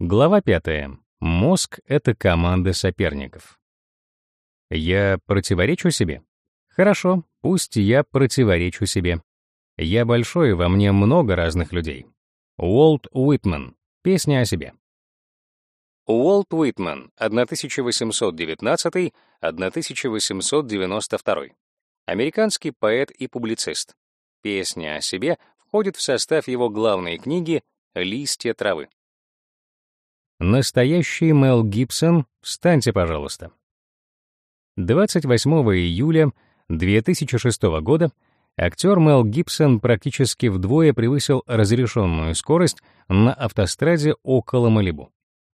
Глава пятая. Мозг — это команда соперников. Я противоречу себе? Хорошо, пусть я противоречу себе. Я большой, во мне много разных людей. Уолт Уитман. Песня о себе. Уолт Уитман, 1819-1892. Американский поэт и публицист. Песня о себе входит в состав его главной книги «Листья травы». Настоящий Мел Гибсон, встаньте, пожалуйста. 28 июля 2006 года актер Мел Гибсон практически вдвое превысил разрешенную скорость на автостраде около Малибу.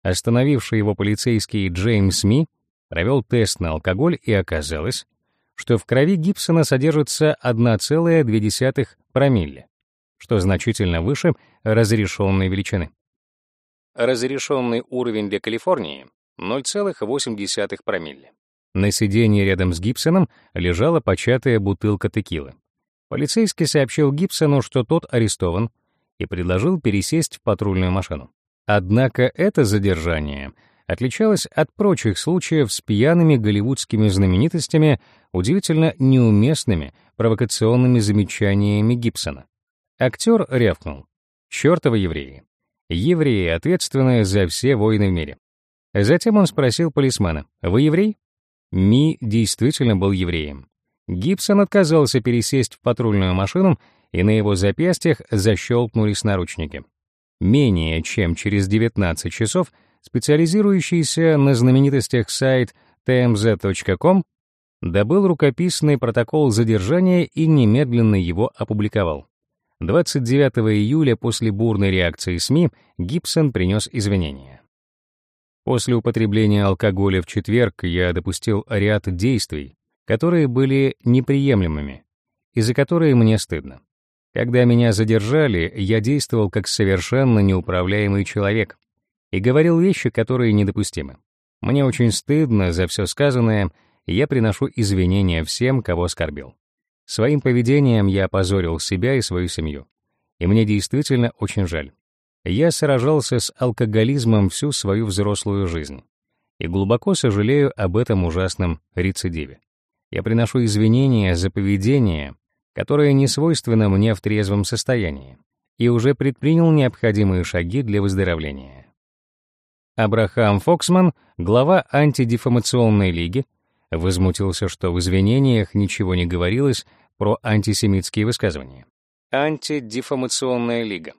Остановивший его полицейский Джеймс Ми провел тест на алкоголь и оказалось, что в крови Гибсона содержится 1,2 промилле, что значительно выше разрешенной величины. Разрешенный уровень для Калифорнии — 0,8 промилле. На сиденье рядом с Гибсоном лежала початая бутылка текилы. Полицейский сообщил Гибсону, что тот арестован, и предложил пересесть в патрульную машину. Однако это задержание отличалось от прочих случаев с пьяными голливудскими знаменитостями удивительно неуместными провокационными замечаниями Гибсона. Актер рявкнул. «Чёртовы евреи! Евреи, ответственные за все войны в мире. Затем он спросил полисмена, «Вы еврей?» Ми действительно был евреем. Гибсон отказался пересесть в патрульную машину, и на его запястьях защелкнулись наручники. Менее чем через 19 часов специализирующийся на знаменитостях сайт tmz.com добыл рукописный протокол задержания и немедленно его опубликовал. 29 июля после бурной реакции СМИ Гибсон принес извинения. После употребления алкоголя в четверг я допустил ряд действий, которые были неприемлемыми, и за которые мне стыдно. Когда меня задержали, я действовал как совершенно неуправляемый человек и говорил вещи, которые недопустимы. Мне очень стыдно за все сказанное, и я приношу извинения всем, кого оскорбил. Своим поведением я опозорил себя и свою семью. И мне действительно очень жаль. Я сражался с алкоголизмом всю свою взрослую жизнь. И глубоко сожалею об этом ужасном рецидиве. Я приношу извинения за поведение, которое не свойственно мне в трезвом состоянии, и уже предпринял необходимые шаги для выздоровления. Абрахам Фоксман, глава антидефамационной лиги, возмутился, что в извинениях ничего не говорилось про антисемитские высказывания. Антидефамационная лига.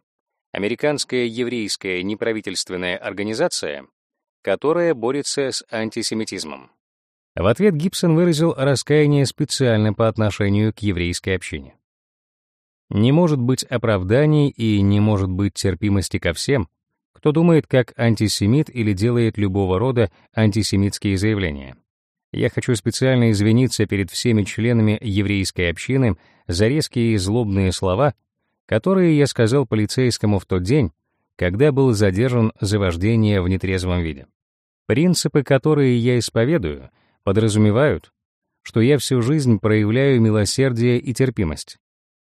Американская еврейская неправительственная организация, которая борется с антисемитизмом. В ответ Гибсон выразил раскаяние специально по отношению к еврейской общине. Не может быть оправданий и не может быть терпимости ко всем, кто думает как антисемит или делает любого рода антисемитские заявления. Я хочу специально извиниться перед всеми членами еврейской общины за резкие и злобные слова, которые я сказал полицейскому в тот день, когда был задержан за вождение в нетрезвом виде. Принципы, которые я исповедую, подразумевают, что я всю жизнь проявляю милосердие и терпимость.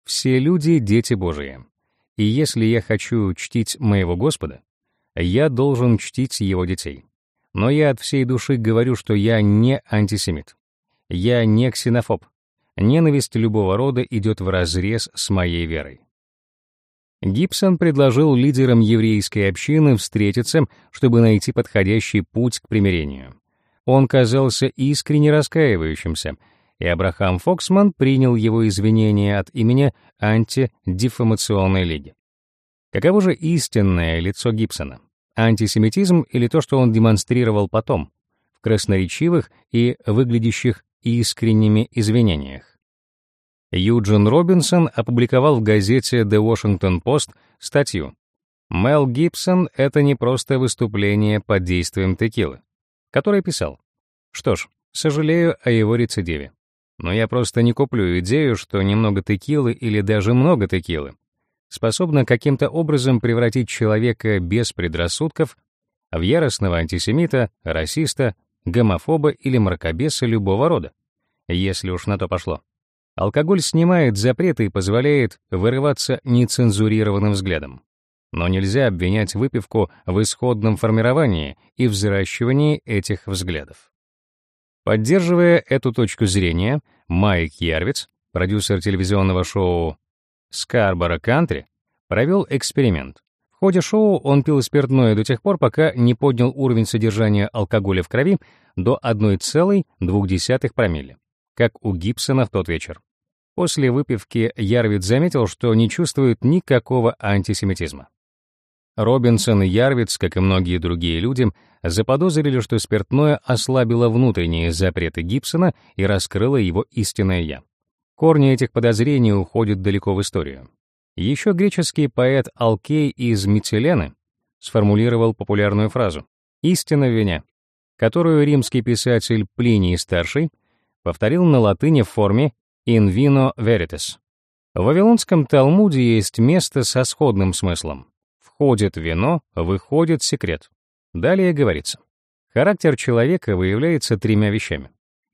Все люди — дети Божии. И если я хочу чтить моего Господа, я должен чтить его детей. Но я от всей души говорю, что я не антисемит. Я не ксенофоб. Ненависть любого рода идет вразрез с моей верой. Гибсон предложил лидерам еврейской общины встретиться, чтобы найти подходящий путь к примирению. Он казался искренне раскаивающимся, и Абрахам Фоксман принял его извинения от имени антидефамационной лиги. Каково же истинное лицо Гибсона? Антисемитизм или то, что он демонстрировал потом, в красноречивых и выглядящих искренними извинениях? Юджин Робинсон опубликовал в газете The Washington Post статью. «Мел Гибсон — это не просто выступление под действием текилы», который писал. «Что ж, сожалею о его рецидиве, но я просто не куплю идею, что немного текилы или даже много текилы способна каким-то образом превратить человека без предрассудков в яростного антисемита, расиста, гомофоба или мракобеса любого рода, если уж на то пошло. Алкоголь снимает запреты и позволяет вырываться нецензурированным взглядом. но нельзя обвинять выпивку в исходном формировании и взращивании этих взглядов. Поддерживая эту точку зрения, Майк Ярвиц, продюсер телевизионного шоу «Скарборо Кантри», провел эксперимент. В ходе шоу он пил спиртное до тех пор, пока не поднял уровень содержания алкоголя в крови до 1,2 промилле, как у Гибсона в тот вечер. После выпивки Ярвиц заметил, что не чувствует никакого антисемитизма. Робинсон и Ярвиц, как и многие другие люди, заподозрили, что спиртное ослабило внутренние запреты Гибсона и раскрыло его истинное «я». Корни этих подозрений уходят далеко в историю. Еще греческий поэт Алкей из Митилены сформулировал популярную фразу «истина в вине», которую римский писатель Плиний Старший повторил на латыни в форме «in vino veritas». В Вавилонском Талмуде есть место со сходным смыслом. Входит вино, выходит секрет. Далее говорится. Характер человека выявляется тремя вещами.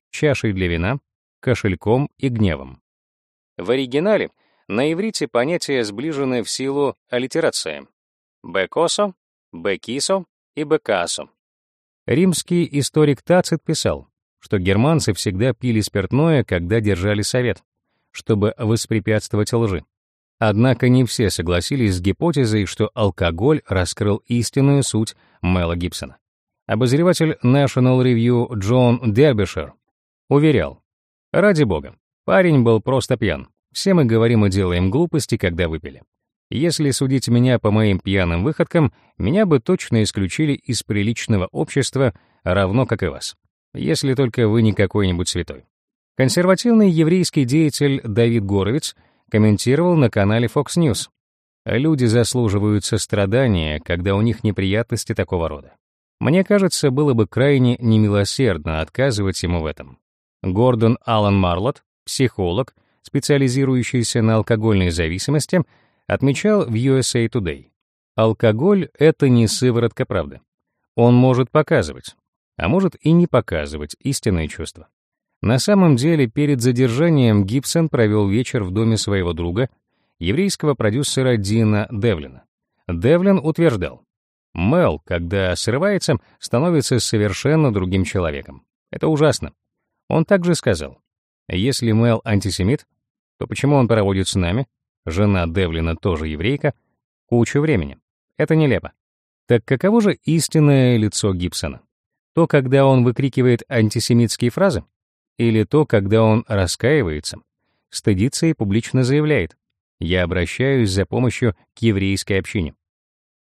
Чашей для вина, кошельком и гневом. В оригинале на иврите понятия сближены в силу аллитерации. Бекосо, бекисо и бекасо. Римский историк Тацит писал, что германцы всегда пили спиртное, когда держали совет, чтобы воспрепятствовать лжи. Однако не все согласились с гипотезой, что алкоголь раскрыл истинную суть Мэла Гибсона. Обозреватель National Review Джон Дербишер уверял, «Ради бога, парень был просто пьян. Все мы говорим и делаем глупости, когда выпили. Если судить меня по моим пьяным выходкам, меня бы точно исключили из приличного общества, равно как и вас. Если только вы не какой-нибудь святой». Консервативный еврейский деятель Давид Горовиц — комментировал на канале Fox News. Люди заслуживают сострадания, когда у них неприятности такого рода. Мне кажется, было бы крайне немилосердно отказывать ему в этом. Гордон Аллан Марлот, психолог, специализирующийся на алкогольной зависимости, отмечал в USA Today. Алкоголь — это не сыворотка правды. Он может показывать, а может и не показывать истинные чувства. На самом деле, перед задержанием Гибсон провел вечер в доме своего друга, еврейского продюсера Дина Девлина. Девлин утверждал, Мел, когда срывается, становится совершенно другим человеком. Это ужасно. Он также сказал, если Мел антисемит, то почему он проводит с нами, жена Девлина тоже еврейка, кучу времени? Это нелепо. Так каково же истинное лицо Гибсона? То, когда он выкрикивает антисемитские фразы? Или то, когда он раскаивается, стыдится и публично заявляет «Я обращаюсь за помощью к еврейской общине».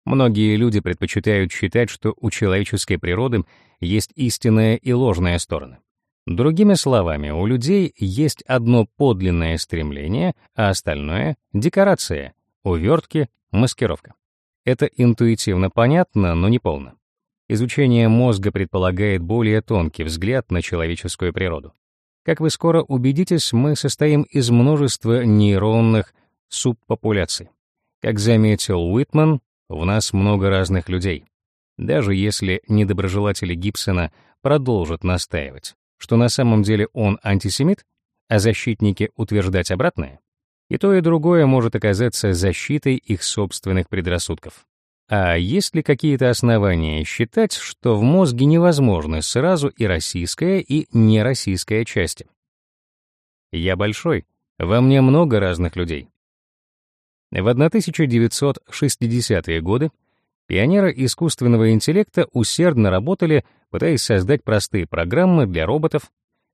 Многие люди предпочитают считать, что у человеческой природы есть истинная и ложная стороны. Другими словами, у людей есть одно подлинное стремление, а остальное — декорация, увертки, маскировка. Это интуитивно понятно, но не полно. Изучение мозга предполагает более тонкий взгляд на человеческую природу. Как вы скоро убедитесь, мы состоим из множества нейронных субпопуляций. Как заметил Уитман, в нас много разных людей. Даже если недоброжелатели Гибсона продолжат настаивать, что на самом деле он антисемит, а защитники утверждать обратное, и то и другое может оказаться защитой их собственных предрассудков. А есть ли какие-то основания считать, что в мозге невозможны сразу и российская, и нероссийская части? Я большой, во мне много разных людей. В 1960-е годы пионеры искусственного интеллекта усердно работали, пытаясь создать простые программы для роботов,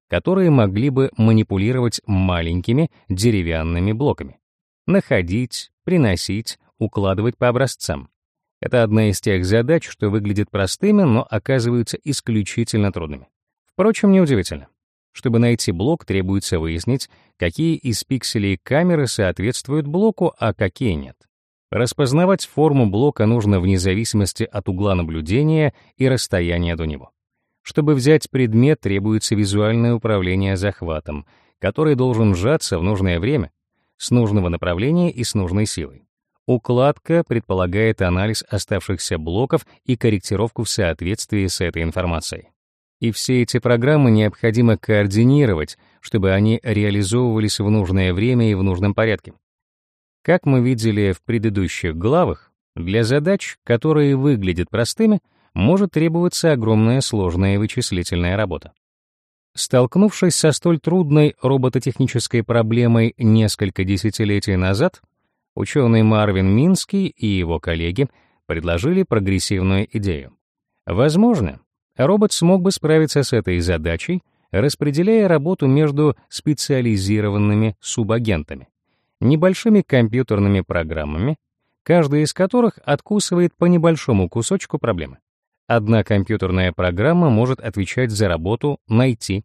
которые могли бы манипулировать маленькими деревянными блоками, находить, приносить, укладывать по образцам. Это одна из тех задач, что выглядит простыми, но оказываются исключительно трудными. Впрочем, неудивительно. Чтобы найти блок, требуется выяснить, какие из пикселей камеры соответствуют блоку, а какие нет. Распознавать форму блока нужно вне зависимости от угла наблюдения и расстояния до него. Чтобы взять предмет, требуется визуальное управление захватом, который должен сжаться в нужное время, с нужного направления и с нужной силой. Укладка предполагает анализ оставшихся блоков и корректировку в соответствии с этой информацией. И все эти программы необходимо координировать, чтобы они реализовывались в нужное время и в нужном порядке. Как мы видели в предыдущих главах, Для задач, которые выглядят простыми, может требоваться огромная сложная вычислительная работа. Столкнувшись со столь трудной робототехнической проблемой несколько десятилетий назад, ученый Марвин Минский и его коллеги предложили прогрессивную идею. Возможно, робот смог бы справиться с этой задачей, распределяя работу между специализированными субагентами, небольшими компьютерными программами, каждая из которых откусывает по небольшому кусочку проблемы. Одна компьютерная программа может отвечать за работу «найти»,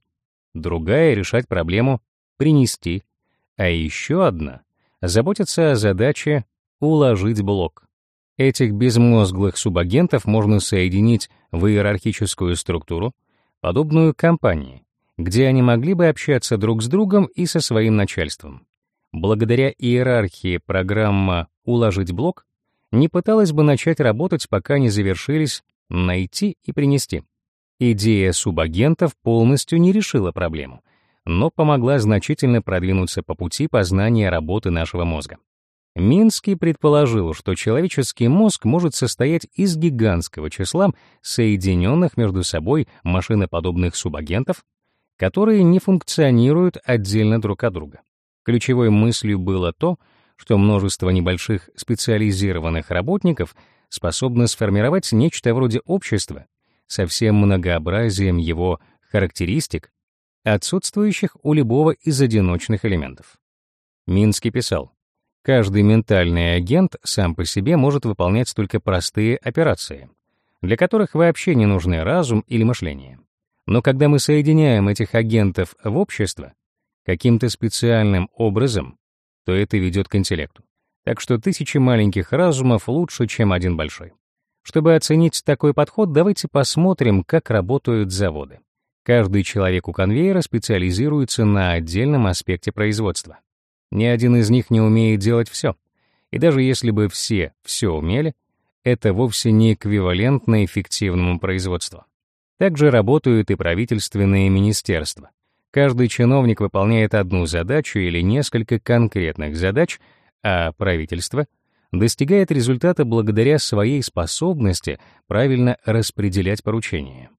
другая — решать проблему «принести», а еще одна — заботиться о задаче «уложить блок». Этих безмозглых субагентов можно соединить в иерархическую структуру, подобную компании, где они могли бы общаться друг с другом и со своим начальством. Благодаря иерархии программа «Уложить блок» не пыталась бы начать работать, пока не завершились найти и принести. Идея субагентов полностью не решила проблему, но помогла значительно продвинуться по пути познания работы нашего мозга. Минский предположил, что человеческий мозг может состоять из гигантского числа соединенных между собой машиноподобных субагентов, которые не функционируют отдельно друг от друга. Ключевой мыслью было то, что множество небольших специализированных работников способны сформировать нечто вроде общества со всем многообразием его характеристик, отсутствующих у любого из одиночных элементов. Минский писал, каждый ментальный агент сам по себе может выполнять только простые операции, для которых вообще не нужны разум или мышление. Но когда мы соединяем этих агентов в общество, каким-то специальным образом, то это ведет к интеллекту. Так что тысячи маленьких разумов лучше, чем один большой. Чтобы оценить такой подход, давайте посмотрим, как работают заводы. Каждый человек у конвейера специализируется на отдельном аспекте производства. Ни один из них не умеет делать все. И даже если бы все все умели, это вовсе не эквивалентно эффективному производству. Также работают и правительственные министерства. Каждый чиновник выполняет одну задачу или несколько конкретных задач, а правительство достигает результата благодаря своей способности правильно распределять поручения.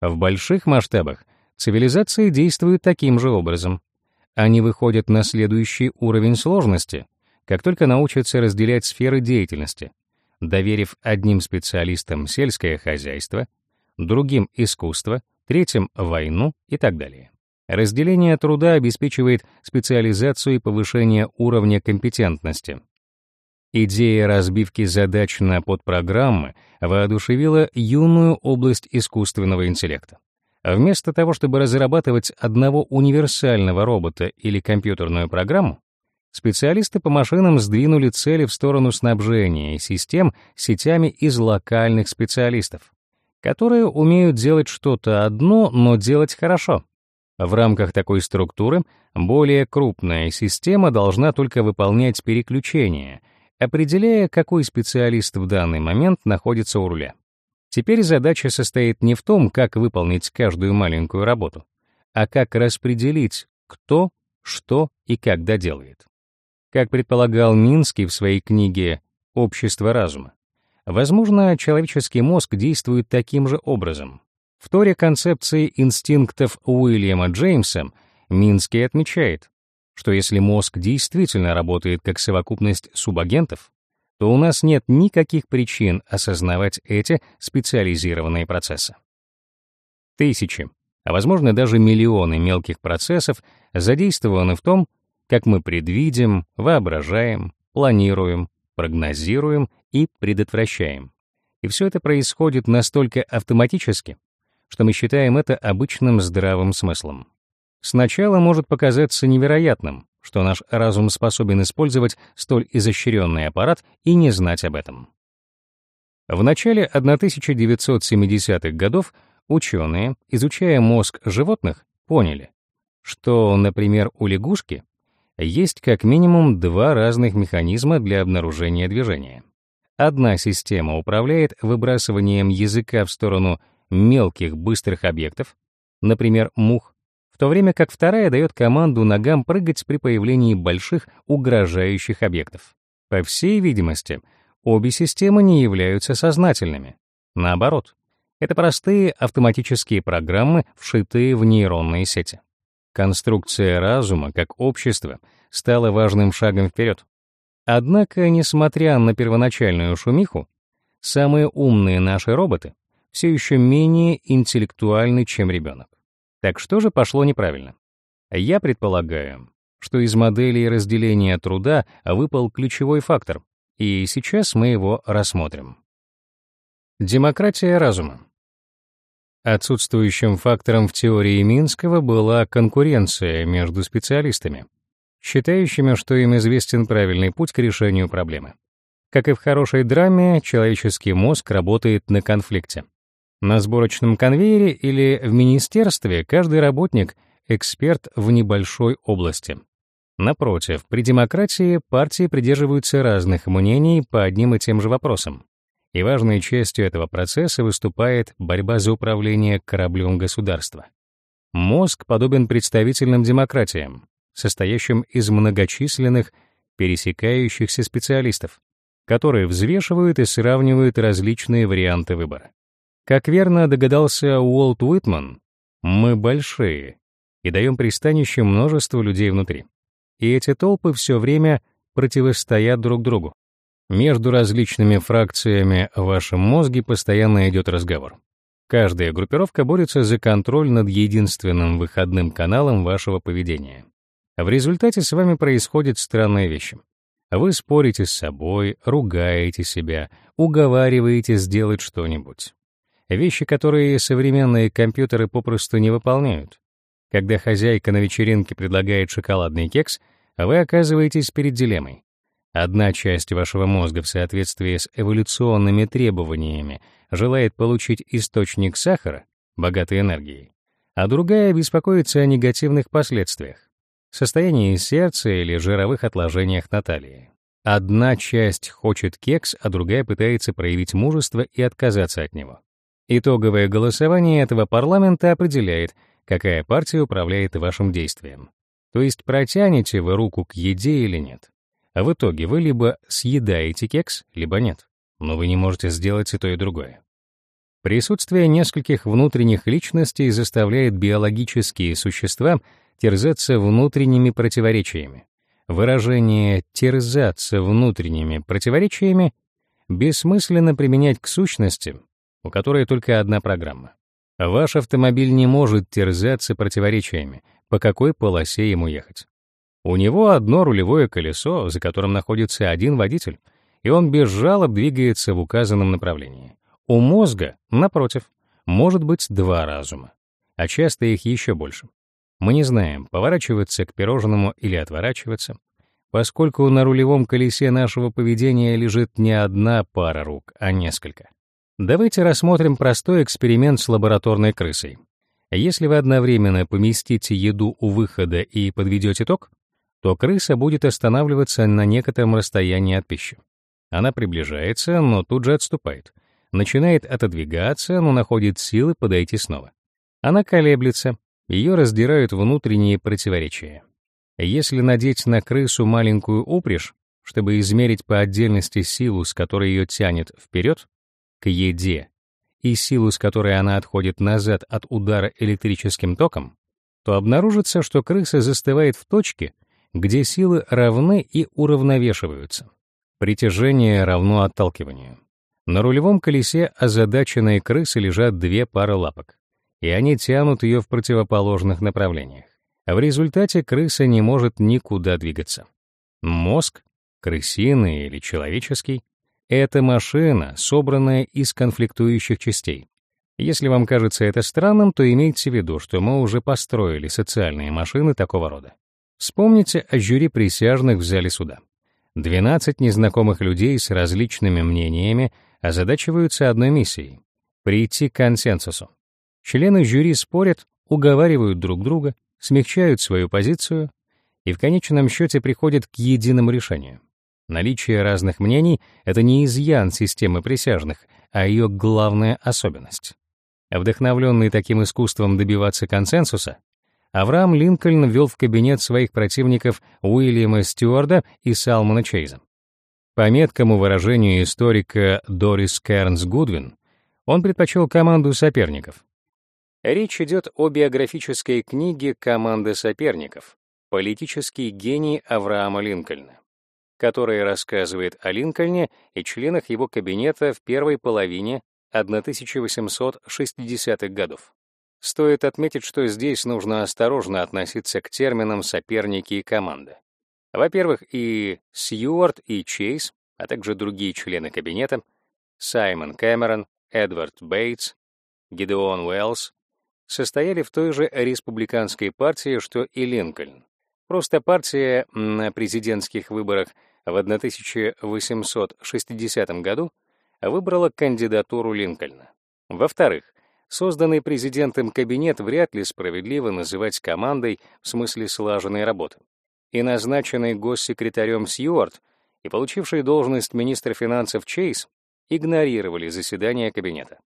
В больших масштабах цивилизации действуют таким же образом. Они выходят на следующий уровень сложности, как только научатся разделять сферы деятельности, доверив одним специалистам сельское хозяйство, другим — искусство, третьим — войну и так далее. Разделение труда обеспечивает специализацию и повышение уровня компетентности. Идея разбивки задач на подпрограммы воодушевила юную область искусственного интеллекта. Вместо того, чтобы разрабатывать одного универсального робота или компьютерную программу, специалисты по машинам сдвинули цели в сторону снабжения систем сетями из локальных специалистов, которые умеют делать что-то одно, но делать хорошо. В рамках такой структуры более крупная система должна только выполнять переключения, определяя, какой специалист в данный момент находится у руля. Теперь задача состоит не в том, как выполнить каждую маленькую работу, а как распределить, кто, что и когда делает. Как предполагал Минский в своей книге «Общество разума», возможно, человеческий мозг действует таким же образом. В торе концепции инстинктов Уильяма Джеймса Минский отмечает, что если мозг действительно работает как совокупность субагентов, то у нас нет никаких причин осознавать эти специализированные процессы. Тысячи, а возможно даже миллионы мелких процессов задействованы в том, как мы предвидим, воображаем, планируем, прогнозируем и предотвращаем. И все это происходит настолько автоматически, что мы считаем это обычным здравым смыслом. Сначала может показаться невероятным, что наш разум способен использовать столь изощренный аппарат и не знать об этом. В начале 1970-х годов ученые, изучая мозг животных, поняли, что, например, у лягушки есть как минимум два разных механизма для обнаружения движения. Одна система управляет выбрасыванием языка в сторону мелких быстрых объектов, например, мух, в то время как вторая дает команду ногам прыгать при появлении больших угрожающих объектов. По всей видимости, Обе системы не являются сознательными. Наоборот, это простые автоматические программы, вшитые в нейронные сети. Конструкция разума как общества стала важным шагом вперед. Однако, несмотря на первоначальную шумиху, самые умные наши роботы все еще менее интеллектуальны, чем ребенок. Так что же пошло неправильно? Я предполагаю, что из моделей разделения труда выпал ключевой фактор, и сейчас мы его рассмотрим. Демократия разума. Отсутствующим фактором в теории Минского была конкуренция между специалистами, считающими, что им известен правильный путь к решению проблемы. Как и в хорошей драме, человеческий мозг работает на конфликте. На сборочном конвейере или в министерстве каждый работник — эксперт в небольшой области. Напротив, при демократии партии придерживаются разных мнений по одним и тем же вопросам. И важной частью этого процесса выступает борьба за управление кораблем государства. Мозг подобен представительным демократиям, состоящим из многочисленных пересекающихся специалистов, которые взвешивают и сравнивают различные варианты выбора. Как верно догадался Уолт Уитман, мы большие и даем пристанище множеству людей внутри и эти толпы все время противостоят друг другу. Между различными фракциями в вашем мозге постоянно идет разговор. Каждая группировка борется за контроль над единственным выходным каналом вашего поведения. В результате с вами происходят странные вещи. Вы спорите с собой, ругаете себя, уговариваете сделать что-нибудь. Вещи, которые современные компьютеры попросту не выполняют. Когда хозяйка на вечеринке предлагает шоколадный кекс, вы оказываетесь перед дилеммой. Одна часть вашего мозга в соответствии с эволюционными требованиями желает получить источник сахара, богатый энергией, а другая беспокоится о негативных последствиях, состоянии сердца или жировых отложениях на талии. Одна часть хочет кекс, а другая пытается проявить мужество и отказаться от него. Итоговое голосование этого парламента определяет, какая партия управляет вашим действием. То есть протянете вы руку к еде или нет. А в итоге вы либо съедаете кекс, либо нет. Но вы не можете сделать и то, и другое. Присутствие нескольких внутренних личностей заставляет биологические существа терзаться внутренними противоречиями. Выражение «терзаться внутренними противоречиями» бессмысленно применять к сущности, у которой только одна программа. Ваш автомобиль не может терзаться противоречиями, по какой полосе ему ехать. У него одно рулевое колесо, за которым находится один водитель, и он без жалоб двигается в указанном направлении. У мозга, напротив, может быть два разума, а часто их еще больше. Мы не знаем, поворачиваться к пирожному или отворачиваться, поскольку на рулевом колесе нашего поведения лежит не одна пара рук, а несколько. Давайте рассмотрим простой эксперимент с лабораторной крысой. Если вы одновременно поместите еду у выхода и подведете итог, то крыса будет останавливаться на некотором расстоянии от пищи. Она приближается, но тут же отступает. Начинает отодвигаться, но находит силы подойти снова. Она колеблется, ее раздирают внутренние противоречия. Если надеть на крысу маленькую упряжь, чтобы измерить по отдельности силу, с которой ее тянет вперед, к еде и силу, с которой она отходит назад от удара электрическим током, то обнаружится, что крыса застывает в точке, где силы равны и уравновешиваются. Притяжение равно отталкиванию. На рулевом колесе озадаченной крысы лежат две пары лапок, и они тянут ее в противоположных направлениях. В результате крыса не может никуда двигаться. Мозг, крысиный или человеческий, это машина, собранная из конфликтующих частей. Если вам кажется это странным, то имейте в виду, что мы уже построили социальные машины такого рода. Вспомните о жюри присяжных в зале суда. 12 незнакомых людей с различными мнениями озадачиваются одной миссией — прийти к консенсусу. Члены жюри спорят, уговаривают друг друга, смягчают свою позицию и в конечном счете приходят к единому решению. Наличие разных мнений — это не изъян системы присяжных, а ее главная особенность. Вдохновленный таким искусством добиваться консенсуса, Авраам Линкольн ввел в кабинет своих противников Уильяма Стюарда и Салмона Чейза. По меткому выражению историка Дорис Кернс Гудвин, он предпочел команду соперников. Речь идет о биографической книге «Команда соперников. Политический гений Авраама Линкольна», которая рассказывает о Линкольне и членах его кабинета в первой половине 1860-х годов. Стоит отметить, что здесь нужно осторожно относиться к терминам «соперники» и «команда». Во-первых, и Сьюарт, и Чейз, а также другие члены кабинета, Саймон Кэмерон, Эдвард Бейтс, Гидеон Уэллс, состояли в той же республиканской партии, что и Линкольн. Просто партия на президентских выборах в 1860 году выбрала кандидатуру Линкольна. Во-вторых, созданный президентом кабинет вряд ли справедливо называть командой в смысле слаженной работы и назначенный госсекретарем Сьюарт и получивший должность министра финансов Чейз игнорировали заседания кабинета.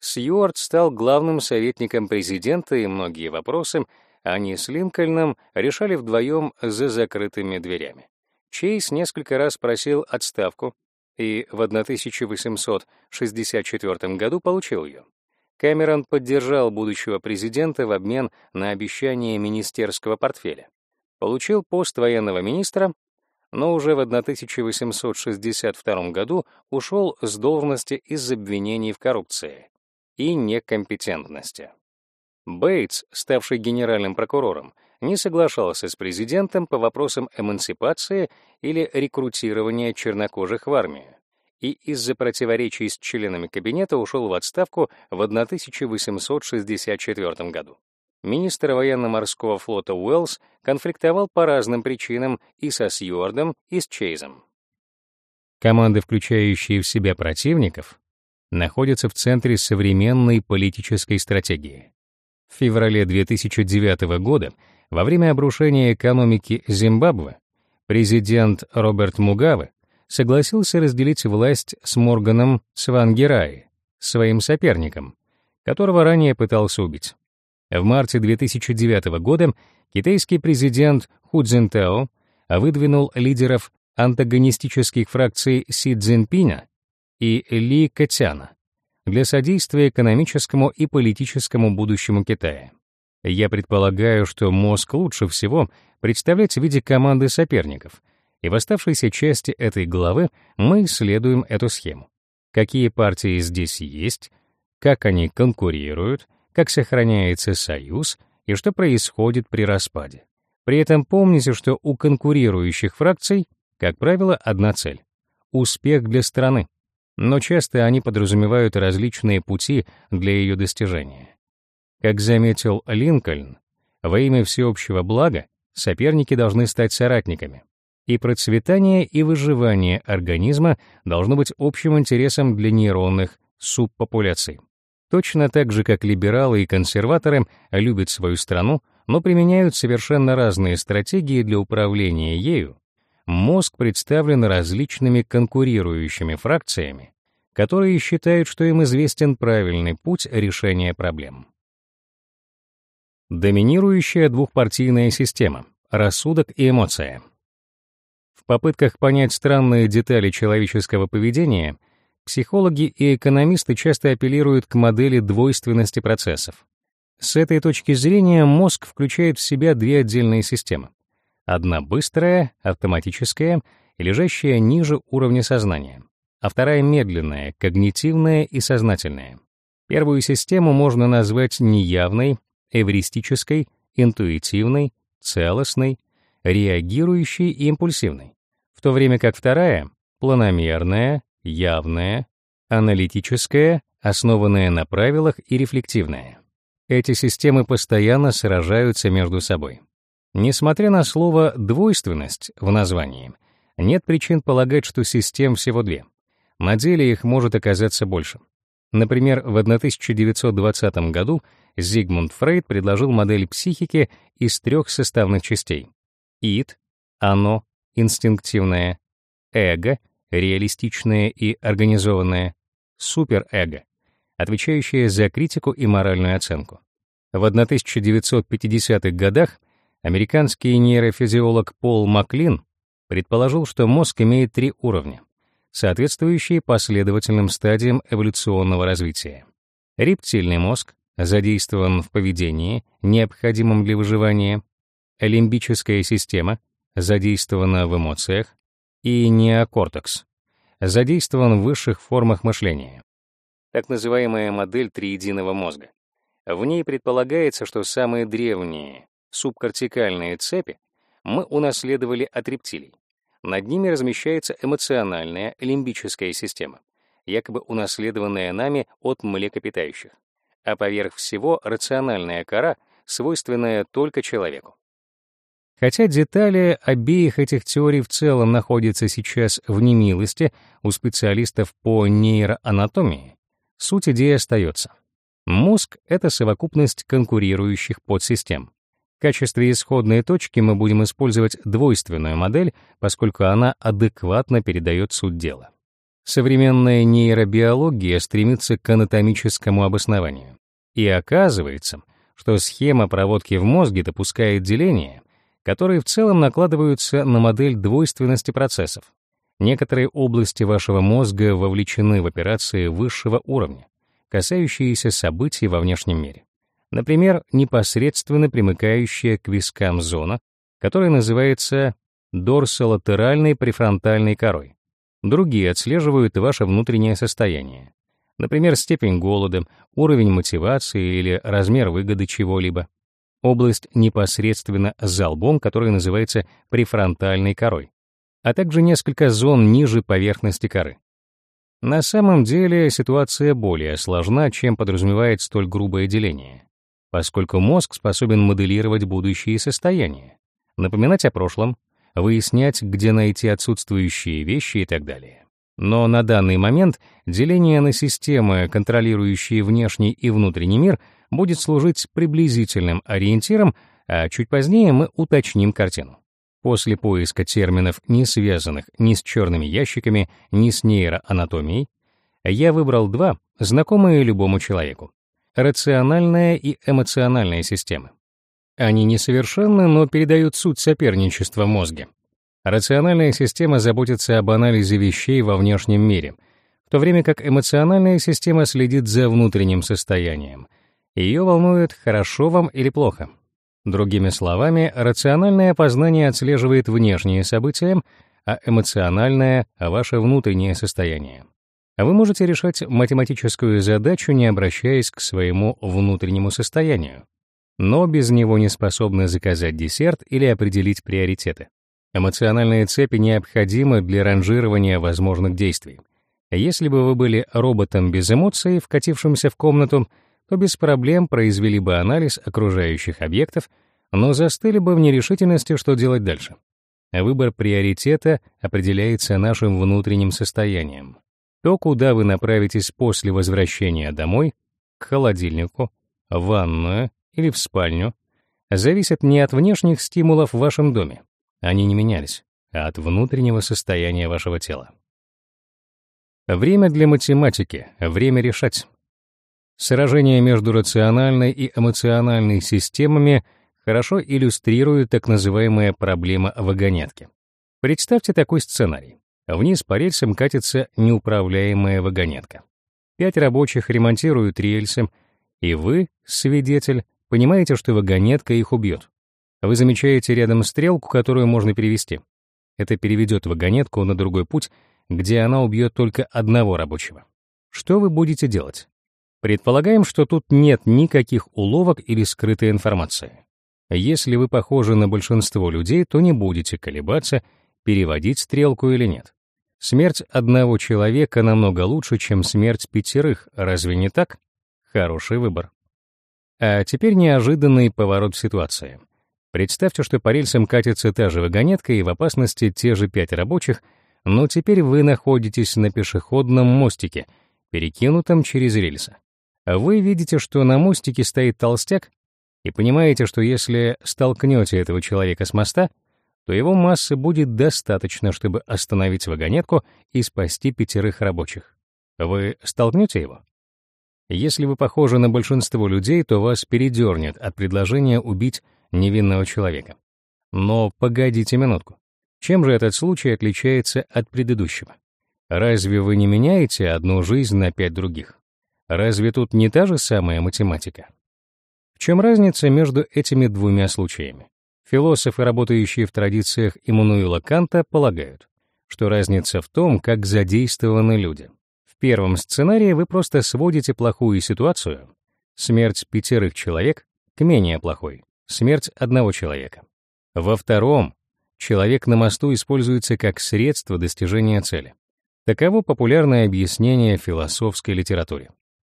Сьюарт стал главным советником президента, и многие вопросы они с Линкольном решали вдвоем за закрытыми дверями. Чейз несколько раз просил отставку и в 1864 году получил ее. Кэмерон поддержал будущего президента в обмен на обещание министерского портфеля получил пост военного министра, но уже в 1862 году ушел с должности из обвинений в коррупции и некомпетентности. Бейтс, ставший генеральным прокурором, не соглашался с президентом по вопросам эмансипации или рекрутирования чернокожих в армию и из-за противоречий с членами кабинета ушел в отставку в 1864 году министр военно-морского флота Уэллс конфликтовал по разным причинам и со Сьюардом, и с Чейзом. Команды, включающие в себя противников, находятся в центре современной политической стратегии. В феврале 2009 года, во время обрушения экономики Зимбабве, президент Роберт Мугаве согласился разделить власть с Морганом Свангераи, своим соперником, которого ранее пытался убить. В марте 2009 года китайский президент Ху Цзиньтао выдвинул лидеров антагонистических фракций Си Цзиньпиня и Ли Кэтяна для содействия экономическому и политическому будущему Китая. Я предполагаю, что мозг лучше всего представлять в виде команды соперников, и в оставшейся части этой главы мы исследуем эту схему. Какие партии здесь есть, как они конкурируют, как сохраняется союз и что происходит при распаде. При этом помните, что у конкурирующих фракций, как правило, одна цель — успех для страны, но часто они подразумевают различные пути для ее достижения. Как заметил Линкольн, во имя всеобщего блага соперники должны стать соратниками, и процветание и выживание организма должно быть общим интересом для нейронных субпопуляций. Точно так же, как либералы и консерваторы любят свою страну, но применяют совершенно разные стратегии для управления ею, мозг представлен различными конкурирующими фракциями, которые считают, что им известен правильный путь решения проблем. Доминирующая двухпартийная система, рассудок и эмоция. В попытках понять странные детали человеческого поведения — Психологи и экономисты часто апеллируют к модели двойственности процессов. С этой точки зрения мозг включает в себя две отдельные системы. Одна быстрая, автоматическая лежащая ниже уровня сознания, а вторая медленная, когнитивная и сознательная. Первую систему можно назвать неявной, эвристической, интуитивной, целостной, реагирующей и импульсивной, в то время как вторая — планомерная, явное, аналитическое, основанное на правилах и рефлективное. Эти системы постоянно сражаются между собой. Несмотря на слово «двойственность» в названии, нет причин полагать, что систем всего две. На деле их может оказаться больше. Например, в 1920 году Зигмунд Фрейд предложил модель психики из трех составных частей. Ид, оно, инстинктивное, эго — реалистичное и организованное, суперэго, отвечающее за критику и моральную оценку. В 1950-х годах американский нейрофизиолог Пол Маклин предположил, что мозг имеет три уровня соответствующие последовательным стадиям эволюционного развития. Рептильный мозг задействован в поведении, необходимом для выживания, лимбическая система задействована в эмоциях, и неокортекс задействован в высших формах мышления. Так называемая модель триединого мозга. В ней предполагается, что самые древние субкортикальные цепи мы унаследовали от рептилий. Над ними размещается эмоциональная лимбическая система, якобы унаследованная нами от млекопитающих, а поверх всего рациональная кора, свойственная только человеку. Хотя детали обеих этих теорий в целом находятся сейчас в немилости у специалистов по нейроанатомии, суть идеи остается. Мозг — это совокупность конкурирующих подсистем. В качестве исходной точки мы будем использовать двойственную модель, поскольку она адекватно передает суть дела. Современная нейробиология стремится к анатомическому обоснованию. И оказывается, что схема проводки в мозге допускает деление — которые в целом накладываются на модель двойственности процессов. Некоторые области вашего мозга вовлечены в операции высшего уровня, касающиеся событий во внешнем мире. Например, непосредственно примыкающая к вискам зона, которая называется дорсолатеральной префронтальной корой. Другие отслеживают ваше внутреннее состояние. Например, степень голода, уровень мотивации или размер выгоды чего-либо область непосредственно за лбом, которая называется префронтальной корой, а также несколько зон ниже поверхности коры. На самом деле ситуация более сложна, чем подразумевает столь грубое деление, поскольку мозг способен моделировать будущие состояния, напоминать о прошлом, выяснять, где найти отсутствующие вещи и так далее. Но на данный момент деление на системы, контролирующие внешний и внутренний мир, будет служить приблизительным ориентиром, а чуть позднее мы уточним картину. После поиска терминов, не связанных ни с черными ящиками, ни с нейроанатомией, я выбрал два, знакомые любому человеку. Рациональная и эмоциональная системы. Они несовершенны, но передают суть соперничества в. Рациональная система заботится об анализе вещей во внешнем мире, в то время как эмоциональная система следит за внутренним состоянием — ее волнует, хорошо вам или плохо. Другими словами, рациональное познание отслеживает внешние события, а эмоциональное — ваше внутреннее состояние. Вы можете решать математическую задачу, не обращаясь к своему внутреннему состоянию, но без него не способны заказать десерт или определить приоритеты. Эмоциональные цепи необходимы для ранжирования возможных действий. Если бы вы были роботом без эмоций, вкатившимся в комнату, то без проблем произвели бы анализ окружающих объектов, но застыли бы в нерешительности, что делать дальше. Выбор приоритета определяется нашим внутренним состоянием. То, куда вы направитесь после возвращения домой, к холодильнику, в ванную или в спальню, зависит не от внешних стимулов в вашем доме, они не менялись, а от внутреннего состояния вашего тела. Время для математики, время решать. Сражение между рациональной и эмоциональной системами хорошо иллюстрирует так называемая проблема вагонетки. Представьте такой сценарий. Вниз по рельсам катится неуправляемая вагонетка. Пять рабочих ремонтируют рельсы, и вы, свидетель, понимаете, что вагонетка их убьет. Вы замечаете рядом стрелку, которую можно перевести. Это переведет вагонетку на другой путь, где она убьет только одного рабочего. Что вы будете делать? Предполагаем, что тут нет никаких уловок или скрытой информации. Если вы похожи на большинство людей, то не будете колебаться, переводить стрелку или нет. Смерть одного человека намного лучше, чем смерть пятерых, разве не так? Хороший выбор. А теперь неожиданный поворот ситуации. Представьте, что по рельсам катится та же вагонетка и в опасности те же пять рабочих, но теперь вы находитесь на пешеходном мостике, перекинутом через рельсы. Вы видите, что на мостике стоит толстяк, и понимаете, что если столкнете этого человека с моста, то его массы будет достаточно, чтобы остановить вагонетку и спасти пятерых рабочих. Вы столкнете его? Если вы похожи на большинство людей, то вас передернет от предложения убить невинного человека. Но погодите минутку. Чем же этот случай отличается от предыдущего? Разве вы не меняете одну жизнь на пять других? Разве тут не та же самая математика? В чем разница между этими двумя случаями? Философы, работающие в традициях Иммануила Канта, полагают, что разница в том, как задействованы люди. В первом сценарии вы просто сводите плохую ситуацию, смерть пятерых человек, к менее плохой, смерть одного человека. Во втором человек на мосту используется как средство достижения цели. Таково популярное объяснение философской литературе.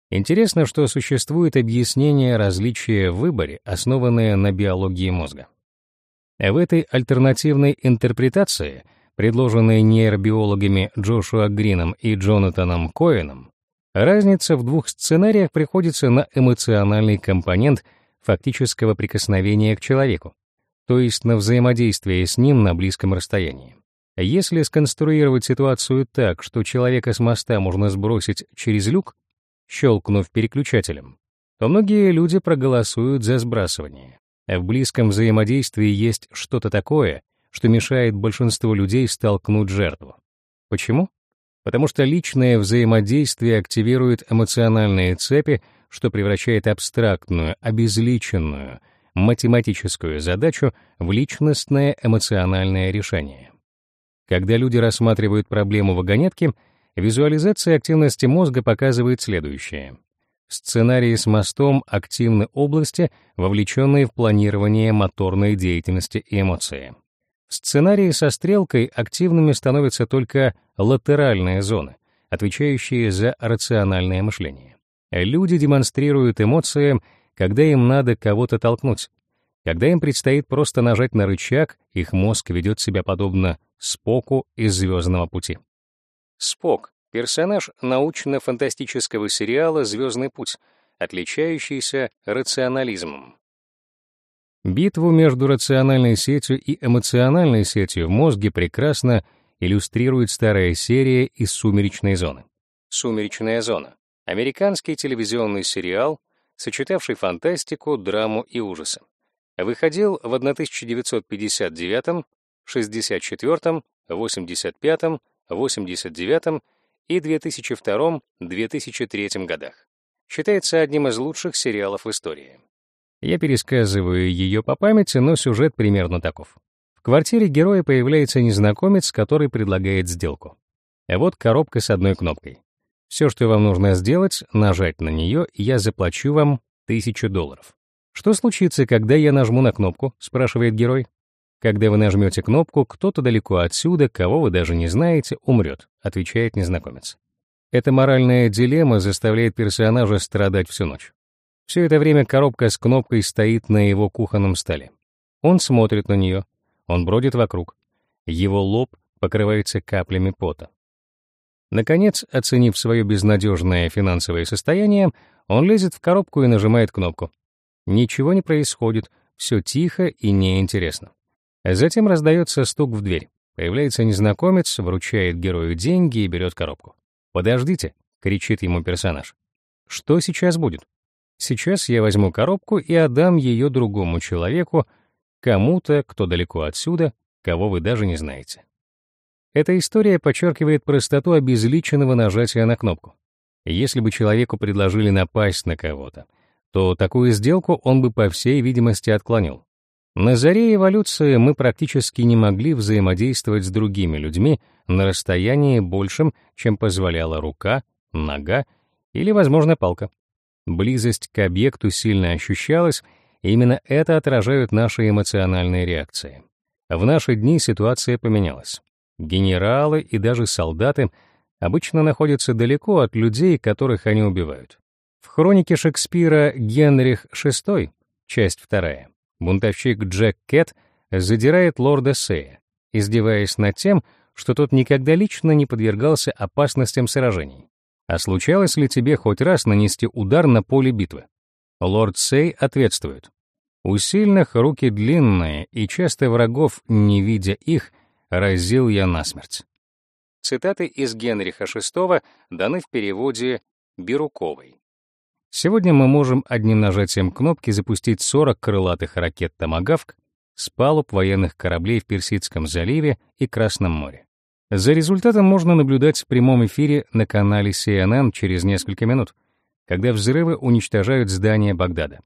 Интересно, что существует объяснение различия в выборе, основанное на биологии мозга. В этой альтернативной интерпретации, предложенной нейробиологами Джошуа Грином и Джонатаном Коэном, разница в двух сценариях приходится на эмоциональный компонент фактического прикосновения к человеку, то есть на взаимодействие с ним на близком расстоянии. Если сконструировать ситуацию так, что человека с моста можно сбросить через люк, щелкнув переключателем, то многие люди проголосуют за сбрасывание. В близком взаимодействии есть что-то такое, что мешает большинству людей столкнуть жертву. Почему? Потому что личное взаимодействие активирует эмоциональные цепи, что превращает абстрактную, обезличенную, математическую задачу в личностное эмоциональное решение. Когда люди рассматривают проблему вагонетки, визуализация активности мозга показывает следующее. Сценарии с мостом активны области, вовлеченные в планирование моторной деятельности и эмоции. В сценарии со стрелкой активными становятся только латеральные зоны, отвечающие за рациональное мышление. Люди демонстрируют эмоции, когда им надо кого-то толкнуть. Когда им предстоит просто нажать на рычаг, их мозг ведет себя подобно Споку из «Звездного пути». Спок — персонаж научно-фантастического сериала «Звездный путь», отличающийся рационализмом. Битву между рациональной сетью и эмоциональной сетью в мозге прекрасно иллюстрирует старая серия из «Сумеречной зоны». «Сумеречная зона» — американский телевизионный сериал, сочетавший фантастику, драму и ужасы. Выходил в 1959 64, 85, 89 и 2002-2003 годах. Считается одним из лучших сериалов в истории. Я пересказываю ее по памяти, но сюжет примерно таков. В квартире героя появляется незнакомец, который предлагает сделку. А вот коробка с одной кнопкой. Все, что вам нужно сделать, нажать на нее, и я заплачу вам тысячу долларов. Что случится, когда я нажму на кнопку, спрашивает герой. Когда вы нажмете кнопку, кто-то далеко отсюда, кого вы даже не знаете, умрет, отвечает незнакомец. Эта моральная дилемма заставляет персонажа страдать всю ночь. Все это время коробка с кнопкой стоит на его кухонном столе. Он смотрит на нее, он бродит вокруг. Его лоб покрывается каплями пота. Наконец, оценив свое безнадежное финансовое состояние, он лезет в коробку и нажимает кнопку. Ничего не происходит, все тихо и неинтересно. Затем раздается стук в дверь. Появляется незнакомец, вручает герою деньги и берет коробку. «Подождите!» — кричит ему персонаж. «Что сейчас будет? Сейчас я возьму коробку и отдам ее другому человеку, кому-то, кто далеко отсюда, кого вы даже не знаете». Эта история подчеркивает простоту обезличенного нажатия на кнопку. Если бы человеку предложили напасть на кого-то, то такую сделку он бы, по всей видимости, отклонил. На заре эволюции мы практически не могли взаимодействовать с другими людьми на расстоянии большем, чем позволяла рука, нога или, возможно, палка. Близость к объекту сильно ощущалась, и именно это отражают наши эмоциональные реакции. В наши дни ситуация поменялась. Генералы и даже солдаты обычно находятся далеко от людей, которых они убивают. В хронике Шекспира «Генрих VI», часть вторая, бунтовщик Джек Кэт задирает лорда Сея, издеваясь над тем, что тот никогда лично не подвергался опасностям сражений. А случалось ли тебе хоть раз нанести удар на поле битвы? Лорд Сей ответствует. У сильных руки длинные, и часто врагов, не видя их, разил я насмерть. Цитаты из Генриха VI даны в переводе Бируковой. Сегодня мы можем одним нажатием кнопки запустить 40 крылатых ракет «Томагавк» с палуб военных кораблей в Персидском заливе и Красном море. За результатом можно наблюдать в прямом эфире на канале CNN через несколько минут, когда взрывы уничтожают здания Багдада.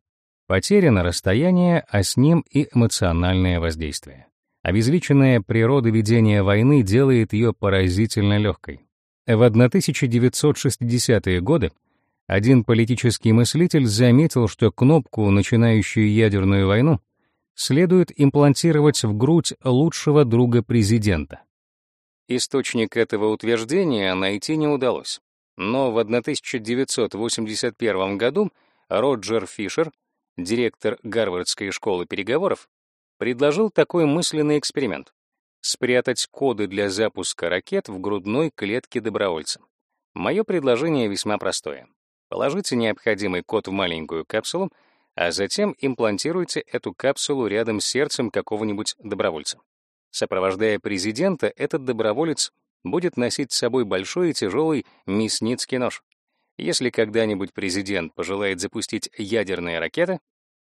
Потеряно расстояние, а с ним и эмоциональное воздействие. Обезличенная природа ведения войны делает ее поразительно легкой. В 1960-е годы один политический мыслитель заметил, что кнопку, начинающую ядерную войну, следует имплантировать в грудь лучшего друга президента. Источник этого утверждения найти не удалось. Но в 1981 году Роджер Фишер, директор Гарвардской школы переговоров, предложил такой мысленный эксперимент — спрятать коды для запуска ракет в грудной клетке добровольца. Мое предложение весьма простое. Положите необходимый код в маленькую капсулу, а затем имплантируйте эту капсулу рядом с сердцем какого-нибудь добровольца. Сопровождая президента, этот доброволец будет носить с собой большой и тяжелый мясницкий нож. Если когда-нибудь президент пожелает запустить ядерные ракеты,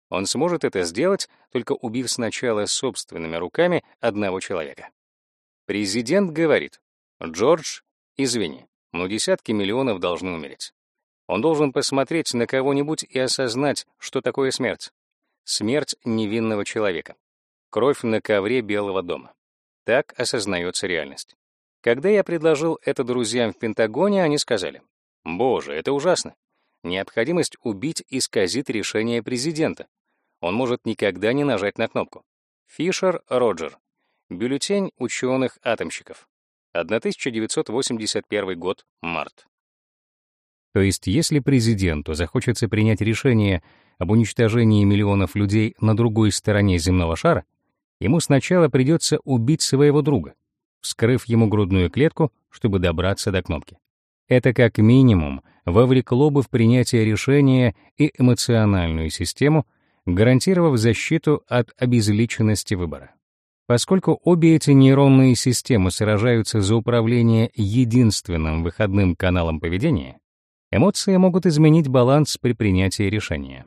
он сможет это сделать, только убив сначала собственными руками одного человека. Президент говорит, «Джордж, извини, но десятки миллионов должны умереть». Он должен посмотреть на кого-нибудь и осознать, что такое смерть. Смерть невинного человека. Кровь на ковре Белого дома. Так осознается реальность. Когда я предложил это друзьям в Пентагоне, они сказали, «Боже, это ужасно. Необходимость убить исказит решение президента. Он может никогда не нажать на кнопку». Фишер Роджер. Бюллетень ученых-атомщиков. 1981 год, март. То есть, если президенту захочется принять решение об уничтожении миллионов людей на другой стороне земного шара, ему сначала придется убить своего друга — вскрыв ему грудную клетку, чтобы добраться до кнопки. Это как минимум вовлекло бы в принятие решения и эмоциональную систему, гарантировав защиту от обезличенности выбора. Поскольку обе эти нейронные системы сражаются за управление единственным выходным каналом поведения, эмоции могут изменить баланс при принятии решения.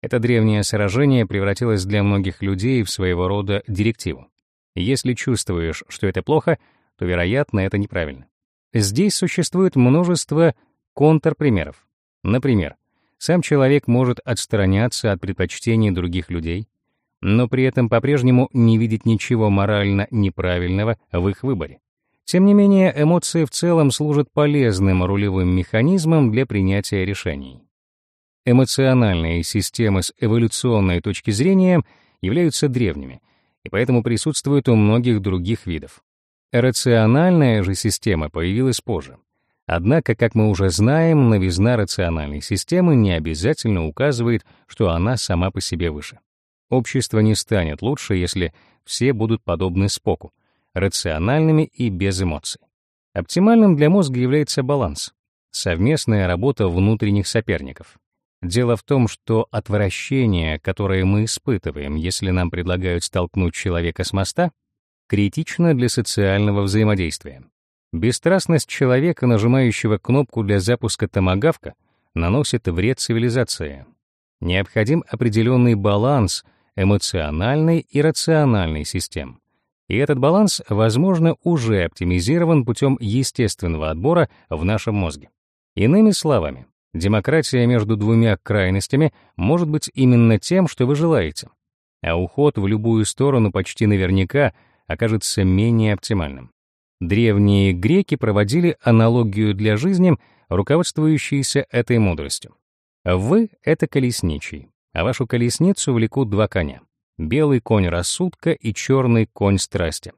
Это древнее сражение превратилось для многих людей в своего рода директиву. Если чувствуешь, что это плохо, то, вероятно, это неправильно. Здесь существует множество контрпримеров. Например, сам человек может отстраняться от предпочтений других людей, но при этом по-прежнему не видеть ничего морально неправильного в их выборе. Тем не менее, эмоции в целом служат полезным рулевым механизмом для принятия решений. Эмоциональные системы с эволюционной точки зрения являются древними, и поэтому присутствует у многих других видов. Рациональная же система появилась позже. Однако, как мы уже знаем, новизна рациональной системы не обязательно указывает, что она сама по себе выше. Общество не станет лучше, если все будут подобны Споку, рациональными и без эмоций. Оптимальным для мозга является баланс, совместная работа внутренних соперников. Дело в том, что отвращение, которое мы испытываем, если нам предлагают столкнуть человека с моста, критично для социального взаимодействия. Бесстрастность человека, нажимающего кнопку для запуска томагавка, наносит вред цивилизации. Необходим определенный баланс эмоциональной и рациональной систем. И этот баланс, возможно, уже оптимизирован путем естественного отбора в нашем мозге. Иными словами, Демократия между двумя крайностями может быть именно тем, что вы желаете, а уход в любую сторону почти наверняка окажется менее оптимальным. Древние греки проводили аналогию для жизни, руководствующиеся этой мудростью. Вы — это колесничий, а вашу колесницу влекут два коня. Белый конь рассудка и черный конь страсти.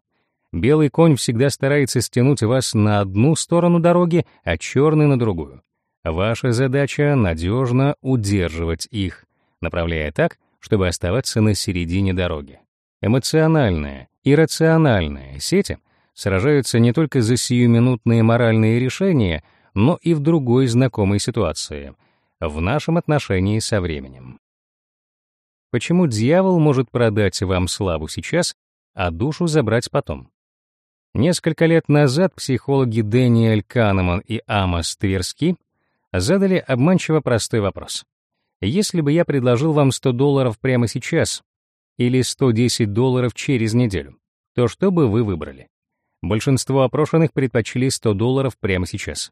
Белый конь всегда старается стянуть вас на одну сторону дороги, а черный — на другую. Ваша задача — надежно удерживать их, направляя так, чтобы оставаться на середине дороги. Эмоциональная и рациональная сети сражаются не только за сиюминутные моральные решения, но и в другой знакомой ситуации — в нашем отношении со временем. Почему дьявол может продать вам славу сейчас, а душу забрать потом? Несколько лет назад психологи Дэниэль Канеман и Амос Тверски задали обманчиво простой вопрос. Если бы я предложил вам 100 долларов прямо сейчас или 110 долларов через неделю, то что бы вы выбрали? Большинство опрошенных предпочли 100 долларов прямо сейчас.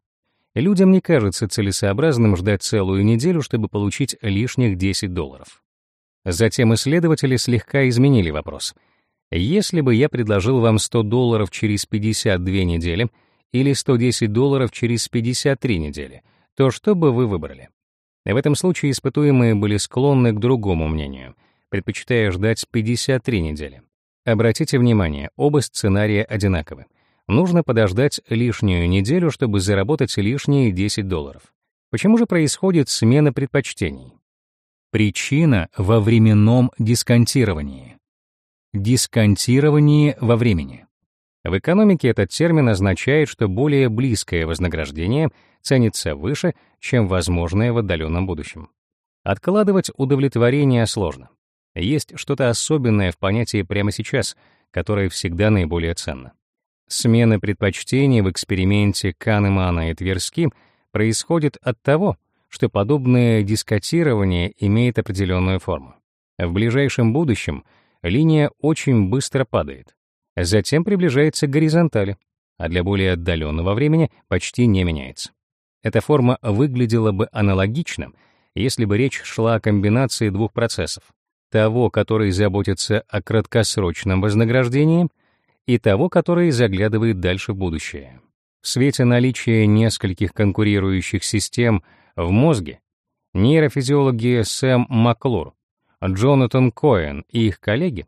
Людям не кажется целесообразным ждать целую неделю, чтобы получить лишних 10 долларов. Затем исследователи слегка изменили вопрос. Если бы я предложил вам 100 долларов через 52 недели или 110 долларов через 53 недели, то что бы вы выбрали? В этом случае испытуемые были склонны к другому мнению, предпочитая ждать 53 недели. Обратите внимание, оба сценария одинаковы. Нужно подождать лишнюю неделю, чтобы заработать лишние 10 долларов. Почему же происходит смена предпочтений? Причина во временном дисконтировании. Дисконтирование во времени. В экономике этот термин означает, что более близкое вознаграждение ценится выше, чем возможное в отдаленном будущем. Откладывать удовлетворение сложно. Есть что-то особенное в понятии прямо сейчас, которое всегда наиболее ценно. Смена предпочтений в эксперименте Канемана и Тверски происходит от того, что подобное дискотирование имеет определенную форму. В ближайшем будущем линия очень быстро падает, затем приближается к горизонтали, а для более отдаленного времени почти не меняется. Эта форма выглядела бы аналогично, если бы речь шла о комбинации двух процессов — того, который заботится о краткосрочном вознаграждении, и того, который заглядывает дальше в будущее. В свете наличия нескольких конкурирующих систем в мозге нейрофизиологи Сэм Маклур, Джонатан Коэн и их коллеги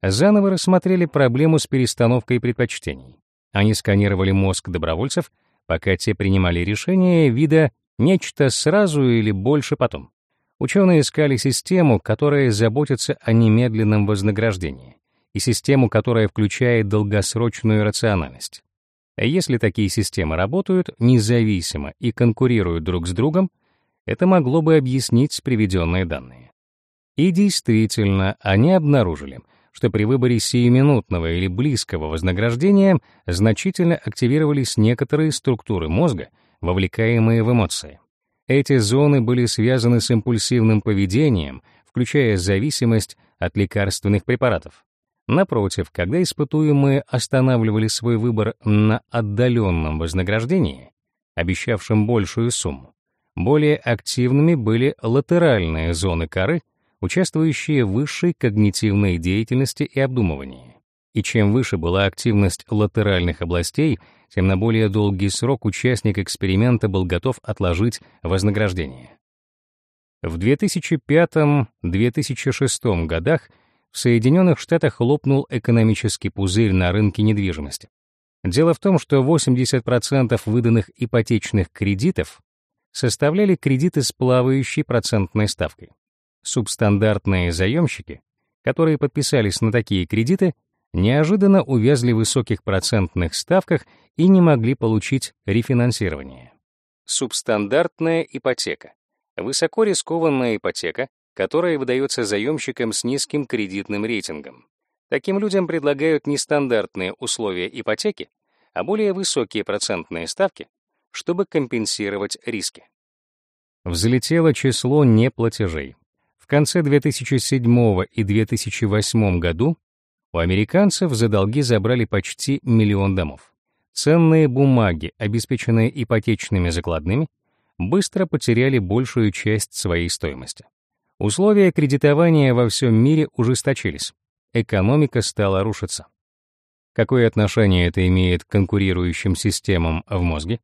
заново рассмотрели проблему с перестановкой предпочтений. Они сканировали мозг добровольцев, пока те принимали решение вида «нечто сразу или больше потом». Ученые искали систему, которая заботится о немедленном вознаграждении и систему, которая включает долгосрочную рациональность. Если такие системы работают независимо и конкурируют друг с другом, это могло бы объяснить приведенные данные. И действительно, они обнаружили, что при выборе сиюминутного или близкого вознаграждения значительно активировались некоторые структуры мозга, вовлекаемые в эмоции. Эти зоны были связаны с импульсивным поведением, включая зависимость от лекарственных препаратов. Напротив, когда испытуемые останавливали свой выбор на отдаленном вознаграждении, обещавшем большую сумму, более активными были латеральные зоны коры, участвующие в высшей когнитивной деятельности и обдумывании. И чем выше была активность латеральных областей, тем на более долгий срок участник эксперимента был готов отложить вознаграждение. В 2005-2006 годах в Соединенных Штатах лопнул экономический пузырь на рынке недвижимости. Дело в том, что 80% выданных ипотечных кредитов составляли кредиты с плавающей процентной ставкой. Субстандартные заемщики, которые подписались на такие кредиты, неожиданно увязли в высоких процентных ставках и не могли получить рефинансирование. Субстандартная ипотека — высоко рискованная ипотека, которая выдается заемщикам с низким кредитным рейтингом. Таким людям предлагают не стандартные условия ипотеки, а более высокие процентные ставки, чтобы компенсировать риски. Взлетело число неплатежей. В конце 2007 и 2008 году у американцев за долги забрали почти миллион домов. Ценные бумаги, обеспеченные ипотечными закладными, быстро потеряли большую часть своей стоимости. Условия кредитования во всем мире ужесточились. Экономика стала рушиться. Какое отношение это имеет к конкурирующим системам в мозге?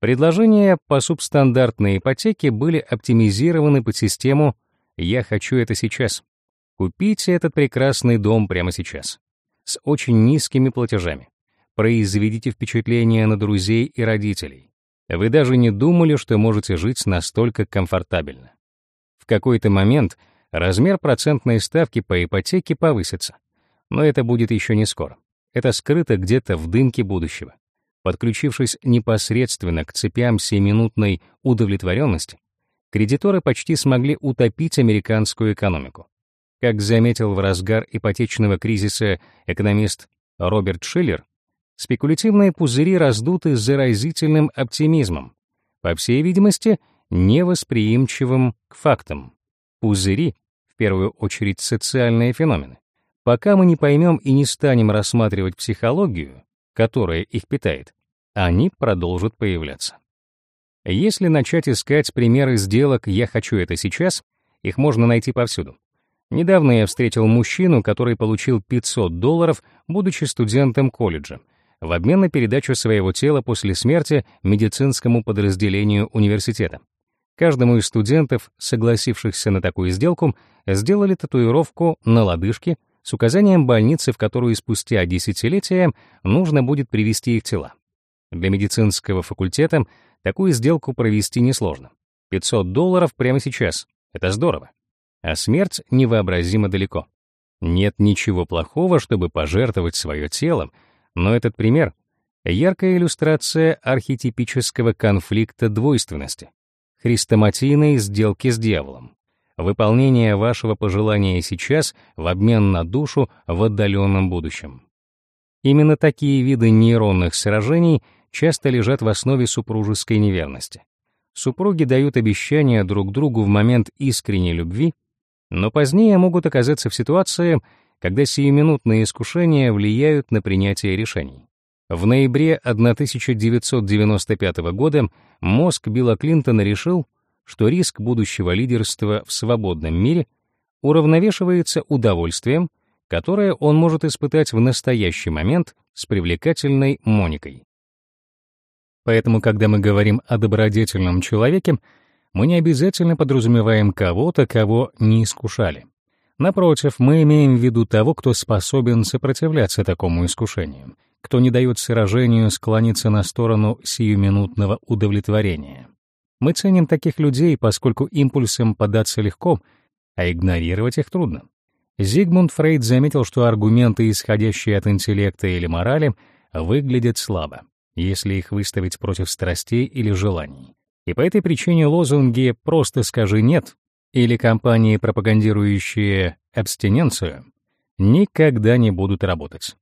Предложения по субстандартной ипотеке были оптимизированы под систему «Я хочу это сейчас». Купите этот прекрасный дом прямо сейчас. С очень низкими платежами. Произведите впечатление на друзей и родителей. Вы даже не думали, что можете жить настолько комфортабельно. В какой-то момент размер процентной ставки по ипотеке повысится. Но это будет еще не скоро. Это скрыто где-то в дымке будущего. Подключившись непосредственно к цепям семинутной удовлетворенности, кредиторы почти смогли утопить американскую экономику. Как заметил в разгар ипотечного кризиса экономист Роберт Шиллер, спекулятивные пузыри раздуты заразительным оптимизмом. По всей видимости, невосприимчивым к фактам. Пузыри, в первую очередь социальные феномены. Пока мы не поймем и не станем рассматривать психологию, которое их питает, они продолжат появляться. Если начать искать примеры сделок «я хочу это сейчас», их можно найти повсюду. Недавно я встретил мужчину, который получил 500 долларов, будучи студентом колледжа, в обмен на передачу своего тела после смерти медицинскому подразделению университета. Каждому из студентов, согласившихся на такую сделку, сделали татуировку на лодыжке с указанием больницы, в которую спустя десятилетия нужно будет привести их тела. Для медицинского факультета такую сделку провести несложно. 500 долларов прямо сейчас — это здорово. А смерть невообразимо далеко. Нет ничего плохого, чтобы пожертвовать свое телом, но этот пример — яркая иллюстрация архетипического конфликта двойственности, хрестоматийной сделки с дьяволом, выполнение вашего пожелания сейчас в обмен на душу в отдаленном будущем. Именно такие виды нейронных сражений часто лежат в основе супружеской неверности. Супруги дают обещания друг другу в момент искренней любви, но позднее могут оказаться в ситуации, когда сиюминутные искушения влияют на принятие решений. В ноябре 1995 года мозг Билла Клинтона решил, что риск будущего лидерства в свободном мире уравновешивается удовольствием, которое он может испытать в настоящий момент с привлекательной Моникой. Поэтому, когда мы говорим о добродетельном человеке, мы не обязательно подразумеваем кого-то, кого не искушали. Напротив, мы имеем в виду того, кто способен сопротивляться такому искушению, кто не дает сражению склониться на сторону сиюминутного удовлетворения. Мы ценим таких людей, поскольку импульсам податься легко, а игнорировать их трудно. Зигмунд Фрейд заметил, что аргументы, исходящие от интеллекта или морали, выглядят слабо, если их выставить против страстей или желаний. И по этой причине лозунги «просто скажи нет» или компании, пропагандирующие абстиненцию, никогда не будут работать.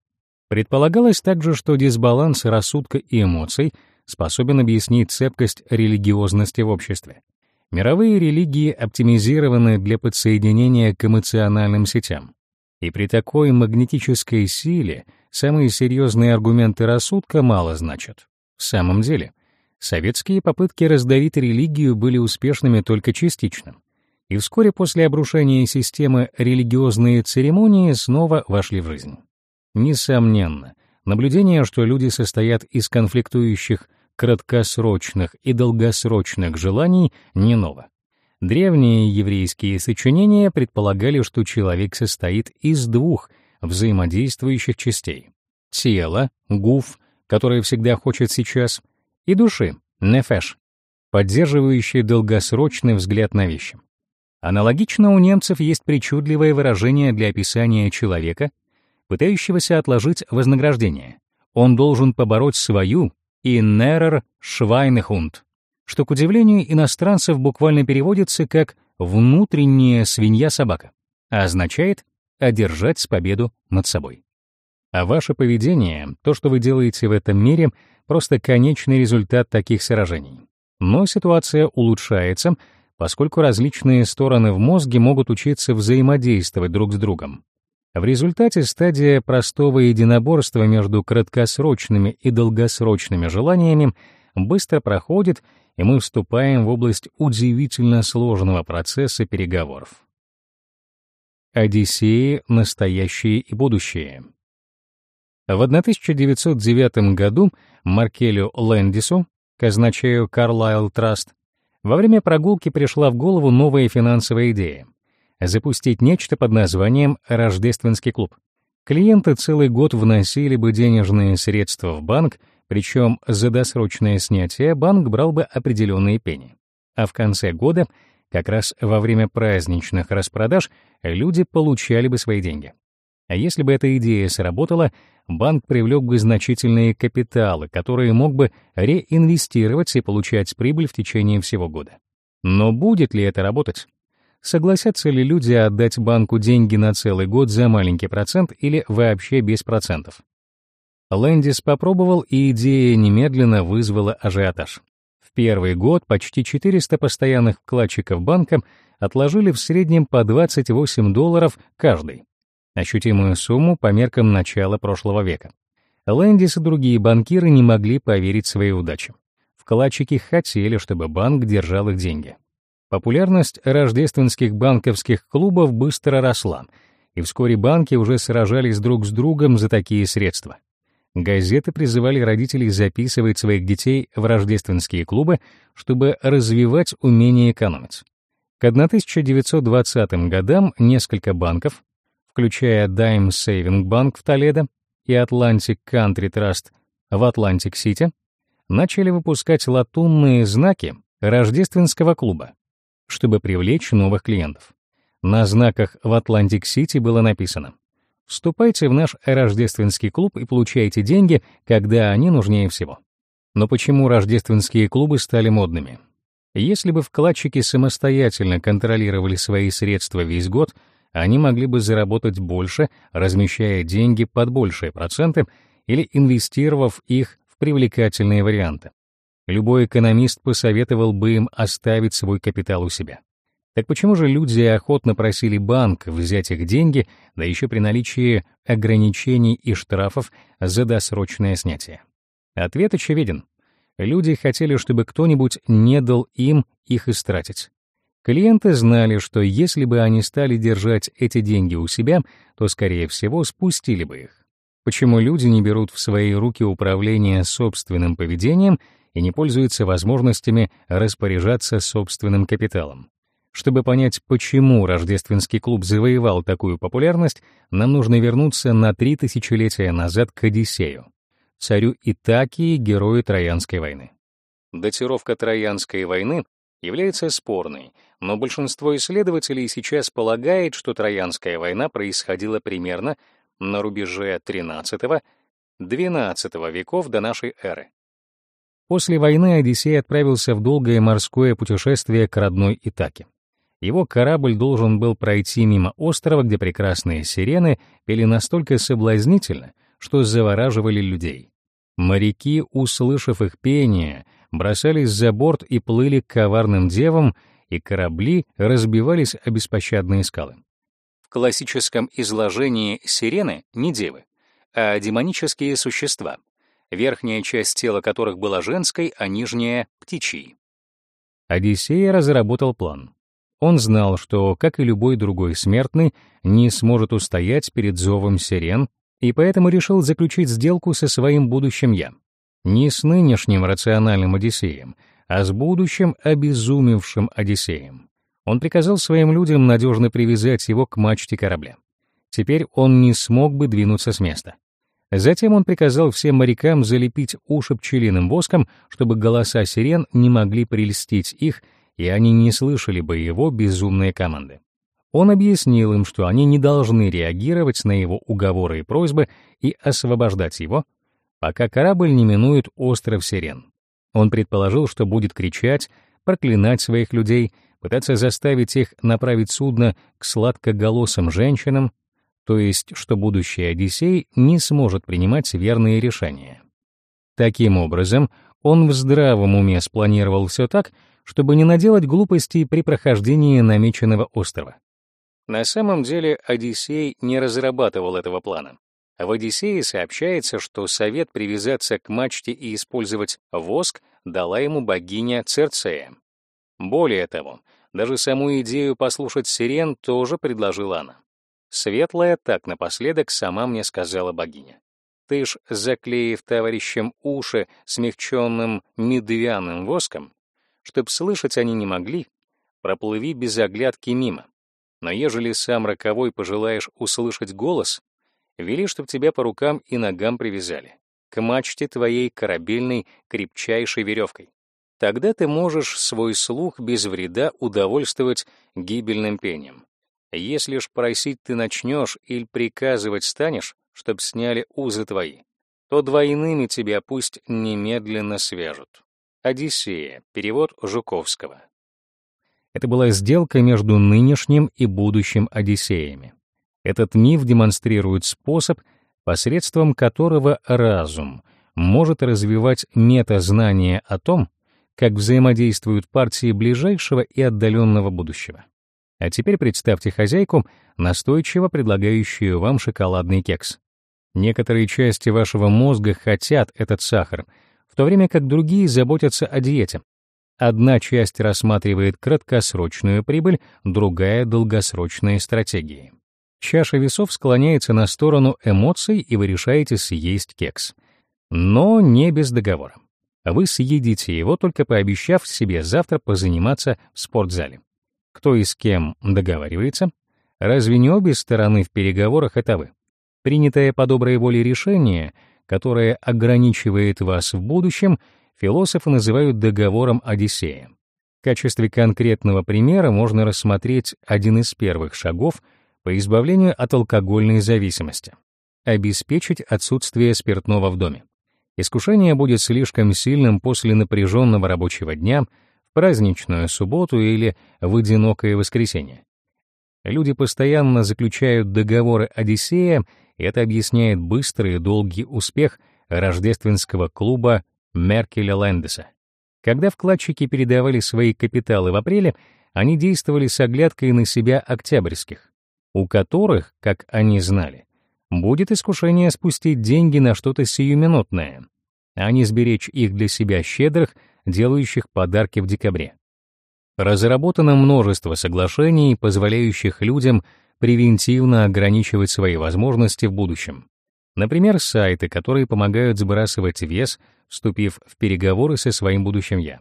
Предполагалось также, что дисбаланс рассудка и эмоций способен объяснить цепкость религиозности в обществе. Мировые религии оптимизированы для подсоединения к эмоциональным сетям. И при такой магнетической силе самые серьезные аргументы рассудка мало значат. В самом деле — Советские попытки раздавить религию были успешными только частично, и вскоре после обрушения системы религиозные церемонии снова вошли в жизнь. Несомненно, наблюдение, что люди состоят из конфликтующих краткосрочных и долгосрочных желаний, не ново. Древние еврейские сочинения предполагали, что человек состоит из двух взаимодействующих частей — тела, гуф, которое всегда хочет сейчас — и души, нефеш, поддерживающие долгосрочный взгляд на вещи. Аналогично у немцев есть причудливое выражение для описания человека, пытающегося отложить вознаграждение. Он должен побороть свою «иннерер швайнехунд», что, к удивлению иностранцев, буквально переводится как «внутренняя свинья-собака», а означает «одержать с победу над собой». А ваше поведение, то, что вы делаете в этом мире — просто конечный результат таких сражений. Но ситуация улучшается, поскольку различные стороны в мозге могут учиться взаимодействовать друг с другом. В результате стадия простого единоборства между краткосрочными и долгосрочными желаниями быстро проходит, и мы вступаем в область удивительно сложного процесса переговоров. Одиссеи, настоящее и будущее. В 1909 году Маркелю Лэндису, казначею Carlyle Trust, во время прогулки пришла в голову новая финансовая идея — запустить нечто под названием «Рождественский клуб». Клиенты целый год вносили бы денежные средства в банк, причем за досрочное снятие банк брал бы определенные пени. А в конце года, как раз во время праздничных распродаж, люди получали бы свои деньги. А если бы эта идея сработала, банк привлек бы значительные капиталы, которые мог бы реинвестировать и получать прибыль в течение всего года. Но будет ли это работать? Согласятся ли люди отдать банку деньги на целый год за маленький процент или вообще без процентов? Лэндис попробовал, и идея немедленно вызвала ажиотаж. В первый год почти 400 постоянных вкладчиков банка отложили в среднем по 28 долларов каждый ощутимую сумму по меркам начала прошлого века. Лэндис и другие банкиры не могли поверить своей удаче. Вкладчики хотели, чтобы банк держал их деньги. Популярность рождественских банковских клубов быстро росла, и вскоре банки уже сражались друг с другом за такие средства. Газеты призывали родителей записывать своих детей в рождественские клубы, чтобы развивать умение экономить. К 1920 годам несколько банков, включая Dime Saving Bank в Толедо и Atlantic Country Trust в Атлантик-Сити, начали выпускать латунные знаки рождественского клуба, чтобы привлечь новых клиентов. На знаках в Атлантик-Сити было написано «Вступайте в наш рождественский клуб и получайте деньги, когда они нужнее всего». Но почему рождественские клубы стали модными? Если бы вкладчики самостоятельно контролировали свои средства весь год, они могли бы заработать больше, размещая деньги под большие проценты или инвестировав их в привлекательные варианты. Любой экономист посоветовал бы им оставить свой капитал у себя. Так почему же люди охотно просили банк взять их деньги, да еще при наличии ограничений и штрафов за досрочное снятие? Ответ очевиден. Люди хотели, чтобы кто-нибудь не дал им их истратить. Клиенты знали, что если бы они стали держать эти деньги у себя, то, скорее всего, спустили бы их. Почему люди не берут в свои руки управление собственным поведением и не пользуются возможностями распоряжаться собственным капиталом? Чтобы понять, почему рождественский клуб завоевал такую популярность, нам нужно вернуться на три тысячелетия назад к Одиссею, царю Итакии, герою Троянской войны. Датировка Троянской войны является спорной, но большинство исследователей сейчас полагает, что Троянская война происходила примерно на рубеже XIII-XII веков до нашей эры. После войны Одиссей отправился в долгое морское путешествие к родной Итаке. Его корабль должен был пройти мимо острова, где прекрасные сирены пели настолько соблазнительно, что завораживали людей. Моряки, услышав их пение, бросались за борт и плыли к коварным девам, и корабли разбивались о беспощадные скалы. В классическом изложении сирены не девы, а демонические существа, верхняя часть тела которых была женской, а нижняя — птичьей. Одиссей разработал план. Он знал, что, как и любой другой смертный, не сможет устоять перед зовом сирен, и поэтому решил заключить сделку со своим будущим «я». Не с нынешним рациональным Одиссеем, а с будущим обезумевшим Одиссеем. Он приказал своим людям надежно привязать его к мачте корабля. Теперь он не смог бы двинуться с места. Затем он приказал всем морякам залепить уши пчелиным воском, чтобы голоса сирен не могли прельстить их и они не слышали бы его безумные команды. Он объяснил им, что они не должны реагировать на его уговоры и просьбы и освобождать его, пока корабль не минует остров Сирен. Он предположил, что будет кричать, проклинать своих людей, пытаться заставить их направить судно к сладкоголосым женщинам, то есть что будущий Одиссей не сможет принимать верные решения. Таким образом, он в здравом уме спланировал все так, чтобы не наделать глупостей при прохождении намеченного острова. На самом деле Одиссей не разрабатывал этого плана. В Одиссее сообщается, что совет привязаться к мачте и использовать воск дала ему богиня Церцея. Более того, даже саму идею послушать сирен тоже предложила она. Светлая так напоследок сама мне сказала богиня. Ты ж, заклеив товарищам уши смягченным медвяным воском, Чтоб слышать они не могли, проплыви без оглядки мимо. Но ежели сам роковой пожелаешь услышать голос, вели, чтоб тебя по рукам и ногам привязали, к мачте твоей корабельной крепчайшей веревкой. Тогда ты можешь свой слух без вреда удовольствовать гибельным пением. Если ж просить ты начнешь или приказывать станешь, чтоб сняли узы твои, то двойными тебя пусть немедленно свяжут. Одиссея. Перевод Жуковского. Это была сделка между нынешним и будущим Одиссеями. Этот миф демонстрирует способ, посредством которого разум может развивать метазнание о том, как взаимодействуют партии ближайшего и отдаленного будущего. А теперь представьте хозяйку, настойчиво предлагающую вам шоколадный кекс. Некоторые части вашего мозга хотят этот сахар, в то время как другие заботятся о диете. Одна часть рассматривает краткосрочную прибыль, другая — долгосрочные стратегии. Чаша весов склоняется на сторону эмоций, и вы решаете съесть кекс. Но не без договора. Вы съедите его, только пообещав себе завтра позаниматься в спортзале. Кто и с кем договаривается? Разве не обе стороны в переговорах это вы? Принятое по доброй воле решение, которое ограничивает вас в будущем, философы называют договором Одиссея. В качестве конкретного примера можно рассмотреть один из первых шагов по избавлению от алкогольной зависимости — обеспечить отсутствие спиртного в доме. Искушение будет слишком сильным после напряженного рабочего дня, праздничную субботу или в одинокое воскресенье. Люди постоянно заключают договоры Одиссея, и это объясняет быстрый и долгий успех рождественского клуба Меркеля Лэндеса. Когда вкладчики передавали свои капиталы в апреле, они действовали с оглядкой на себя октябрьских, у которых, как они знали, будет искушение спустить деньги на что-то сиюминутное, а не сберечь их для себя щедрых, делающих подарки в декабре. Разработано множество соглашений, позволяющих людям превентивно ограничивать свои возможности в будущем. Например, сайты, которые помогают сбрасывать вес, вступив в переговоры со своим будущим «я».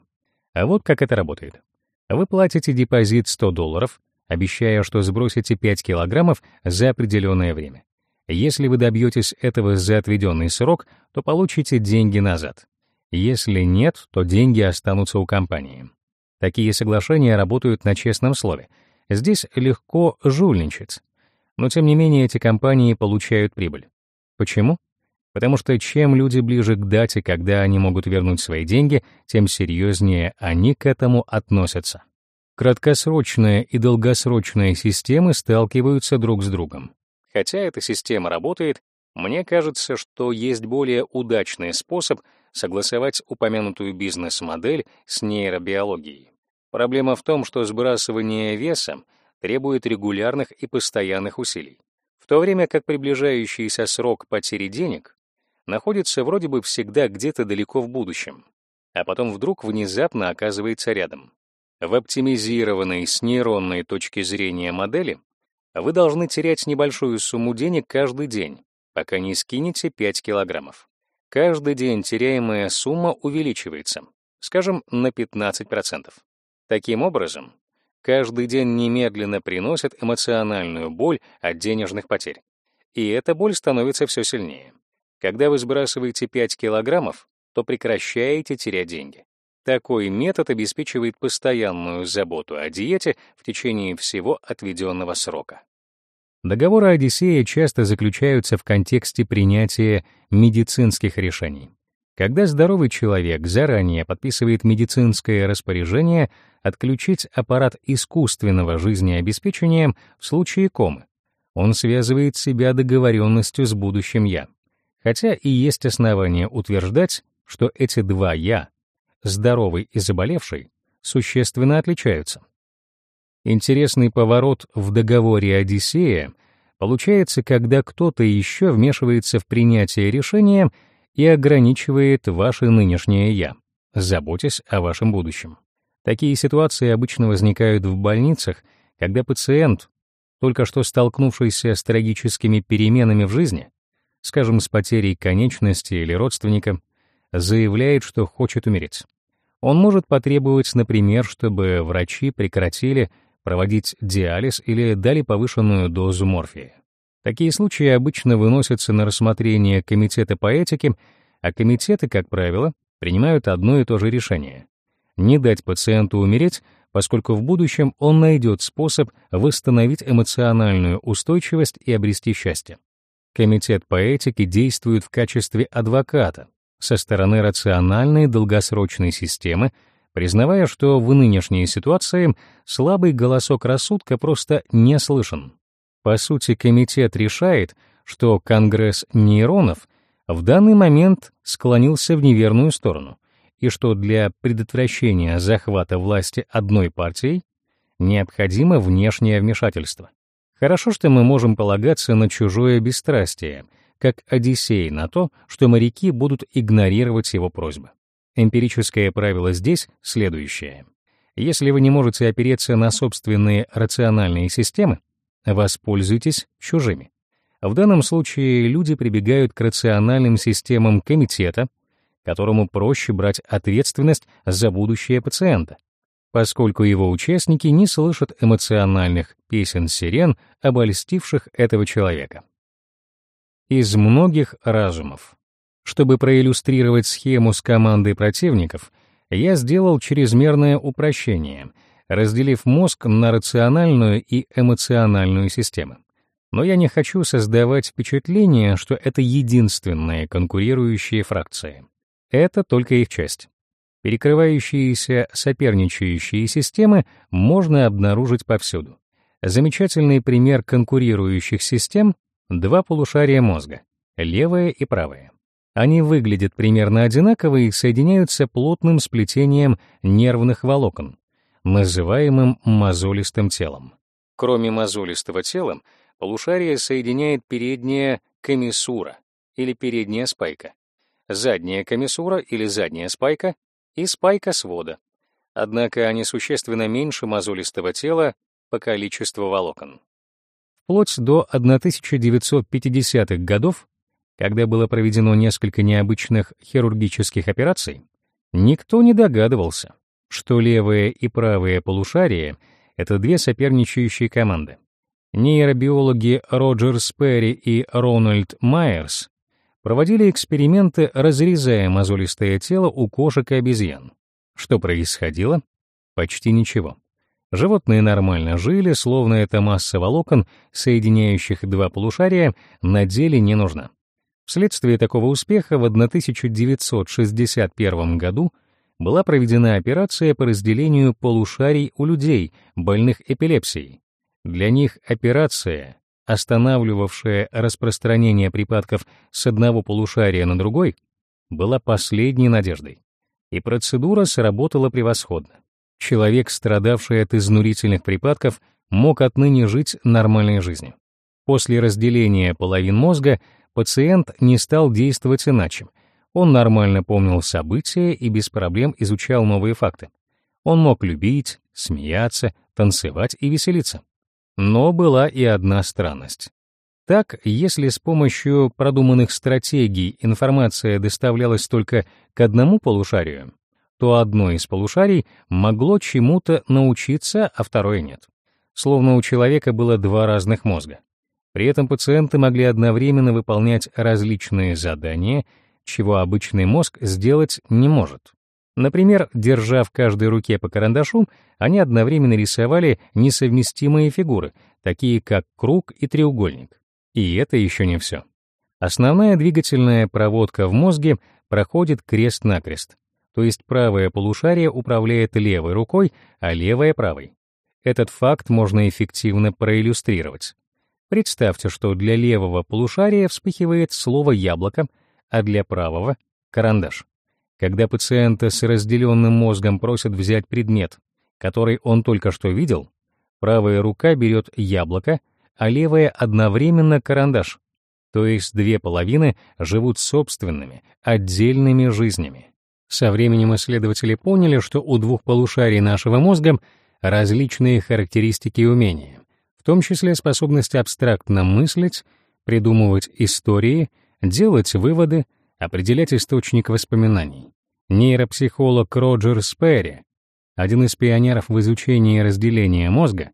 А вот как это работает. Вы платите депозит 100 долларов, обещая, что сбросите 5 килограммов за определенное время. Если вы добьетесь этого за отведенный срок, то получите деньги назад. Если нет, то деньги останутся у компании. Такие соглашения работают на честном слове. Здесь легко жульничать. Но тем не менее эти компании получают прибыль. Почему? Потому что чем люди ближе к дате, когда они могут вернуть свои деньги, тем серьезнее они к этому относятся. Краткосрочная и долгосрочная системы сталкиваются друг с другом. Хотя эта система работает, мне кажется, что есть более удачный способ согласовать упомянутую бизнес-модель с нейробиологией. Проблема в том, что сбрасывание веса требует регулярных и постоянных усилий, в то время как приближающийся срок потери денег находится вроде бы всегда где-то далеко в будущем, а потом вдруг внезапно оказывается рядом. В оптимизированной с нейронной точки зрения модели вы должны терять небольшую сумму денег каждый день, пока не скинете 5 килограммов. Каждый день теряемая сумма увеличивается, скажем, на 15%. Таким образом, каждый день немедленно приносит эмоциональную боль от денежных потерь. И эта боль становится все сильнее. Когда вы сбрасываете 5 килограммов, то прекращаете терять деньги. Такой метод обеспечивает постоянную заботу о диете в течение всего отведенного срока. Договоры Одиссея часто заключаются в контексте принятия медицинских решений. Когда здоровый человек заранее подписывает медицинское распоряжение отключить аппарат искусственного жизнеобеспечения в случае комы, он связывает себя договоренностью с будущим «я». Хотя и есть основания утверждать, что эти два «я» здоровый и заболевший, существенно отличаются. Интересный поворот в договоре Одиссея получается, когда кто-то еще вмешивается в принятие решения и ограничивает ваше нынешнее «я», заботясь о вашем будущем. Такие ситуации обычно возникают в больницах, когда пациент, только что столкнувшийся с трагическими переменами в жизни, скажем, с потерей конечности или родственника, заявляет, что хочет умереть. Он может потребовать, например, чтобы врачи прекратили проводить диализ или дали повышенную дозу морфия. Такие случаи обычно выносятся на рассмотрение комитета по этике, а комитеты, как правило, принимают одно и то же решение — не дать пациенту умереть, поскольку в будущем он найдет способ восстановить эмоциональную устойчивость и обрести счастье. Комитет по этике действует в качестве адвоката со стороны рациональной долгосрочной системы, признавая, что в нынешней ситуации слабый голосок рассудка просто не слышен. По сути, комитет решает, что Конгресс нейронов в данный момент склонился в неверную сторону, и что для предотвращения захвата власти одной партией необходимо внешнее вмешательство. Хорошо, что мы можем полагаться на чужое бесстрастие, как Одиссей на то, что моряки будут игнорировать его просьбы. Эмпирическое правило здесь следующее. Если вы не можете опереться на собственные рациональные системы, воспользуйтесь чужими. В данном случае люди прибегают к рациональным системам комитета, которому проще брать ответственность за будущее пациента, поскольку его участники не слышат эмоциональных песен сирен, обольстивших этого человека. Из многих разумов. Чтобы проиллюстрировать схему с командой противников, я сделал чрезмерное упрощение, разделив мозг на рациональную и эмоциональную системы. Но я не хочу создавать впечатление, что это единственные конкурирующие фракции. Это только их часть. Перекрывающиеся соперничающие системы можно обнаружить повсюду. Замечательный пример конкурирующих систем — два полушария мозга — левое и правое. Они выглядят примерно одинаково и соединяются плотным сплетением нервных волокон, называемым мозолистым телом. Кроме мозолистого тела, полушарие соединяет передняя комиссура или передняя спайка, задняя комиссура или задняя спайка и спайка свода. Однако они существенно меньше мозолистого тела по количеству волокон. Вплоть до 1950-х годов, когда было проведено несколько необычных хирургических операций, никто не догадывался, что левое и правое полушария — это две соперничающие команды. Нейробиологи Роджер Сперри и Рональд Майерс проводили эксперименты, разрезая мозолистое тело у кошек и обезьян. Что происходило? Почти ничего. Животные нормально жили, словно эта масса волокон, соединяющих два полушария, на деле не нужна. Вследствие такого успеха в 1961 году была проведена операция по разделению полушарий у людей, больных эпилепсией. Для них операция останавливавшая распространение припадков с одного полушария на другой, была последней надеждой. И процедура сработала превосходно. Человек, страдавший от изнурительных припадков, мог отныне жить нормальной жизнью. После разделения половин мозга пациент не стал действовать иначе. Он нормально помнил события и без проблем изучал новые факты. Он мог любить, смеяться, танцевать и веселиться. Но была и одна странность. Так, если с помощью продуманных стратегий информация доставлялась только к одному полушарию, то одно из полушарий могло чему-то научиться, а второе нет. Словно у человека было два разных мозга. При этом пациенты могли одновременно выполнять различные задания, чего обычный мозг сделать не может. Например, держа в каждой руке по карандашу, они одновременно рисовали несовместимые фигуры, такие как круг и треугольник. И это еще не все. Основная двигательная проводка в мозге проходит крест-накрест, то есть правое полушарие управляет левой рукой, а левое — правой. Этот факт можно эффективно проиллюстрировать. Представьте, что для левого полушария вспыхивает слово «яблоко», а для правого — карандаш. Когда пациента с разделенным мозгом просят взять предмет, который он только что видел, правая рука берет яблоко, а левая одновременно карандаш. То есть две половины живут собственными, отдельными жизнями. Со временем исследователи поняли, что у двух полушарий нашего мозга различные характеристики и умения, в том числе способность абстрактно мыслить, придумывать истории, делать выводы, определять источник воспоминаний. Нейропсихолог Роджер Сперри, один из пионеров в изучении разделения мозга,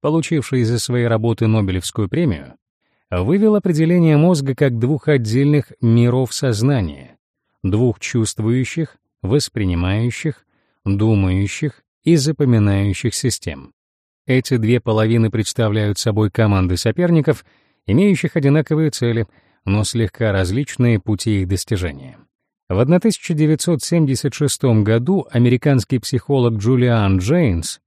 получивший за свои работы Нобелевскую премию, вывел определение мозга как двух отдельных миров сознания, двух чувствующих, воспринимающих, думающих и запоминающих систем. Эти две половины представляют собой команды соперников, имеющих одинаковые цели, но слегка различные пути их достижения. В 1976 году американский психолог Джулиан Джейнс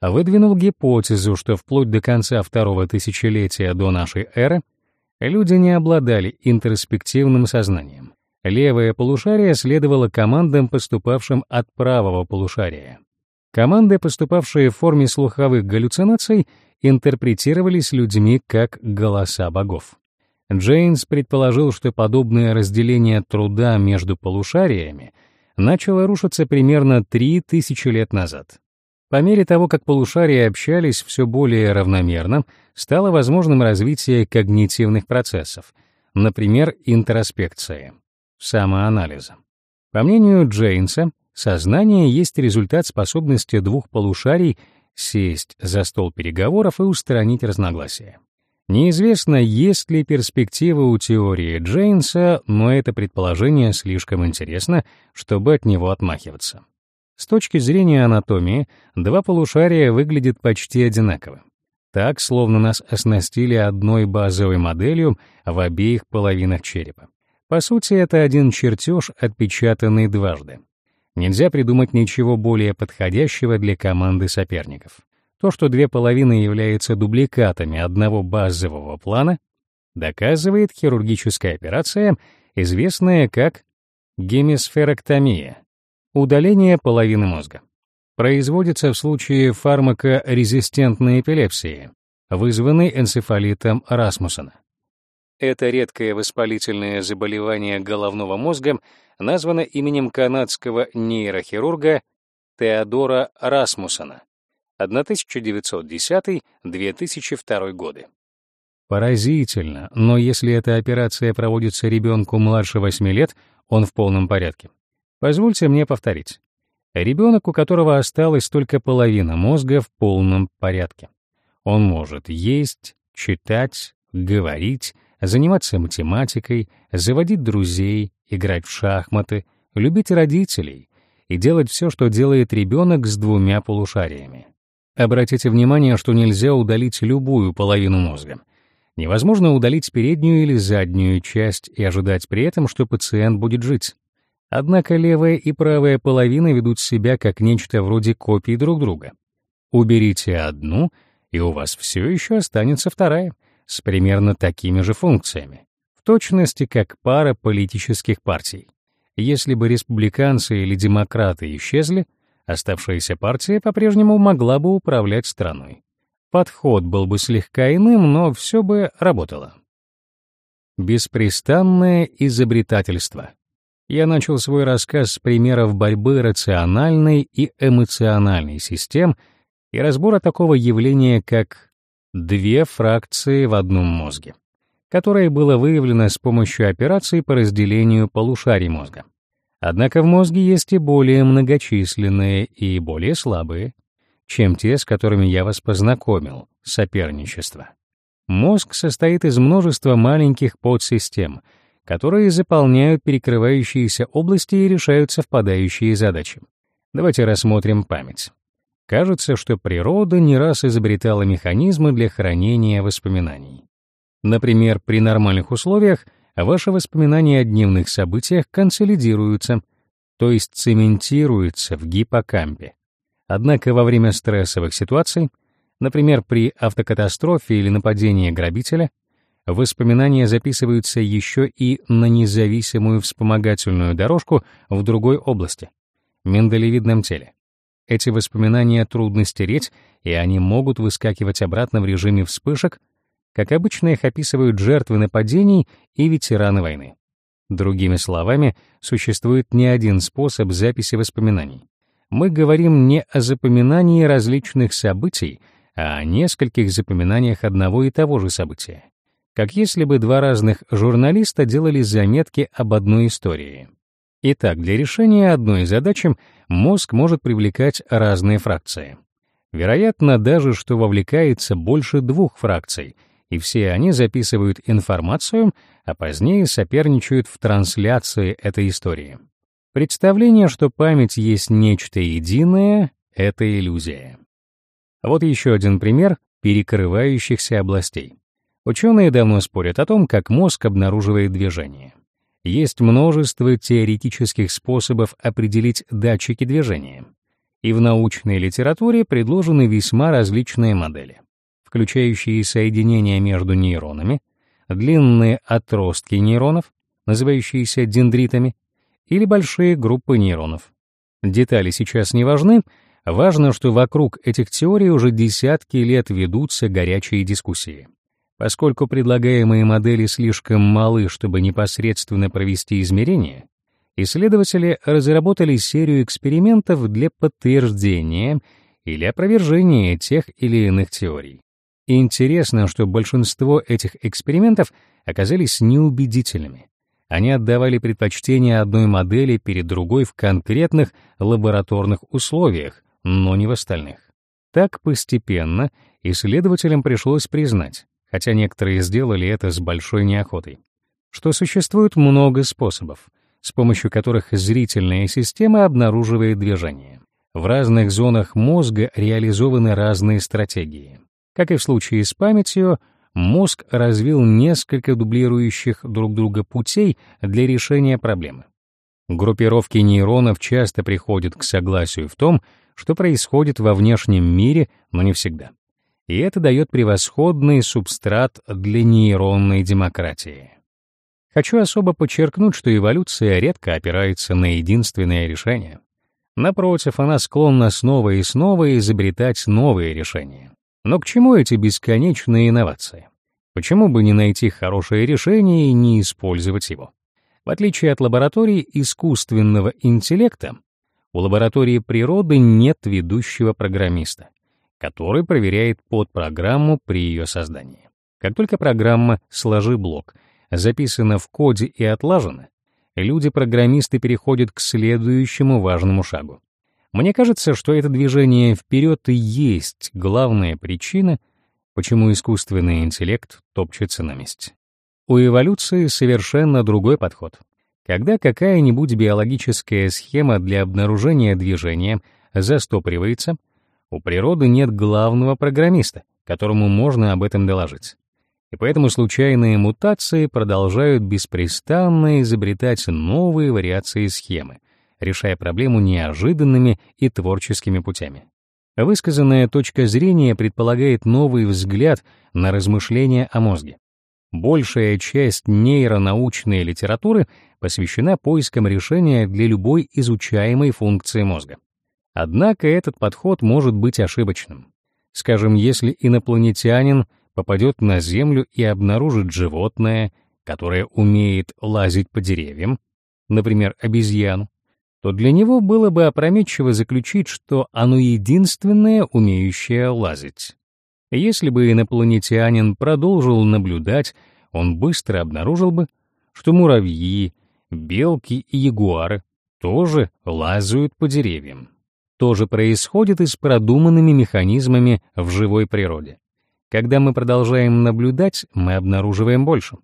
выдвинул гипотезу, что вплоть до конца второго тысячелетия до нашей эры люди не обладали интроспективным сознанием. Левое полушарие следовало командам, поступавшим от правого полушария. Команды, поступавшие в форме слуховых галлюцинаций, интерпретировались людьми как голоса богов. Джейнс предположил, что подобное разделение труда между полушариями начало рушиться примерно 3000 лет назад. По мере того, как полушария общались все более равномерно, стало возможным развитие когнитивных процессов, например, интроспекции, самоанализа. По мнению Джейнса, сознание есть результат способности двух полушарий сесть за стол переговоров и устранить разногласия. Неизвестно, есть ли перспектива у теории Джейнса, но это предположение слишком интересно, чтобы от него отмахиваться. С точки зрения анатомии, два полушария выглядят почти одинаково. Так, словно нас оснастили одной базовой моделью в обеих половинах черепа. По сути, это один чертеж, отпечатанный дважды. Нельзя придумать ничего более подходящего для команды соперников. То, что две половины являются дубликатами одного базового плана, доказывает хирургическая операция, известная как гемисфероктомия — удаление половины мозга. Производится в случае фармакорезистентной эпилепсии, вызванной энцефалитом Расмуссена. Это редкое воспалительное заболевание головного мозга названо именем канадского нейрохирурга Теодора Расмуссена 1910-2002 годы. Поразительно, но если эта операция проводится ребенку младше 8 лет, он в полном порядке. Позвольте мне повторить. Ребенок, у которого осталась только половина мозга, в полном порядке. Он может есть, читать, говорить, заниматься математикой, заводить друзей, играть в шахматы, любить родителей и делать все, что делает ребенок с двумя полушариями. Обратите внимание, что нельзя удалить любую половину мозга. Невозможно удалить переднюю или заднюю часть и ожидать при этом, что пациент будет жить. Однако левая и правая половины ведут себя как нечто вроде копий друг друга. Уберите одну, и у вас все еще останется вторая, с примерно такими же функциями, в точности как пара политических партий. Если бы республиканцы или демократы исчезли, Оставшаяся партия по-прежнему могла бы управлять страной. Подход был бы слегка иным, но все бы работало. Беспрестанное изобретательство. Я начал свой рассказ с примеров борьбы рациональной и эмоциональной систем и разбора такого явления, как две фракции в одном мозге, которое было выявлено с помощью операций по разделению полушарий мозга. Однако в мозге есть и более многочисленные и более слабые, чем те, с которыми я вас познакомил, соперничество. Мозг состоит из множества маленьких подсистем, которые заполняют перекрывающиеся области и решают совпадающие задачи. Давайте рассмотрим память. Кажется, что природа не раз изобретала механизмы для хранения воспоминаний. Например, при нормальных условиях — ваши воспоминания о дневных событиях консолидируются, то есть цементируются в гиппокампе. Однако во время стрессовых ситуаций, например, при автокатастрофе или нападении грабителя, воспоминания записываются еще и на независимую вспомогательную дорожку в другой области — миндалевидном теле. Эти воспоминания трудно стереть, и они могут выскакивать обратно в режиме вспышек как обычно их описывают жертвы нападений и ветераны войны. Другими словами, существует не один способ записи воспоминаний. Мы говорим не о запоминании различных событий, а о нескольких запоминаниях одного и того же события. Как если бы два разных журналиста делали заметки об одной истории. Итак, для решения одной задачи мозг может привлекать разные фракции. Вероятно даже, что вовлекается больше двух фракций — и все они записывают информацию, а позднее соперничают в трансляции этой истории. Представление, что память есть нечто единое — это иллюзия. Вот еще один пример перекрывающихся областей. Ученые давно спорят о том, как мозг обнаруживает движение. Есть множество теоретических способов определить датчики движения, и в научной литературе предложены весьма различные модели включающие соединения между нейронами, длинные отростки нейронов, называющиеся дендритами, или большие группы нейронов. Детали сейчас не важны, важно, что вокруг этих теорий уже десятки лет ведутся горячие дискуссии. Поскольку предлагаемые модели слишком малы, чтобы непосредственно провести измерения, исследователи разработали серию экспериментов для подтверждения или опровержения тех или иных теорий. Интересно, что большинство этих экспериментов оказались неубедительными. Они отдавали предпочтение одной модели перед другой в конкретных лабораторных условиях, но не в остальных. Так постепенно исследователям пришлось признать, хотя некоторые сделали это с большой неохотой, что существует много способов, с помощью которых зрительная система обнаруживает движение. В разных зонах мозга реализованы разные стратегии. Как и в случае с памятью, мозг развил несколько дублирующих друг друга путей для решения проблемы. Группировки нейронов часто приходят к согласию в том, что происходит во внешнем мире, но не всегда. И это дает превосходный субстрат для нейронной демократии. Хочу особо подчеркнуть, что эволюция редко опирается на единственное решение. Напротив, она склонна снова и снова изобретать новые решения. Но к чему эти бесконечные инновации? Почему бы не найти хорошее решение и не использовать его? В отличие от лаборатории искусственного интеллекта, у лаборатории природы нет ведущего программиста, который проверяет подпрограмму при ее создании. Как только программа «Сложи блок» записана в коде и отлажена, люди-программисты переходят к следующему важному шагу. Мне кажется, что это движение вперед и есть главная причина, почему искусственный интеллект топчется на месте. У эволюции совершенно другой подход — когда какая-нибудь биологическая схема для обнаружения движения застопоривается, у природы нет главного программиста, которому можно об этом доложить. И поэтому случайные мутации продолжают беспрестанно изобретать новые вариации схемы, решая проблему неожиданными и творческими путями. Высказанная точка зрения предполагает новый взгляд на размышления о мозге. Большая часть нейронаучной литературы посвящена поискам решения для любой изучаемой функции мозга. Однако этот подход может быть ошибочным. Скажем, если инопланетянин попадет на Землю и обнаружит животное, которое умеет лазить по деревьям, например, обезьяну, то для него было бы опрометчиво заключить, что оно единственное, умеющее лазить. Если бы инопланетянин продолжил наблюдать, он быстро обнаружил бы, что муравьи, белки и ягуары тоже лазают по деревьям. То же происходит и с продуманными механизмами в живой природе. Когда мы продолжаем наблюдать, мы обнаруживаем больше.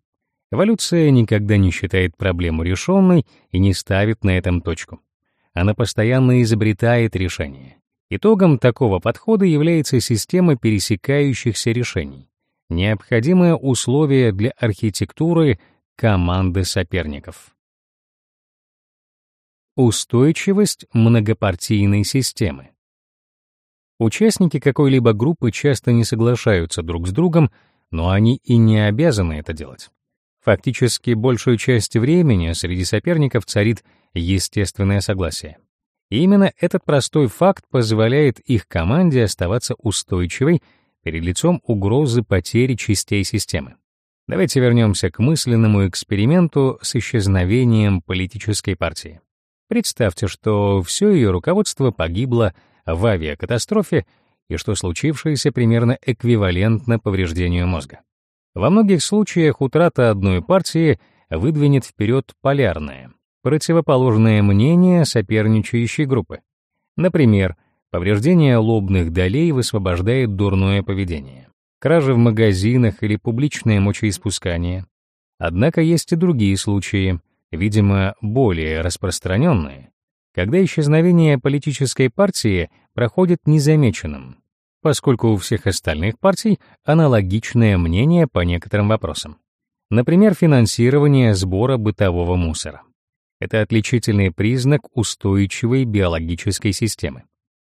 Эволюция никогда не считает проблему решенной и не ставит на этом точку. Она постоянно изобретает решения. Итогом такого подхода является система пересекающихся решений, необходимое условие для архитектуры команды соперников. Устойчивость многопартийной системы. Участники какой-либо группы часто не соглашаются друг с другом, но они и не обязаны это делать. Фактически большую часть времени среди соперников царит естественное согласие. И именно этот простой факт позволяет их команде оставаться устойчивой перед лицом угрозы потери частей системы. Давайте вернемся к мысленному эксперименту с исчезновением политической партии. Представьте, что все ее руководство погибло в авиакатастрофе и что случившееся примерно эквивалентно повреждению мозга. Во многих случаях утрата одной партии выдвинет вперед полярное, противоположное мнение соперничающей группы. Например, повреждение лобных долей высвобождает дурное поведение, кражи в магазинах или публичное мочеиспускание. Однако есть и другие случаи, видимо, более распространенные, когда исчезновение политической партии проходит незамеченным, поскольку у всех остальных партий аналогичное мнение по некоторым вопросам. Например, финансирование сбора бытового мусора. Это отличительный признак устойчивой биологической системы.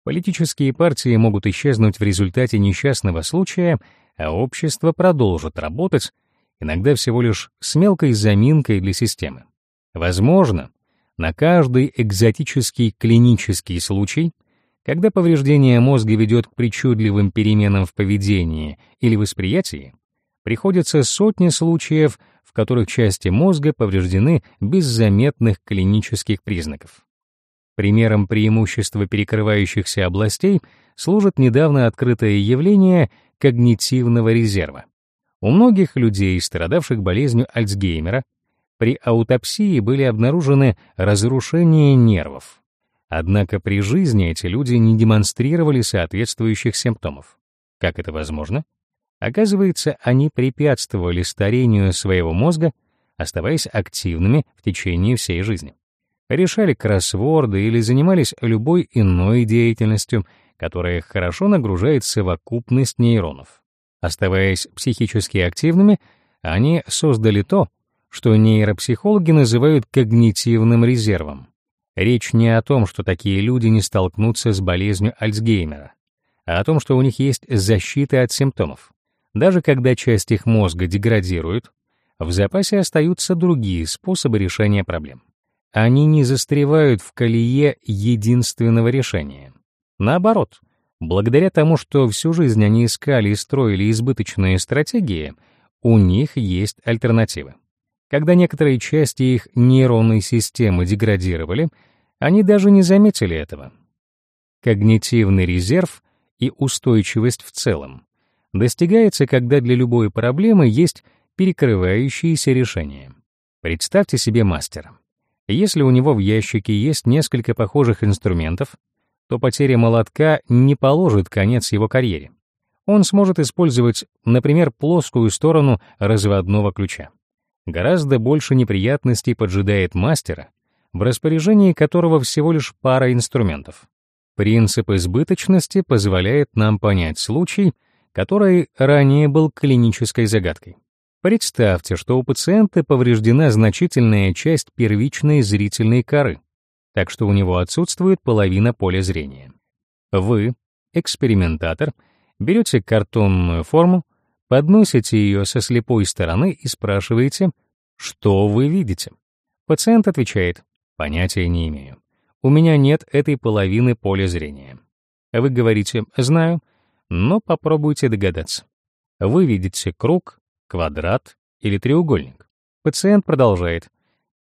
Политические партии могут исчезнуть в результате несчастного случая, а общество продолжит работать, иногда всего лишь с мелкой заминкой для системы. Возможно, на каждый экзотический клинический случай, когда повреждение мозга ведет к причудливым переменам в поведении или восприятии, приходится сотни случаев, в которых части мозга повреждены без заметных клинических признаков. Примером преимущества перекрывающихся областей служит недавно открытое явление когнитивного резерва. У многих людей, страдавших болезнью Альцгеймера, при аутопсии были обнаружены разрушения нервов. Однако при жизни эти люди не демонстрировали соответствующих симптомов. Как это возможно? Оказывается, они препятствовали старению своего мозга, оставаясь активными в течение всей жизни. Решали кроссворды или занимались любой иной деятельностью, которая хорошо нагружает совокупность нейронов. Оставаясь психически активными, они создали то, что нейропсихологи называют когнитивным резервом. Речь не о том, что такие люди не столкнутся с болезнью Альцгеймера, а о том, что у них есть защита от симптомов. Даже когда часть их мозга деградирует, в запасе остаются другие способы решения проблем. Они не застревают в колее единственного решения. Наоборот, благодаря тому, что всю жизнь они искали и строили избыточные стратегии, у них есть альтернативы. Когда некоторые части их нейронной системы деградировали, они даже не заметили этого. Когнитивный резерв и устойчивость в целом достигается, когда для любой проблемы есть перекрывающиеся решения. Представьте себе мастера. Если у него в ящике есть несколько похожих инструментов, то потеря молотка не положит конец его карьере. Он сможет использовать, например, плоскую сторону разводного ключа. Гораздо больше неприятностей поджидает мастера, в распоряжении которого всего лишь пара инструментов. Принцип избыточности позволяет нам понять случай, который ранее был клинической загадкой. Представьте, что у пациента повреждена значительная часть первичной зрительной коры, так что у него отсутствует половина поля зрения. Вы, экспериментатор, берете картонную форму, подносите ее со слепой стороны и спрашиваете, что вы видите. Пациент отвечает, понятия не имею. У меня нет этой половины поля зрения. Вы говорите, знаю, но попробуйте догадаться. Вы видите круг, квадрат или треугольник. Пациент продолжает.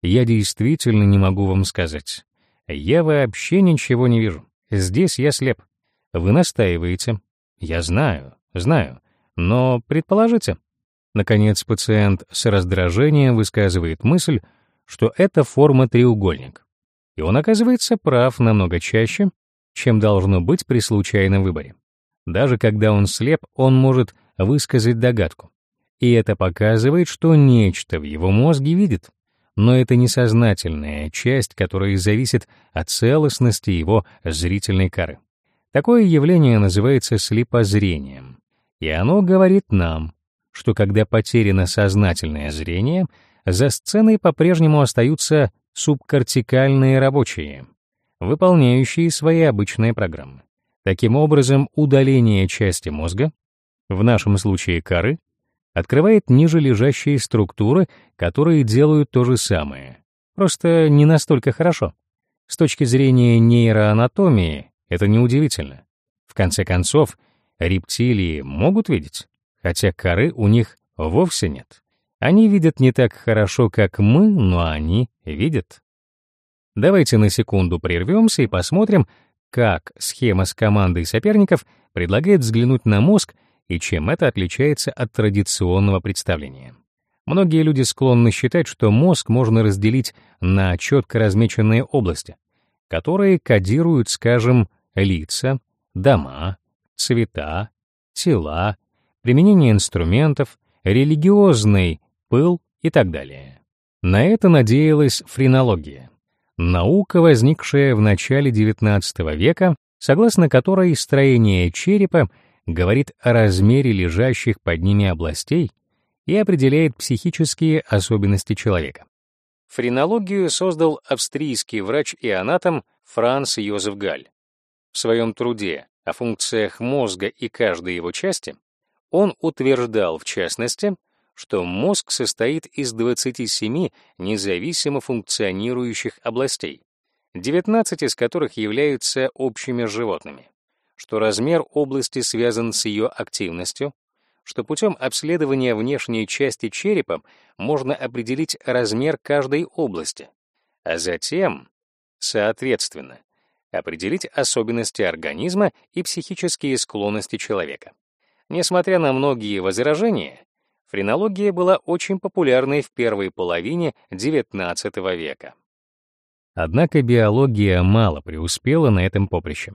Я действительно не могу вам сказать. Я вообще ничего не вижу. Здесь я слеп. Вы настаиваете. Я знаю, знаю. Но предположите. Наконец, пациент с раздражением высказывает мысль, что это форма треугольник. И он оказывается прав намного чаще, чем должно быть при случайном выборе. Даже когда он слеп, он может высказать догадку. И это показывает, что нечто в его мозге видит. Но это несознательная часть, которая зависит от целостности его зрительной коры. Такое явление называется слепозрением. И оно говорит нам, что когда потеряно сознательное зрение, за сценой по-прежнему остаются субкортикальные рабочие, выполняющие свои обычные программы. Таким образом, удаление части мозга, в нашем случае коры, открывает ниже лежащие структуры, которые делают то же самое, просто не настолько хорошо. С точки зрения нейроанатомии это неудивительно. В конце концов, рептилии могут видеть, хотя коры у них вовсе нет. Они видят не так хорошо, как мы, но они видят. Давайте на секунду прервемся и посмотрим, как схема с командой соперников предлагает взглянуть на мозг и чем это отличается от традиционного представления. Многие люди склонны считать, что мозг можно разделить на четко размеченные области, которые кодируют, скажем, лица, дома, цвета, тела, применение инструментов, религиозный пыл и так далее. На это надеялась френология. Наука, возникшая в начале XIX века, согласно которой строение черепа говорит о размере лежащих под ними областей и определяет психические особенности человека. Френологию создал австрийский врач и анатом Франц Йозеф Галь. В своем труде о функциях мозга и каждой его части он утверждал, в частности, что мозг состоит из 27 независимо функционирующих областей, 19 из которых являются общими животными что размер области связан с ее активностью, что путем обследования внешней части черепа можно определить размер каждой области, а затем, соответственно, определить особенности организма и психические склонности человека. Несмотря на многие возражения, френология была очень популярной в первой половине XIX века. Однако биология мало преуспела на этом поприще,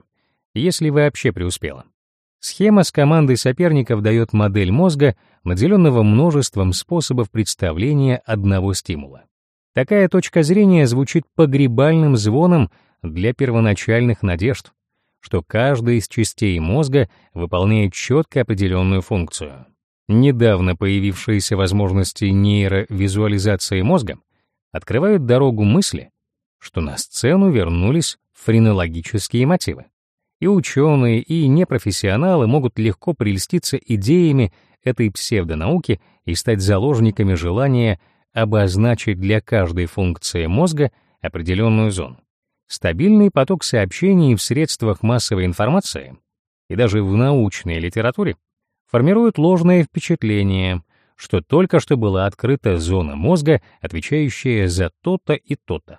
если вообще преуспела. Схема с командой соперников дает модель мозга, наделенного множеством способов представления одного стимула. Такая точка зрения звучит погребальным звоном для первоначальных надежд, что каждая из частей мозга выполняет четко определенную функцию. Недавно появившиеся возможности нейровизуализации мозга открывают дорогу мысли, что на сцену вернулись френологические мотивы. И ученые, и непрофессионалы могут легко прельститься идеями этой псевдонауки и стать заложниками желания обозначить для каждой функции мозга определенную зону. Стабильный поток сообщений в средствах массовой информации и даже в научной литературе формирует ложное впечатление, что только что была открыта зона мозга, отвечающая за то-то и то-то.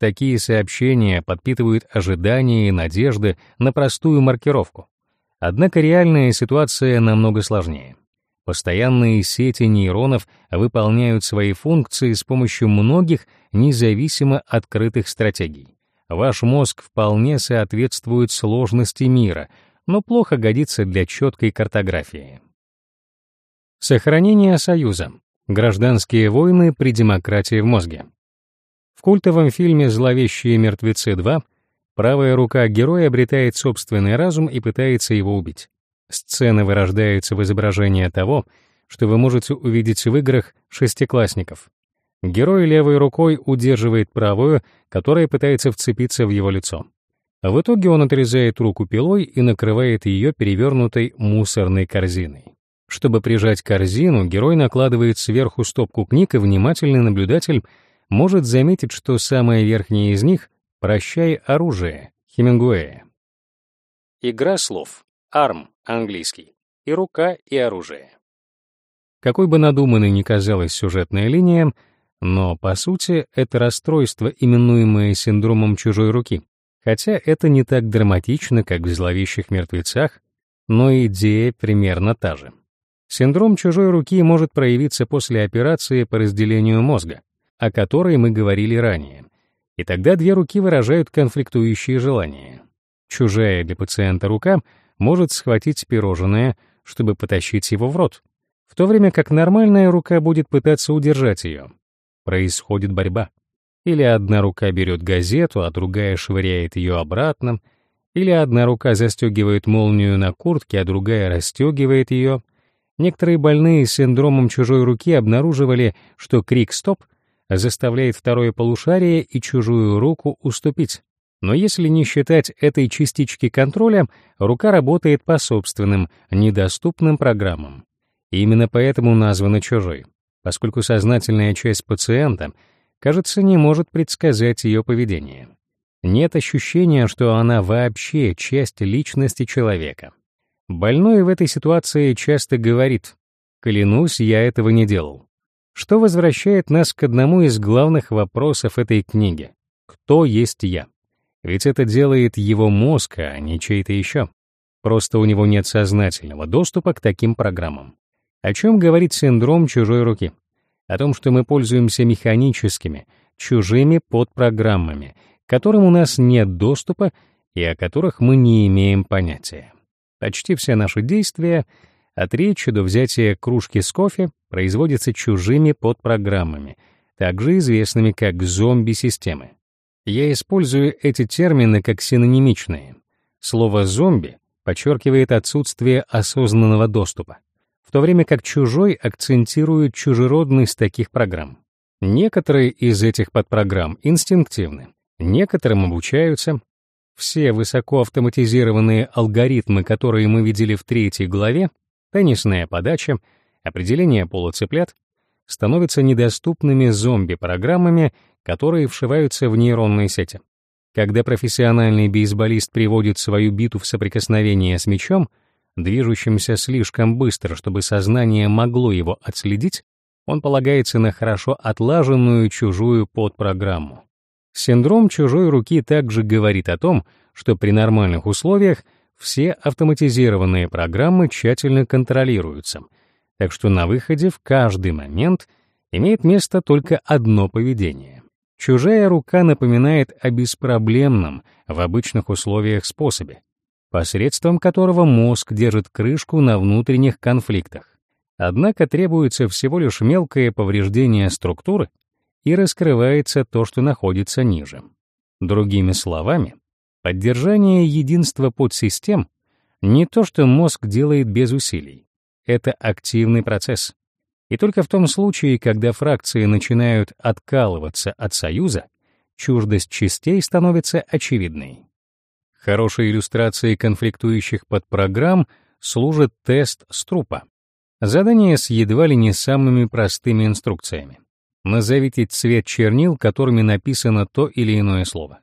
Такие сообщения подпитывают ожидания и надежды на простую маркировку. Однако реальная ситуация намного сложнее. Постоянные сети нейронов выполняют свои функции с помощью многих независимо открытых стратегий. Ваш мозг вполне соответствует сложности мира, но плохо годится для четкой картографии. Сохранение союза. Гражданские войны при демократии в мозге. В культовом фильме «Зловещие мертвецы 2» правая рука героя обретает собственный разум и пытается его убить. Сцена вырождается в изображение того, что вы можете увидеть в играх шестиклассников. Герой левой рукой удерживает правую, которая пытается вцепиться в его лицо. В итоге он отрезает руку пилой и накрывает ее перевернутой мусорной корзиной. Чтобы прижать корзину, герой накладывает сверху стопку книг, и внимательный наблюдатель может заметить, что самая верхняя из них — «Прощай оружие» Хемингуэя. Игра слов. Арм, английский. И рука, и оружие. Какой бы надуманной ни казалась сюжетная линия, но, по сути, это расстройство, именуемое синдромом чужой руки. Хотя это не так драматично, как в «Зловещих мертвецах», но идея примерно та же. Синдром чужой руки может проявиться после операции по разделению мозга, о которой мы говорили ранее. И тогда две руки выражают конфликтующие желания. Чужая для пациента рука может схватить пирожное, чтобы потащить его в рот, в то время как нормальная рука будет пытаться удержать ее. Происходит борьба. Или одна рука берет газету, а другая швыряет ее обратно, или одна рука застегивает молнию на куртке, а другая расстегивает ее. Некоторые больные с синдромом чужой руки обнаруживали, что крик «стоп» заставляет второе полушарие и чужую руку уступить. Но если не считать этой частички контроля, рука работает по собственным, недоступным программам. Именно поэтому названа чужой, поскольку сознательная часть пациента, кажется, не может предсказать ее поведение. Нет ощущения, что она вообще часть личности человека. Больной в этой ситуации часто говорит «Клянусь, я этого не делал». Что возвращает нас к одному из главных вопросов этой книги. Кто есть я? Ведь это делает его мозг, а не чей-то еще. Просто у него нет сознательного доступа к таким программам. О чем говорит синдром чужой руки? О том, что мы пользуемся механическими, чужими подпрограммами, к которым у нас нет доступа и о которых мы не имеем понятия. Почти все наши действия — от речи до взятия кружки с кофе производится чужими подпрограммами, также известными как зомби-системы. Я использую эти термины как синонимичные. Слово «зомби» подчеркивает отсутствие осознанного доступа, в то время как «чужой» акцентирует чужеродность таких программ. Некоторые из этих подпрограмм инстинктивны, некоторым обучаются. Все высокоавтоматизированные алгоритмы, которые мы видели в третьей главе, теннисная подача, определение пола становятся недоступными зомби-программами, которые вшиваются в нейронные сети. Когда профессиональный бейсболист приводит свою биту в соприкосновение с мячом, движущимся слишком быстро, чтобы сознание могло его отследить, он полагается на хорошо отлаженную чужую подпрограмму. Синдром чужой руки также говорит о том, что при нормальных условиях все автоматизированные программы тщательно контролируются, так что на выходе в каждый момент имеет место только одно поведение. Чужая рука напоминает о беспроблемном в обычных условиях способе, посредством которого мозг держит крышку на внутренних конфликтах. Однако требуется всего лишь мелкое повреждение структуры, и раскрывается то, что находится ниже. Другими словами, поддержание единства подсистем — не то, что мозг делает без усилий. Это активный процесс. И только в том случае, когда фракции начинают откалываться от союза, чуждость частей становится очевидной. Хорошей иллюстрацией конфликтующих подпрограмм служит тест Струпа. Задание с едва ли не самыми простыми инструкциями. Назовите цвет чернил, которыми написано то или иное слово.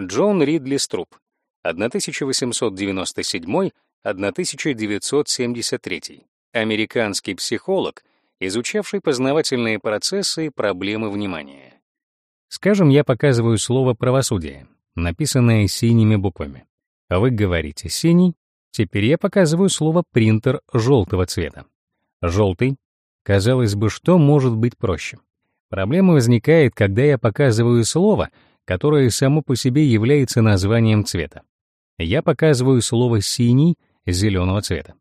Джон Ридли Струп, 1897-1973. Американский психолог, изучавший познавательные процессы и проблемы внимания. Скажем, я показываю слово «правосудие», написанное синими буквами. А вы говорите «синий», теперь я показываю слово «принтер» желтого цвета. Желтый. Казалось бы, что может быть проще? Проблема возникает, когда я показываю слово, которое само по себе является названием цвета. Я показываю слово «синий» зеленого цвета.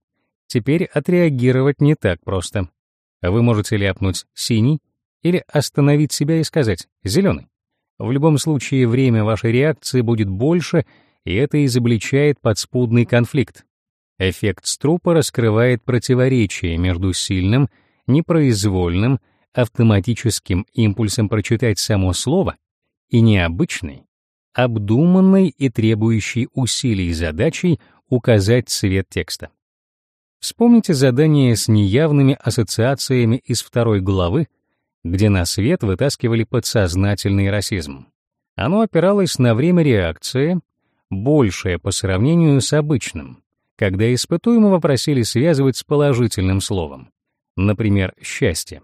Теперь отреагировать не так просто. Вы можете ляпнуть «синий» или остановить себя и сказать «зеленый». В любом случае время вашей реакции будет больше, и это изобличает подспудный конфликт. Эффект струпа раскрывает противоречие между сильным, непроизвольным, автоматическим импульсом прочитать само слово и необычной, обдуманной и требующей усилий задачей указать цвет текста. Вспомните задание с неявными ассоциациями из второй главы, где на свет вытаскивали подсознательный расизм. Оно опиралось на время реакции, большее по сравнению с обычным, когда испытуемого просили связывать с положительным словом, например, «счастье»,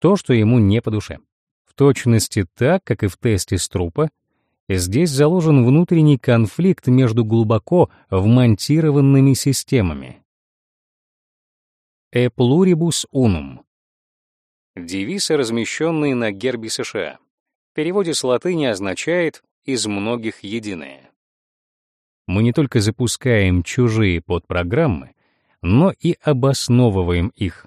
то, что ему не по душе. В точности так, как и в тесте Струпа, здесь заложен внутренний конфликт между глубоко вмонтированными системами. «E pluribus unum» — девиз, размещенный на гербе США. В переводе с латыни означает «из многих единое» мы не только запускаем чужие подпрограммы, но и обосновываем их.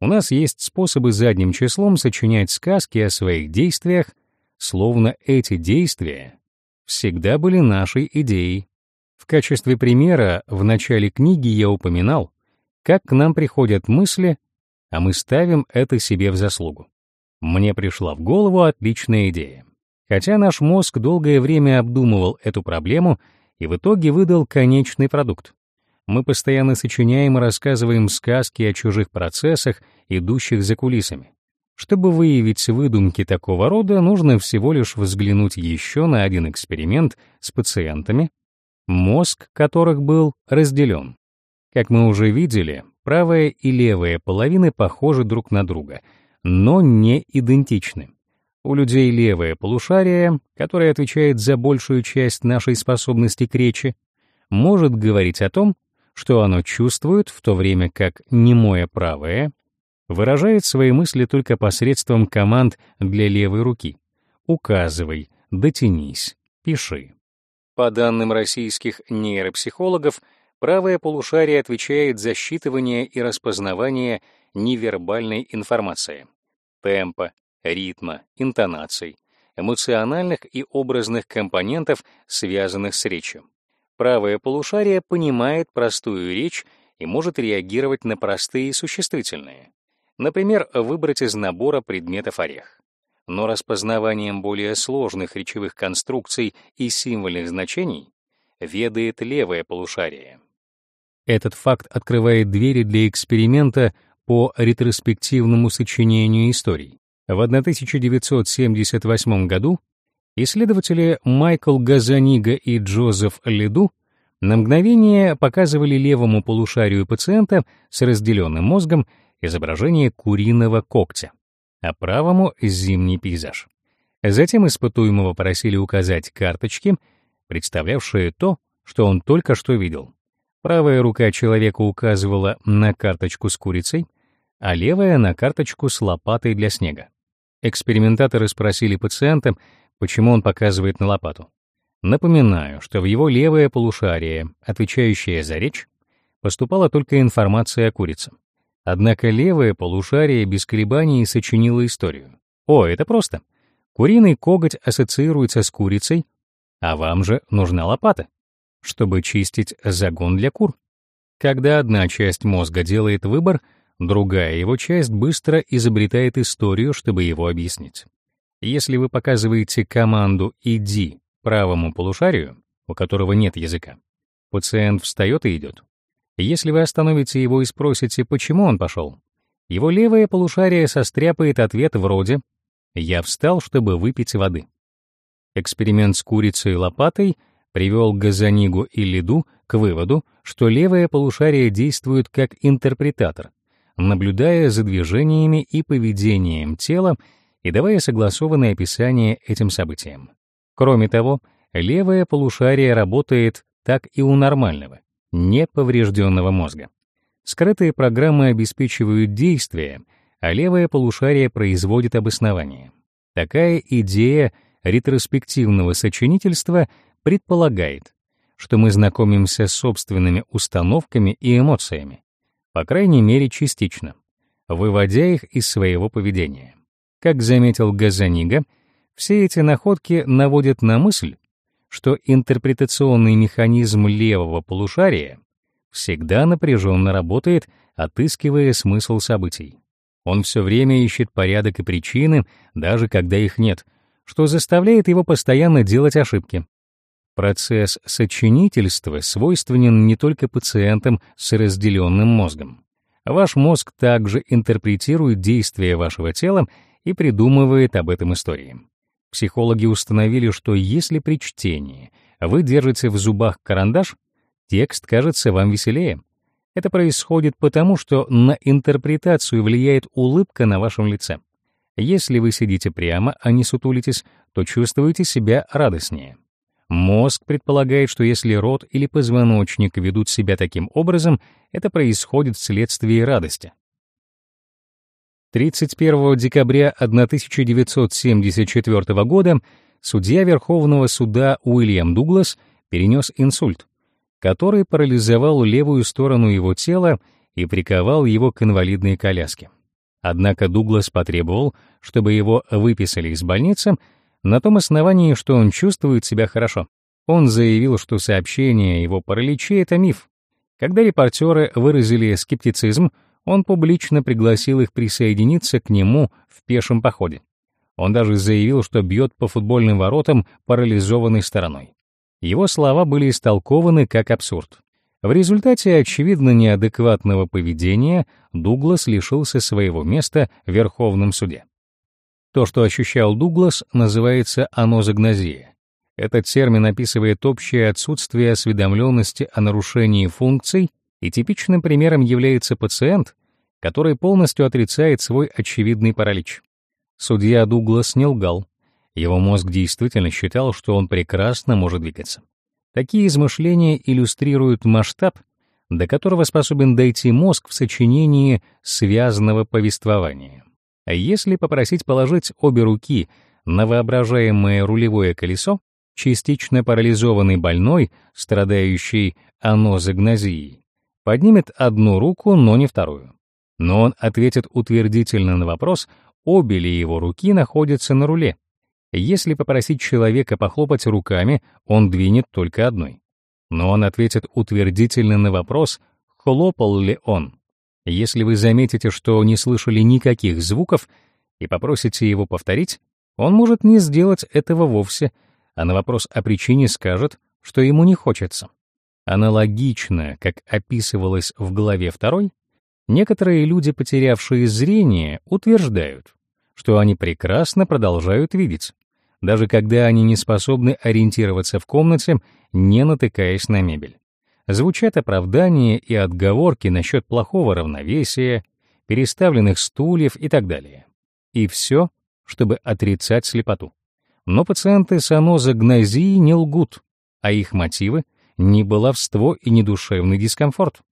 У нас есть способы задним числом сочинять сказки о своих действиях, словно эти действия всегда были нашей идеей. В качестве примера в начале книги я упоминал, как к нам приходят мысли, а мы ставим это себе в заслугу. Мне пришла в голову отличная идея. Хотя наш мозг долгое время обдумывал эту проблему — и в итоге выдал конечный продукт. Мы постоянно сочиняем и рассказываем сказки о чужих процессах, идущих за кулисами. Чтобы выявить выдумки такого рода, нужно всего лишь взглянуть еще на один эксперимент с пациентами, мозг которых был разделен. Как мы уже видели, правая и левая половины похожи друг на друга, но не идентичны. У людей левое полушарие, которое отвечает за большую часть нашей способности к речи, может говорить о том, что оно чувствует, в то время как немое правое выражает свои мысли только посредством команд для левой руки. Указывай, дотянись, пиши. По данным российских нейропсихологов, правое полушарие отвечает за считывание и распознавание невербальной информации, темпа, ритма, интонаций, эмоциональных и образных компонентов, связанных с речью. Правое полушарие понимает простую речь и может реагировать на простые существительные. Например, выбрать из набора предметов орех. Но распознаванием более сложных речевых конструкций и символьных значений ведает левое полушарие. Этот факт открывает двери для эксперимента по ретроспективному сочинению историй. В 1978 году исследователи Майкл Газанига и Джозеф Леду На мгновение показывали левому полушарию пациента с разделенным мозгом изображение куриного когтя, а правому — зимний пейзаж. Затем испытуемого просили указать карточки, представлявшие то, что он только что видел. Правая рука человека указывала на карточку с курицей, а левая — на карточку с лопатой для снега. Экспериментаторы спросили пациента, почему он показывает на лопату. Напоминаю, что в его левое полушарие, отвечающее за речь, поступала только информация о курице. Однако левое полушарие без колебаний сочинило историю. О, это просто. Куриный коготь ассоциируется с курицей, а вам же нужна лопата, чтобы чистить загон для кур. Когда одна часть мозга делает выбор, другая его часть быстро изобретает историю, чтобы его объяснить. Если вы показываете команду «иди» правому полушарию, у которого нет языка, пациент встает и идет. Если вы остановите его и спросите, почему он пошел, его левое полушарие состряпает ответ вроде «Я встал, чтобы выпить воды». Эксперимент с курицей и лопатой привел Газанигу и Лиду к выводу, что левое полушарие действует как интерпретатор, наблюдая за движениями и поведением тела и давая согласованное описание этим событиям. Кроме того, левое полушарие работает так и у нормального, неповрежденного мозга. Скрытые программы обеспечивают действие, а левое полушарие производит обоснование. Такая идея ретроспективного сочинительства предполагает, что мы знакомимся с собственными установками и эмоциями, по крайней мере частично, выводя их из своего поведения. Как заметил Газанига, все эти находки наводят на мысль, что интерпретационный механизм левого полушария всегда напряженно работает, отыскивая смысл событий. Он все время ищет порядок и причины, даже когда их нет, что заставляет его постоянно делать ошибки. Процесс сочинительства свойственен не только пациентам с разделенным мозгом. Ваш мозг также интерпретирует действия вашего тела и придумывает об этом истории. Психологи установили, что если при чтении вы держите в зубах карандаш, текст кажется вам веселее. Это происходит потому, что на интерпретацию влияет улыбка на вашем лице. Если вы сидите прямо, а не сутулитесь, то чувствуете себя радостнее. Мозг предполагает, что если рот или позвоночник ведут себя таким образом, это происходит вследствие радости. 31 декабря 1974 года судья Верховного суда Уильям Дуглас перенес инсульт, который парализовал левую сторону его тела и приковал его к инвалидной коляске. Однако Дуглас потребовал, чтобы его выписали из больницы на том основании, что он чувствует себя хорошо. Он заявил, что сообщение его параличе — это миф. Когда репортеры выразили скептицизм, он публично пригласил их присоединиться к нему в пешем походе. Он даже заявил, что бьет по футбольным воротам парализованной стороной. Его слова были истолкованы как абсурд. В результате, очевидно, неадекватного поведения Дуглас лишился своего места в Верховном суде. То, что ощущал Дуглас, называется анозагнозия. Этот термин описывает общее отсутствие осведомленности о нарушении функций и типичным примером является пациент, который полностью отрицает свой очевидный паралич. Судья Дуглас не лгал. Его мозг действительно считал, что он прекрасно может двигаться. Такие измышления иллюстрируют масштаб, до которого способен дойти мозг в сочинении связанного повествования. А если попросить положить обе руки на воображаемое рулевое колесо, частично парализованный больной, страдающий анозагнозией, поднимет одну руку, но не вторую. Но он ответит утвердительно на вопрос, обе ли его руки находятся на руле. Если попросить человека похлопать руками, он двинет только одной. Но он ответит утвердительно на вопрос, хлопал ли он. Если вы заметите, что не слышали никаких звуков, и попросите его повторить, он может не сделать этого вовсе, а на вопрос о причине скажет, что ему не хочется. Аналогично, как описывалось в главе 2, некоторые люди, потерявшие зрение, утверждают, что они прекрасно продолжают видеть, даже когда они не способны ориентироваться в комнате, не натыкаясь на мебель. Звучат оправдания и отговорки насчет плохого равновесия, переставленных стульев и так далее. И все, чтобы отрицать слепоту. Но пациенты с анозогнозией не лгут, а их мотивы — не баловство и не душевный дискомфорт.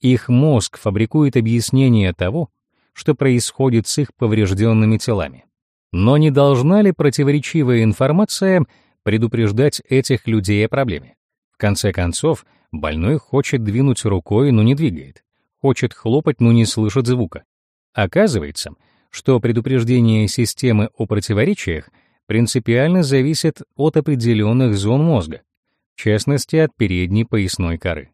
Их мозг фабрикует объяснение того, что происходит с их поврежденными телами. Но не должна ли противоречивая информация предупреждать этих людей о проблеме? В конце концов, больной хочет двинуть рукой, но не двигает, хочет хлопать, но не слышит звука. Оказывается, что предупреждение системы о противоречиях принципиально зависит от определенных зон мозга, в частности от передней поясной коры.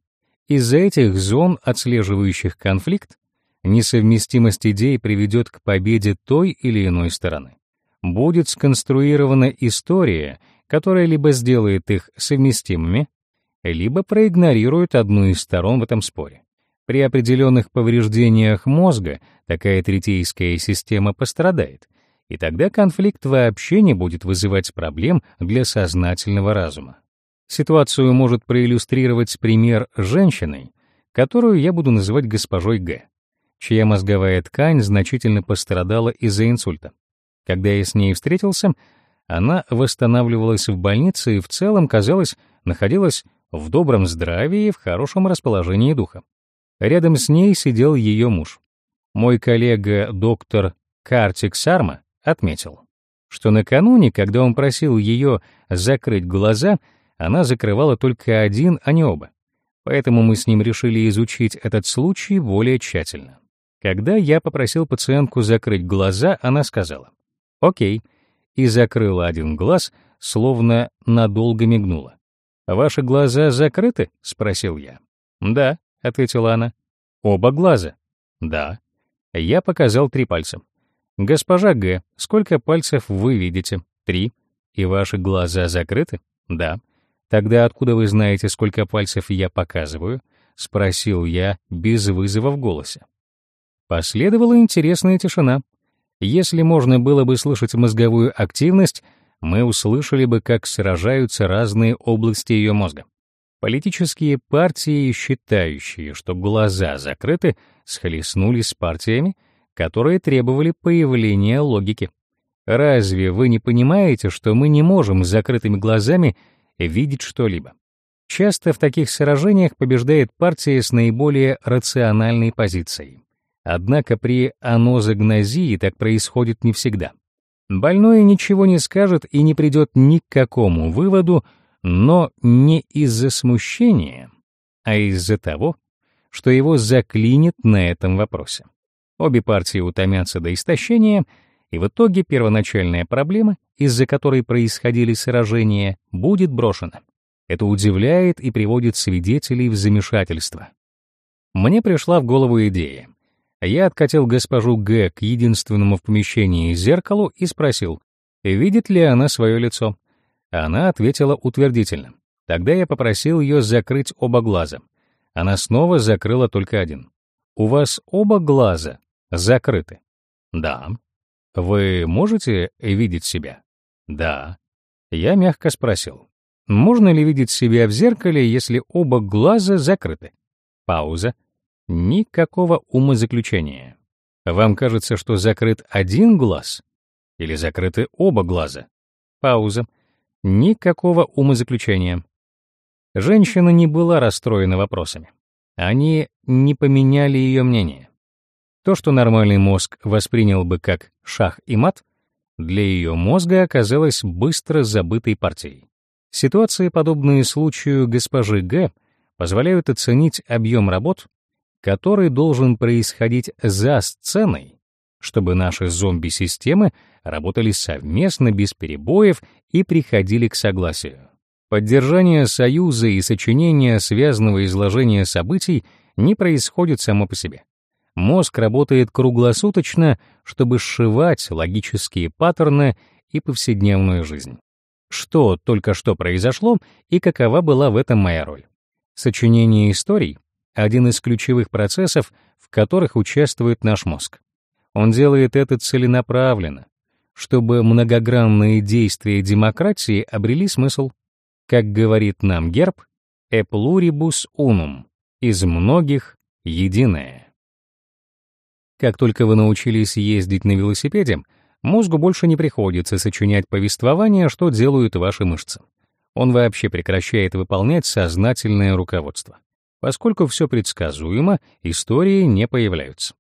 Из-за этих зон, отслеживающих конфликт, несовместимость идей приведет к победе той или иной стороны. Будет сконструирована история, которая либо сделает их совместимыми, либо проигнорирует одну из сторон в этом споре. При определенных повреждениях мозга такая третейская система пострадает, и тогда конфликт вообще не будет вызывать проблем для сознательного разума. Ситуацию может проиллюстрировать пример женщины, которую я буду называть госпожой Г, чья мозговая ткань значительно пострадала из-за инсульта. Когда я с ней встретился, она восстанавливалась в больнице и в целом, казалось, находилась в добром здравии и в хорошем расположении духа. Рядом с ней сидел ее муж. Мой коллега доктор Картик Сарма отметил, что накануне, когда он просил ее закрыть глаза, она закрывала только один, а не оба. Поэтому мы с ним решили изучить этот случай более тщательно. Когда я попросил пациентку закрыть глаза, она сказала «Окей», и закрыла один глаз, словно надолго мигнула. «Ваши глаза закрыты?» — спросил я. «Да», — ответила она. «Оба глаза?» «Да». Я показал три пальца. «Госпожа Г, сколько пальцев вы видите?» «Три». «И ваши глаза закрыты?» «Да». «Тогда откуда вы знаете, сколько пальцев я показываю?» — спросил я без вызова в голосе. Последовала интересная тишина. Если можно было бы слышать мозговую активность, мы услышали бы, как сражаются разные области ее мозга. Политические партии, считающие, что глаза закрыты, схлестнулись с партиями, которые требовали появления логики. Разве вы не понимаете, что мы не можем с закрытыми глазами видеть что-либо? Часто в таких сражениях побеждает партия с наиболее рациональной позицией. Однако при анозогнозии так происходит не всегда. Больной ничего не скажет и не придет ни к какому выводу, но не из-за смущения, а из-за того, что его заклинит на этом вопросе. Обе партии утомятся до истощения, и в итоге первоначальная проблема, из-за которой происходили сражения, будет брошена. Это удивляет и приводит свидетелей в замешательство. Мне пришла в голову идея. Я откатил госпожу Г к единственному в помещении зеркалу и спросил, видит ли она свое лицо. Она ответила утвердительно. Тогда я попросил ее закрыть оба глаза. Она снова закрыла только один. «У вас оба глаза закрыты?» «Да». «Вы можете видеть себя?» «Да». Я мягко спросил. «Можно ли видеть себя в зеркале, если оба глаза закрыты?» Пауза. Никакого умозаключения. Вам кажется, что закрыт один глаз? Или закрыты оба глаза? Пауза. Никакого умозаключения. Женщина не была расстроена вопросами. Они не поменяли ее мнение. То, что нормальный мозг воспринял бы как шах и мат, для ее мозга оказалось быстро забытой партией. Ситуации, подобные случаю госпожи Г, позволяют оценить объем работ, который должен происходить за сценой, чтобы наши зомби-системы работали совместно без перебоев и приходили к согласию. Поддержание союза и сочинение связанного изложения событий не происходит само по себе. Мозг работает круглосуточно, чтобы сшивать логические паттерны и повседневную жизнь. Что только что произошло и какова была в этом моя роль? Сочинение историй — один из ключевых процессов, в которых участвует наш мозг. Он делает это целенаправленно, чтобы многогранные действия демократии обрели смысл. Как говорит нам герб, «e unum» — «из многих единое». Как только вы научились ездить на велосипеде, мозгу больше не приходится сочинять повествование, что делают ваши мышцы. Он вообще прекращает выполнять сознательное руководство. Поскольку все предсказуемо, истории не появляются.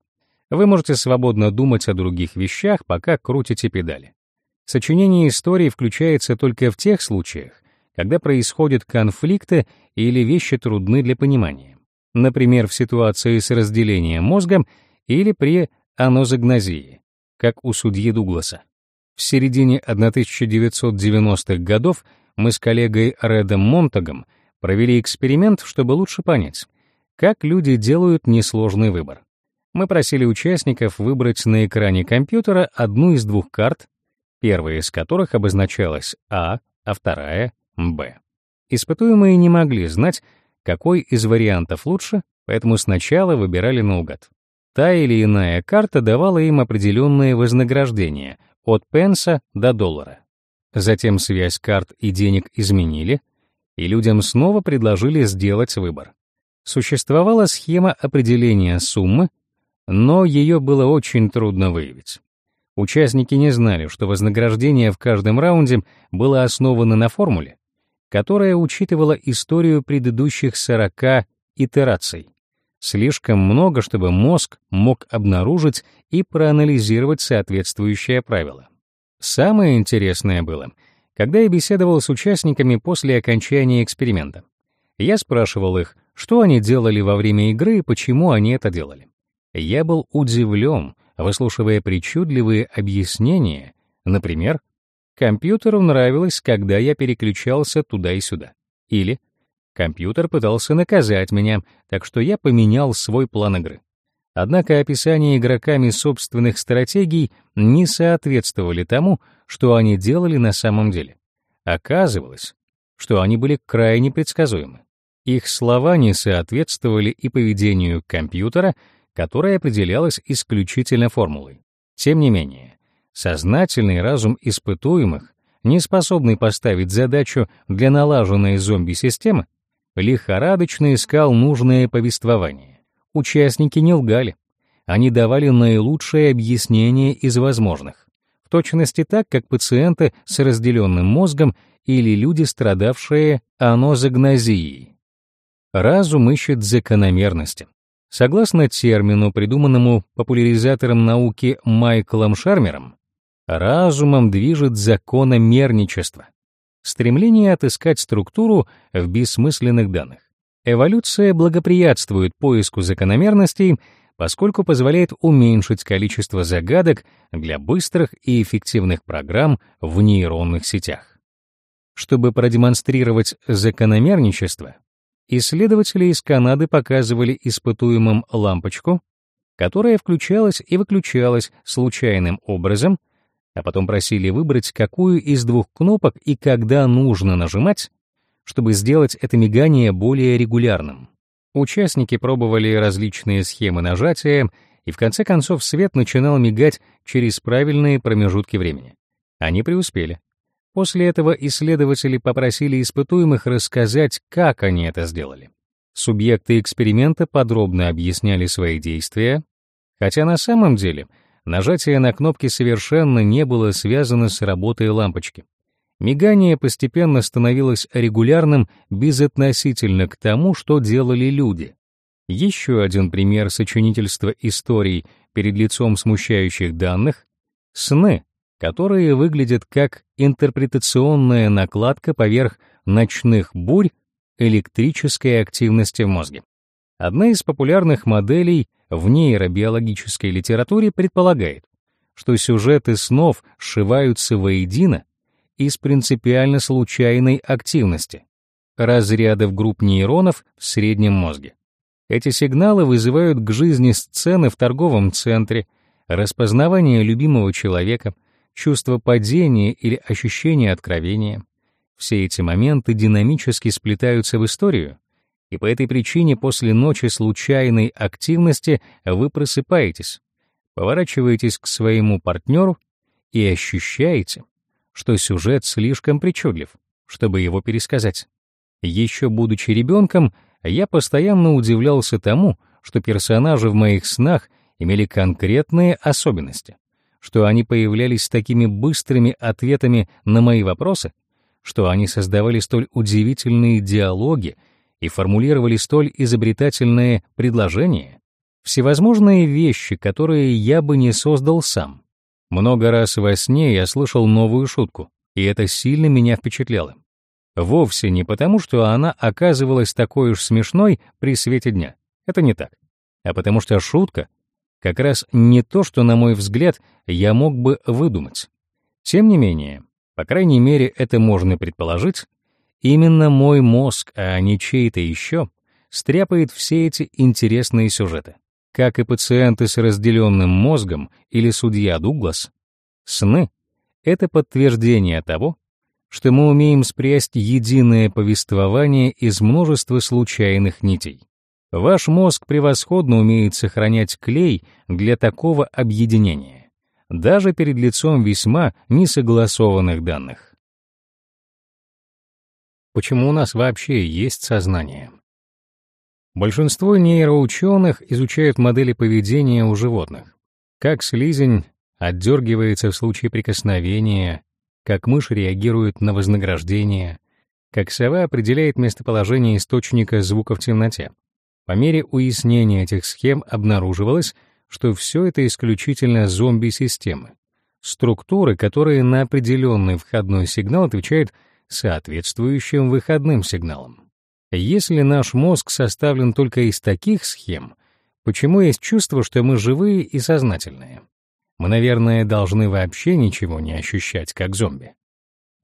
Вы можете свободно думать о других вещах, пока крутите педали. Сочинение истории включается только в тех случаях, когда происходят конфликты или вещи трудны для понимания. Например, в ситуации с разделением мозга или при анозагнозии, как у судьи Дугласа. В середине 1990-х годов мы с коллегой Редом Монтагом провели эксперимент, чтобы лучше понять, как люди делают несложный выбор. Мы просили участников выбрать на экране компьютера одну из двух карт, первая из которых обозначалась А, а вторая — Б. Испытуемые не могли знать, какой из вариантов лучше, поэтому сначала выбирали наугад. Та или иная карта давала им определенное вознаграждение от пенса до доллара. Затем связь карт и денег изменили, и людям снова предложили сделать выбор. Существовала схема определения суммы, но ее было очень трудно выявить. Участники не знали, что вознаграждение в каждом раунде было основано на формуле, которая учитывала историю предыдущих 40 итераций. Слишком много, чтобы мозг мог обнаружить и проанализировать соответствующее правило. Самое интересное было, когда я беседовал с участниками после окончания эксперимента. Я спрашивал их, что они делали во время игры и почему они это делали. Я был удивлен, выслушивая причудливые объяснения, например, компьютеру нравилось, когда я переключался туда и сюда. Или компьютер пытался наказать меня, так что я поменял свой план игры. Однако описания игроками собственных стратегий не соответствовали тому, что они делали на самом деле. Оказывалось, что они были крайне предсказуемы. Их слова не соответствовали и поведению компьютера, которая определялась исключительно формулой. Тем не менее, сознательный разум испытуемых, не способный поставить задачу для налаженной зомби-системы, лихорадочно искал нужное повествование. Участники не лгали. Они давали наилучшее объяснение из возможных. В точности так, как пациенты с разделенным мозгом или люди, страдавшие анозагнозией. Разум ищет закономерности. Согласно термину, придуманному популяризатором науки Майклом Шармером, разумом движет закономерничество, стремление отыскать структуру в бессмысленных данных. Эволюция благоприятствует поиску закономерностей, поскольку позволяет уменьшить количество загадок для быстрых и эффективных программ в нейронных сетях. Чтобы продемонстрировать закономерничество, Исследователи из Канады показывали испытуемым лампочку, которая включалась и выключалась случайным образом, а потом просили выбрать, какую из двух кнопок и когда нужно нажимать, чтобы сделать это мигание более регулярным. Участники пробовали различные схемы нажатия, и в конце концов свет начинал мигать через правильные промежутки времени. Они преуспели. После этого исследователи попросили испытуемых рассказать, как они это сделали. Субъекты эксперимента подробно объясняли свои действия, хотя на самом деле нажатие на кнопки совершенно не было связано с работой лампочки. Мигание постепенно становилось регулярным безотносительно к тому, что делали люди. Еще один пример сочинительства историй перед лицом смущающих данных — сны, которые выглядят как интерпретационная накладка поверх ночных бурь электрической активности в мозге. Одна из популярных моделей в нейробиологической литературе предполагает, что сюжеты снов сшиваются воедино из принципиально случайной активности, разрядов групп нейронов в среднем мозге. Эти сигналы вызывают к жизни сцены в торговом центре, распознавание любимого человека — чувство падения или ощущение откровения. Все эти моменты динамически сплетаются в историю, и по этой причине после ночи случайной активности вы просыпаетесь, поворачиваетесь к своему партнеру и ощущаете, что сюжет слишком причудлив, чтобы его пересказать. Еще будучи ребенком, я постоянно удивлялся тому, что персонажи в моих снах имели конкретные особенности, что они появлялись с такими быстрыми ответами на мои вопросы, что они создавали столь удивительные диалоги и формулировали столь изобретательные предложения, всевозможные вещи, которые я бы не создал сам. Много раз во сне я слышал новую шутку, и это сильно меня впечатляло. Вовсе не потому, что она оказывалась такой уж смешной при свете дня. Это не так. А потому что шутка как раз не то, что, на мой взгляд, я мог бы выдумать. Тем не менее, по крайней мере, это можно предположить, именно мой мозг, а не чей-то еще, стряпает все эти интересные сюжеты. Как и пациенты с разделенным мозгом или судья Дуглас, сны — это подтверждение того, что мы умеем спрясть единое повествование из множества случайных нитей. Ваш мозг превосходно умеет сохранять клей для такого объединения, даже перед лицом весьма несогласованных данных. Почему у нас вообще есть сознание? Большинство нейроученых изучают модели поведения у животных. Как слизень отдергивается в случае прикосновения, как мышь реагирует на вознаграждение, как сова определяет местоположение источника звука в темноте. По мере уяснения этих схем обнаруживалось, что все это исключительно зомби-системы, структуры, которые на определенный входной сигнал отвечают соответствующим выходным сигналам. Если наш мозг составлен только из таких схем, почему есть чувство, что мы живые и сознательные? Мы, наверное, должны вообще ничего не ощущать, как зомби.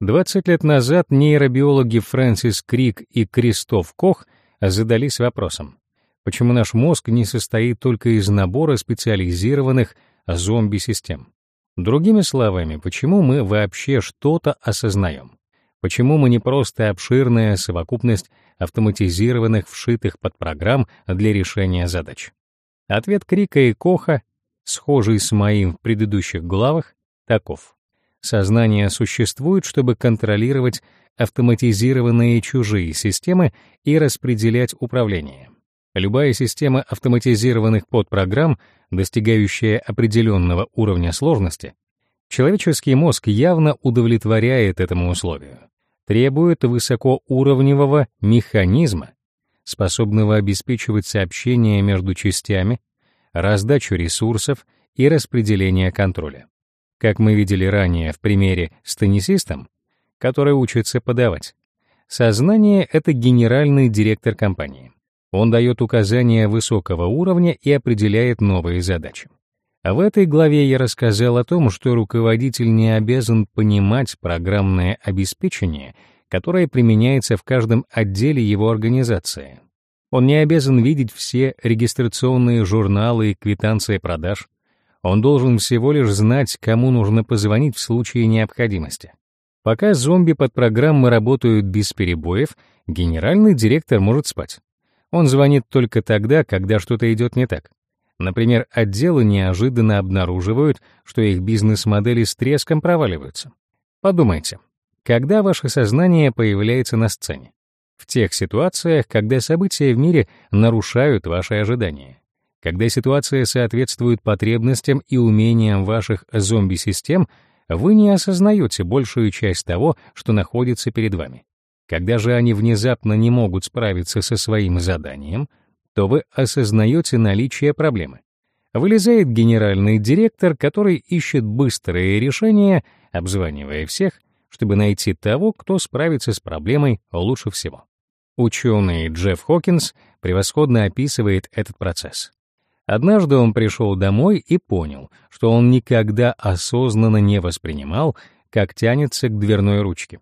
20 лет назад нейробиологи Фрэнсис Крик и Кристоф Кох задались вопросом, почему наш мозг не состоит только из набора специализированных зомби-систем. Другими словами, почему мы вообще что-то осознаем? Почему мы не просто обширная совокупность автоматизированных вшитых под программ для решения задач? Ответ Крика и Коха схожий с моим в предыдущих главах, таков. Сознание существует, чтобы контролировать автоматизированные чужие системы и распределять управление. Любая система автоматизированных подпрограмм, достигающая определенного уровня сложности, человеческий мозг явно удовлетворяет этому условию, требует высокоуровневого механизма, способного обеспечивать сообщение между частями, раздачу ресурсов и распределение контроля. Как мы видели ранее в примере с теннисистом, который учится подавать, сознание — это генеральный директор компании. Он дает указания высокого уровня и определяет новые задачи. А в этой главе я рассказал о том, что руководитель не обязан понимать программное обеспечение, которое применяется в каждом отделе его организации. Он не обязан видеть все регистрационные журналы и квитанции продаж. Он должен всего лишь знать, кому нужно позвонить в случае необходимости. Пока зомби под программы работают без перебоев, генеральный директор может спать. Он звонит только тогда, когда что-то идет не так. Например, отделы неожиданно обнаруживают, что их бизнес-модели с треском проваливаются. Подумайте, когда ваше сознание появляется на сцене? В тех ситуациях, когда события в мире нарушают ваши ожидания. Когда ситуация соответствует потребностям и умениям ваших зомби-систем, вы не осознаете большую часть того, что находится перед вами. Когда же они внезапно не могут справиться со своим заданием, то вы осознаете наличие проблемы. Вылезает генеральный директор, который ищет быстрые решения, обзванивая всех, чтобы найти того, кто справится с проблемой лучше всего. Ученый Джефф Хокинс превосходно описывает этот процесс. Однажды он пришел домой и понял, что он никогда осознанно не воспринимал, как тянется к дверной ручке.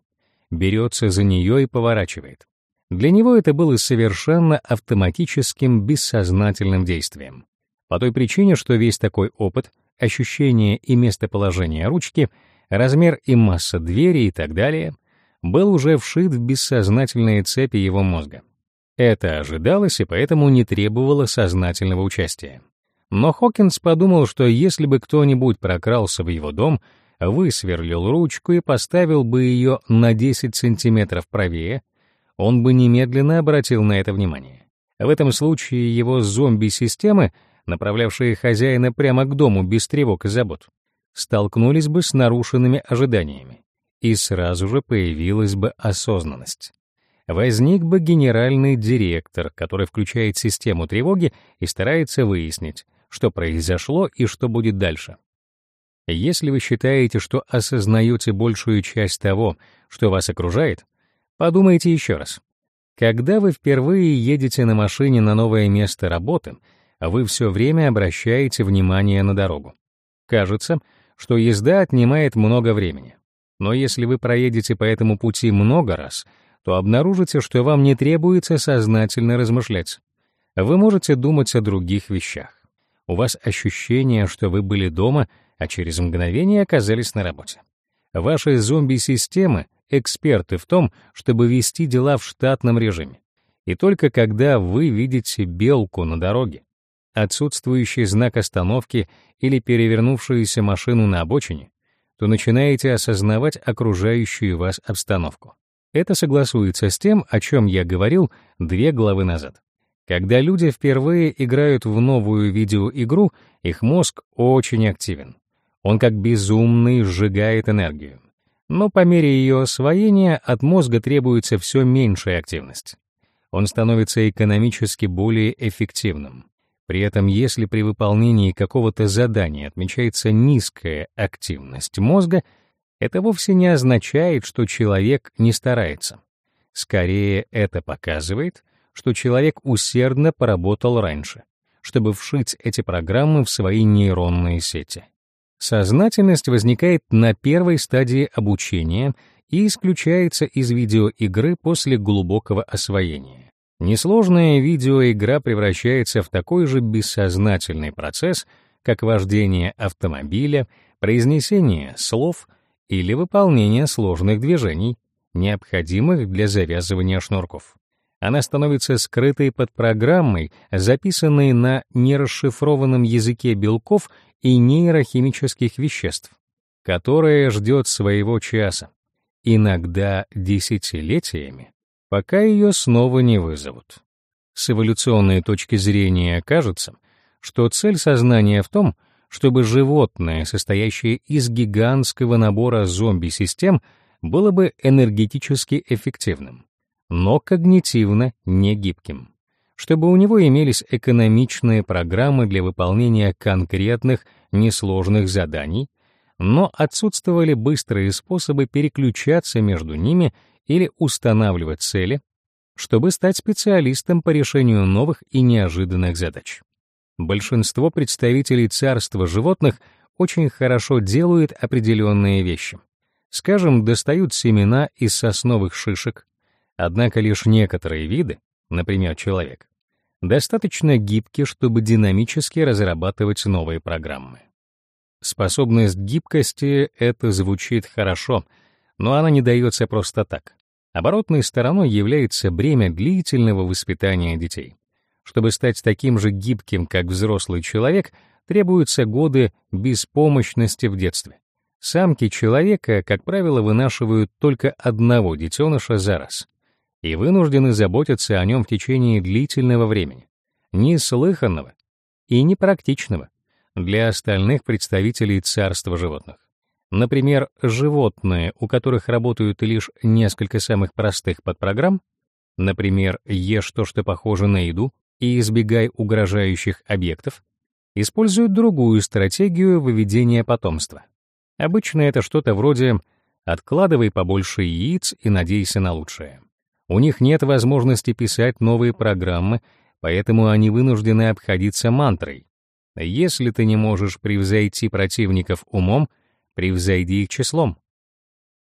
Берется за нее и поворачивает. Для него это было совершенно автоматическим, бессознательным действием. По той причине, что весь такой опыт, ощущение и местоположение ручки — размер и масса двери и так далее, был уже вшит в бессознательные цепи его мозга. Это ожидалось и поэтому не требовало сознательного участия. Но Хокинс подумал, что если бы кто-нибудь прокрался в его дом, высверлил ручку и поставил бы ее на 10 сантиметров правее, он бы немедленно обратил на это внимание. В этом случае его зомби-системы, направлявшие хозяина прямо к дому без тревог и забот, столкнулись бы с нарушенными ожиданиями, и сразу же появилась бы осознанность. Возник бы генеральный директор, который включает систему тревоги и старается выяснить, что произошло и что будет дальше. Если вы считаете, что осознаете большую часть того, что вас окружает, подумайте еще раз. Когда вы впервые едете на машине на новое место работы, вы все время обращаете внимание на дорогу. Кажется, что езда отнимает много времени. Но если вы проедете по этому пути много раз, то обнаружите, что вам не требуется сознательно размышлять. Вы можете думать о других вещах. У вас ощущение, что вы были дома — а через мгновение оказались на работе. Ваши зомби-системы — эксперты в том, чтобы вести дела в штатном режиме. И только когда вы видите белку на дороге, отсутствующий знак остановки или перевернувшуюся машину на обочине, то начинаете осознавать окружающую вас обстановку. Это согласуется с тем, о чем я говорил две главы назад. Когда люди впервые играют в новую видеоигру, их мозг очень активен. Он как безумный сжигает энергию. Но по мере ее освоения от мозга требуется все меньшая активность. Он становится экономически более эффективным. При этом, если при выполнении какого-то задания отмечается низкая активность мозга, это вовсе не означает, что человек не старается. Скорее, это показывает, что человек усердно поработал раньше, чтобы вшить эти программы в свои нейронные сети. Сознательность возникает на первой стадии обучения и исключается из видеоигры после глубокого освоения. Несложная видеоигра превращается в такой же бессознательный процесс, как вождение автомобиля, произнесение слов или выполнение сложных движений, необходимых для завязывания шнурков. Она становится скрытой под программой, записанной на нерасшифрованном языке белков и нейрохимических веществ, которая ждет своего часа, иногда десятилетиями, пока ее снова не вызовут. С эволюционной точки зрения кажется, что цель сознания в том, чтобы животное, состоящее из гигантского набора зомби-систем, было бы энергетически эффективным, но когнитивно негибким чтобы у него имелись экономичные программы для выполнения конкретных, несложных заданий, но отсутствовали быстрые способы переключаться между ними или устанавливать цели, чтобы стать специалистом по решению новых и неожиданных задач. Большинство представителей царства животных очень хорошо делают определенные вещи. Скажем, достают семена из сосновых шишек, однако лишь некоторые виды, например, человек, достаточно гибки, чтобы динамически разрабатывать новые программы. Способность гибкости — это звучит хорошо, но она не дается просто так. Оборотной стороной является бремя длительного воспитания детей. Чтобы стать таким же гибким, как взрослый человек, требуются годы беспомощности в детстве. Самки человека, как правило, вынашивают только одного детеныша за раз и вынуждены заботиться о нем в течение длительного времени, неслыханного и непрактичного для остальных представителей царства животных. Например, животные, у которых работают лишь несколько самых простых подпрограмм, например, ешь то, что похоже на еду, и избегай угрожающих объектов, используют другую стратегию выведения потомства. Обычно это что-то вроде «откладывай побольше яиц и надейся на лучшее». У них нет возможности писать новые программы, поэтому они вынуждены обходиться мантрой. Если ты не можешь превзойти противников умом, превзойди их числом.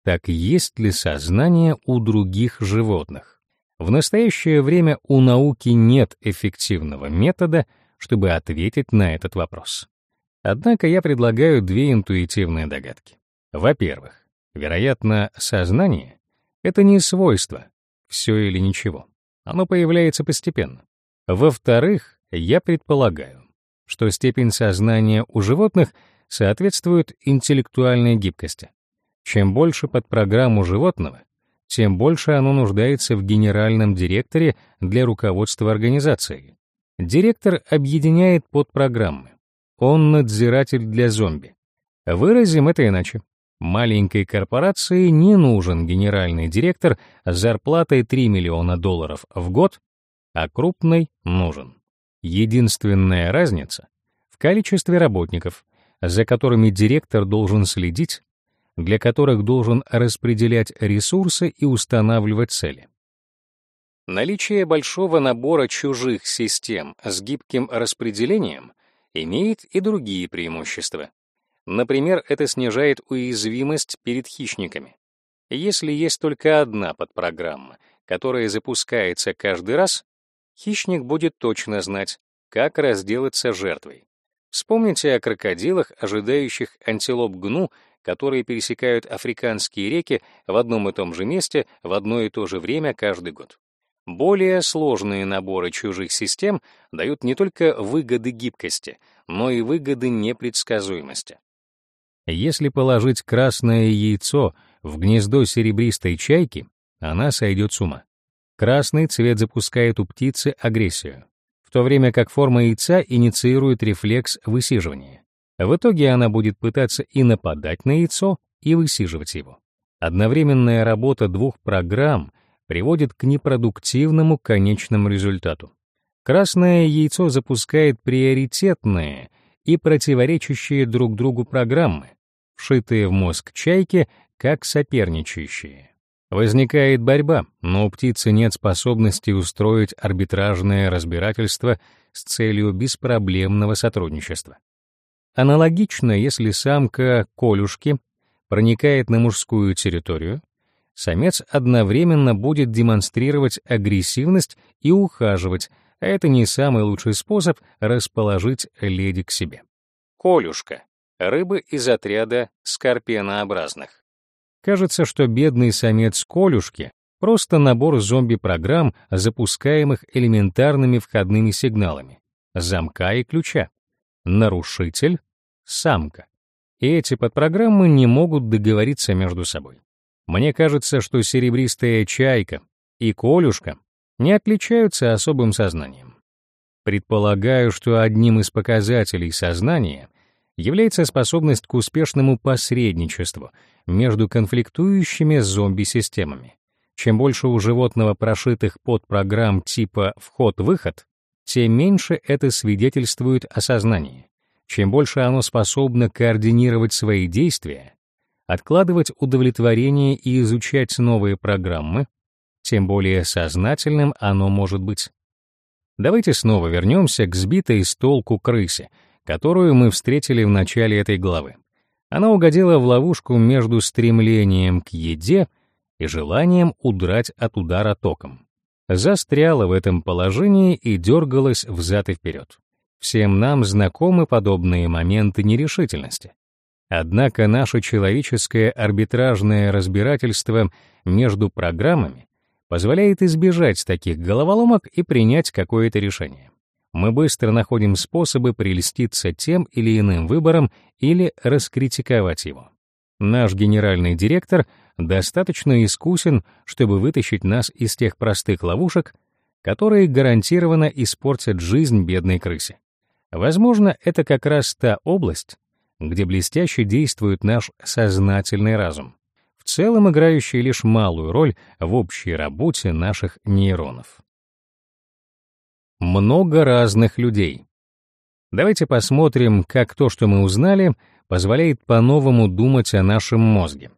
Так есть ли сознание у других животных? В настоящее время у науки нет эффективного метода, чтобы ответить на этот вопрос. Однако я предлагаю две интуитивные догадки. Во-первых, вероятно, сознание — это не свойство, все или ничего. Оно появляется постепенно. Во-вторых, я предполагаю, что степень сознания у животных соответствует интеллектуальной гибкости. Чем больше под программу животного, тем больше оно нуждается в генеральном директоре для руководства организацией. Директор объединяет подпрограммы. Он надзиратель для зомби. Выразим это иначе. Маленькой корпорации не нужен генеральный директор с зарплатой 3 миллиона долларов в год, а крупной нужен. Единственная разница в количестве работников, за которыми директор должен следить, для которых должен распределять ресурсы и устанавливать цели. Наличие большого набора чужих систем с гибким распределением имеет и другие преимущества. Например, это снижает уязвимость перед хищниками. Если есть только одна подпрограмма, которая запускается каждый раз, хищник будет точно знать, как разделаться жертвой. Вспомните о крокодилах, ожидающих антилоп гну, которые пересекают африканские реки в одном и том же месте в одно и то же время каждый год. Более сложные наборы чужих систем дают не только выгоды гибкости, но и выгоды непредсказуемости. Если положить красное яйцо в гнездо серебристой чайки, она сойдет с ума. Красный цвет запускает у птицы агрессию, в то время как форма яйца инициирует рефлекс высиживания. В итоге она будет пытаться и нападать на яйцо, и высиживать его. Одновременная работа двух программ приводит к непродуктивному конечному результату. Красное яйцо запускает приоритетные и противоречащие друг другу программы, вшитые в мозг чайки как соперничающие. Возникает борьба, но у птицы нет способности устроить арбитражное разбирательство с целью беспроблемного сотрудничества. Аналогично, если самка колюшки проникает на мужскую территорию, самец одновременно будет демонстрировать агрессивность и ухаживать, а это не самый лучший способ расположить леди к себе. Колюшка — рыбы из отряда скорпионообразных. Кажется, что бедный самец колюшки — просто набор зомби-программ, запускаемых элементарными входными сигналами — замка и ключа. Нарушитель — самка. И эти подпрограммы не могут договориться между собой. Мне кажется, что серебристая чайка и колюшка не отличаются особым сознанием. Предполагаю, что одним из показателей сознания является способность к успешному посредничеству между конфликтующими зомби-системами. Чем больше у животного прошитых под программ типа «вход-выход», тем меньше это свидетельствует о сознании. Чем больше оно способно координировать свои действия, откладывать удовлетворение и изучать новые программы, тем более сознательным оно может быть. Давайте снова вернемся к сбитой с толку крысе, которую мы встретили в начале этой главы. Она угодила в ловушку между стремлением к еде и желанием удрать от удара током. Застряла в этом положении и дергалась взад и вперед. Всем нам знакомы подобные моменты нерешительности. Однако наше человеческое арбитражное разбирательство между программами позволяет избежать таких головоломок и принять какое-то решение. Мы быстро находим способы прельститься тем или иным выбором или раскритиковать его. Наш генеральный директор достаточно искусен, чтобы вытащить нас из тех простых ловушек, которые гарантированно испортят жизнь бедной крысе. Возможно, это как раз та область, где блестяще действует наш сознательный разум, в целом играющий лишь малую роль в общей работе наших нейронов. Много разных людей. Давайте посмотрим, как то, что мы узнали, позволяет по-новому думать о нашем мозге,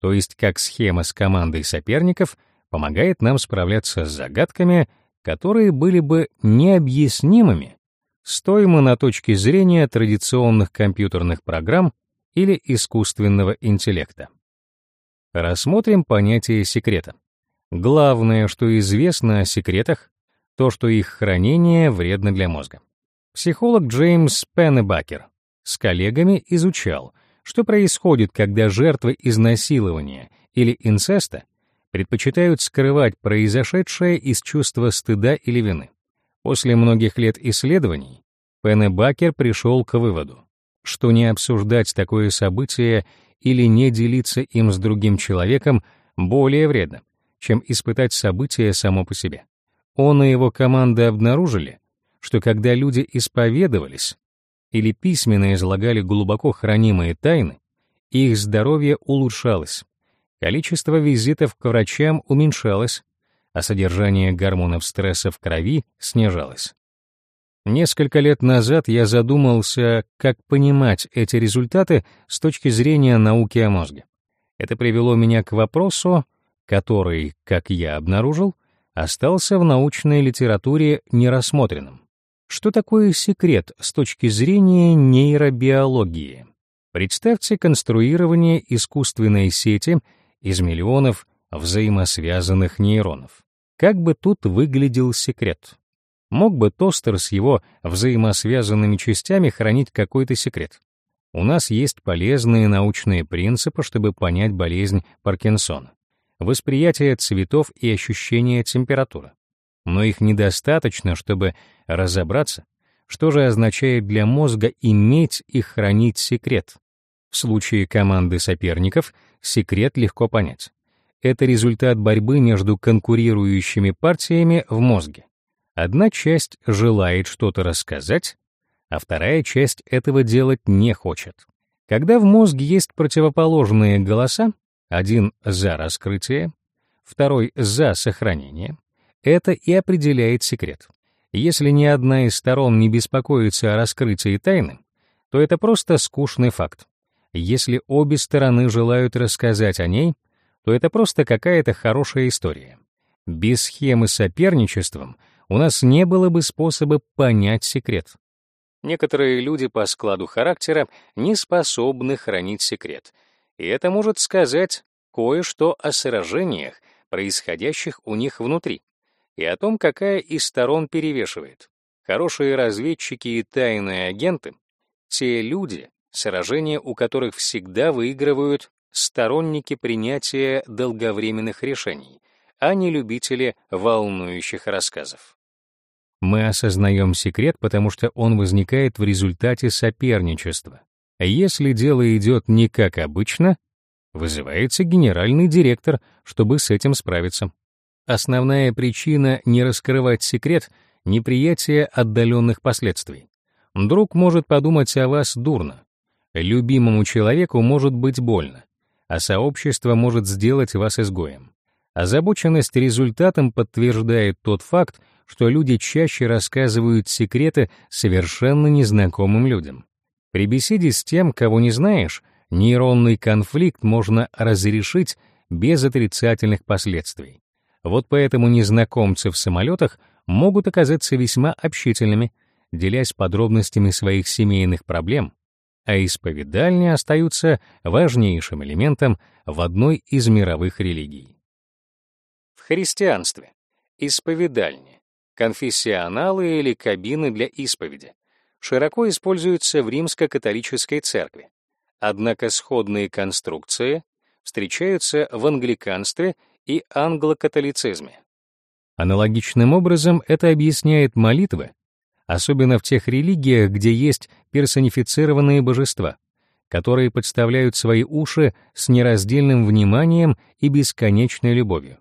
то есть как схема с командой соперников помогает нам справляться с загадками, которые были бы необъяснимыми, стоимо на точке зрения традиционных компьютерных программ или искусственного интеллекта. Рассмотрим понятие секрета. Главное, что известно о секретах, то, что их хранение вредно для мозга. Психолог Джеймс Пеннебакер с коллегами изучал, что происходит, когда жертвы изнасилования или инцеста предпочитают скрывать произошедшее из чувства стыда или вины. После многих лет исследований Пеннебакер пришел к выводу, что не обсуждать такое событие или не делиться им с другим человеком более вредно, чем испытать событие само по себе. Он и его команда обнаружили, что когда люди исповедовались или письменно излагали глубоко хранимые тайны, их здоровье улучшалось, количество визитов к врачам уменьшалось, а содержание гормонов стресса в крови снижалось. Несколько лет назад я задумался, как понимать эти результаты с точки зрения науки о мозге. Это привело меня к вопросу, который, как я обнаружил, остался в научной литературе нерассмотренным. Что такое секрет с точки зрения нейробиологии? Представьте конструирование искусственной сети из миллионов взаимосвязанных нейронов. Как бы тут выглядел секрет? Мог бы тостер с его взаимосвязанными частями хранить какой-то секрет? У нас есть полезные научные принципы, чтобы понять болезнь Паркинсона. Восприятие цветов и ощущение температуры. Но их недостаточно, чтобы разобраться, что же означает для мозга иметь и хранить секрет. В случае команды соперников секрет легко понять. Это результат борьбы между конкурирующими партиями в мозге. Одна часть желает что-то рассказать, а вторая часть этого делать не хочет. Когда в мозге есть противоположные голоса, один за раскрытие, второй за сохранение, это и определяет секрет. Если ни одна из сторон не беспокоится о раскрытии тайны, то это просто скучный факт. Если обе стороны желают рассказать о ней, то это просто какая-то хорошая история. Без схемы соперничеством у нас не было бы способа понять секрет. Некоторые люди по складу характера не способны хранить секрет, и это может сказать кое-что о сражениях, происходящих у них внутри, и о том, какая из сторон перевешивает. Хорошие разведчики и тайные агенты — те люди, сражения у которых всегда выигрывают сторонники принятия долговременных решений, а не любители волнующих рассказов. Мы осознаем секрет, потому что он возникает в результате соперничества. Если дело идет не как обычно, вызывается генеральный директор, чтобы с этим справиться. Основная причина не раскрывать секрет — неприятие отдаленных последствий. Друг может подумать о вас дурно. Любимому человеку может быть больно, а сообщество может сделать вас изгоем. Озабоченность результатом подтверждает тот факт, что люди чаще рассказывают секреты совершенно незнакомым людям. При беседе с тем, кого не знаешь, нейронный конфликт можно разрешить без отрицательных последствий. Вот поэтому незнакомцы в самолетах могут оказаться весьма общительными, делясь подробностями своих семейных проблем, а исповедальни остаются важнейшим элементом в одной из мировых религий. В христианстве исповедальни конфессионалы или кабины для исповеди, широко используются в римско-католической церкви. Однако сходные конструкции встречаются в англиканстве и англокатолицизме. Аналогичным образом это объясняет молитвы, особенно в тех религиях, где есть персонифицированные божества, которые подставляют свои уши с нераздельным вниманием и бесконечной любовью.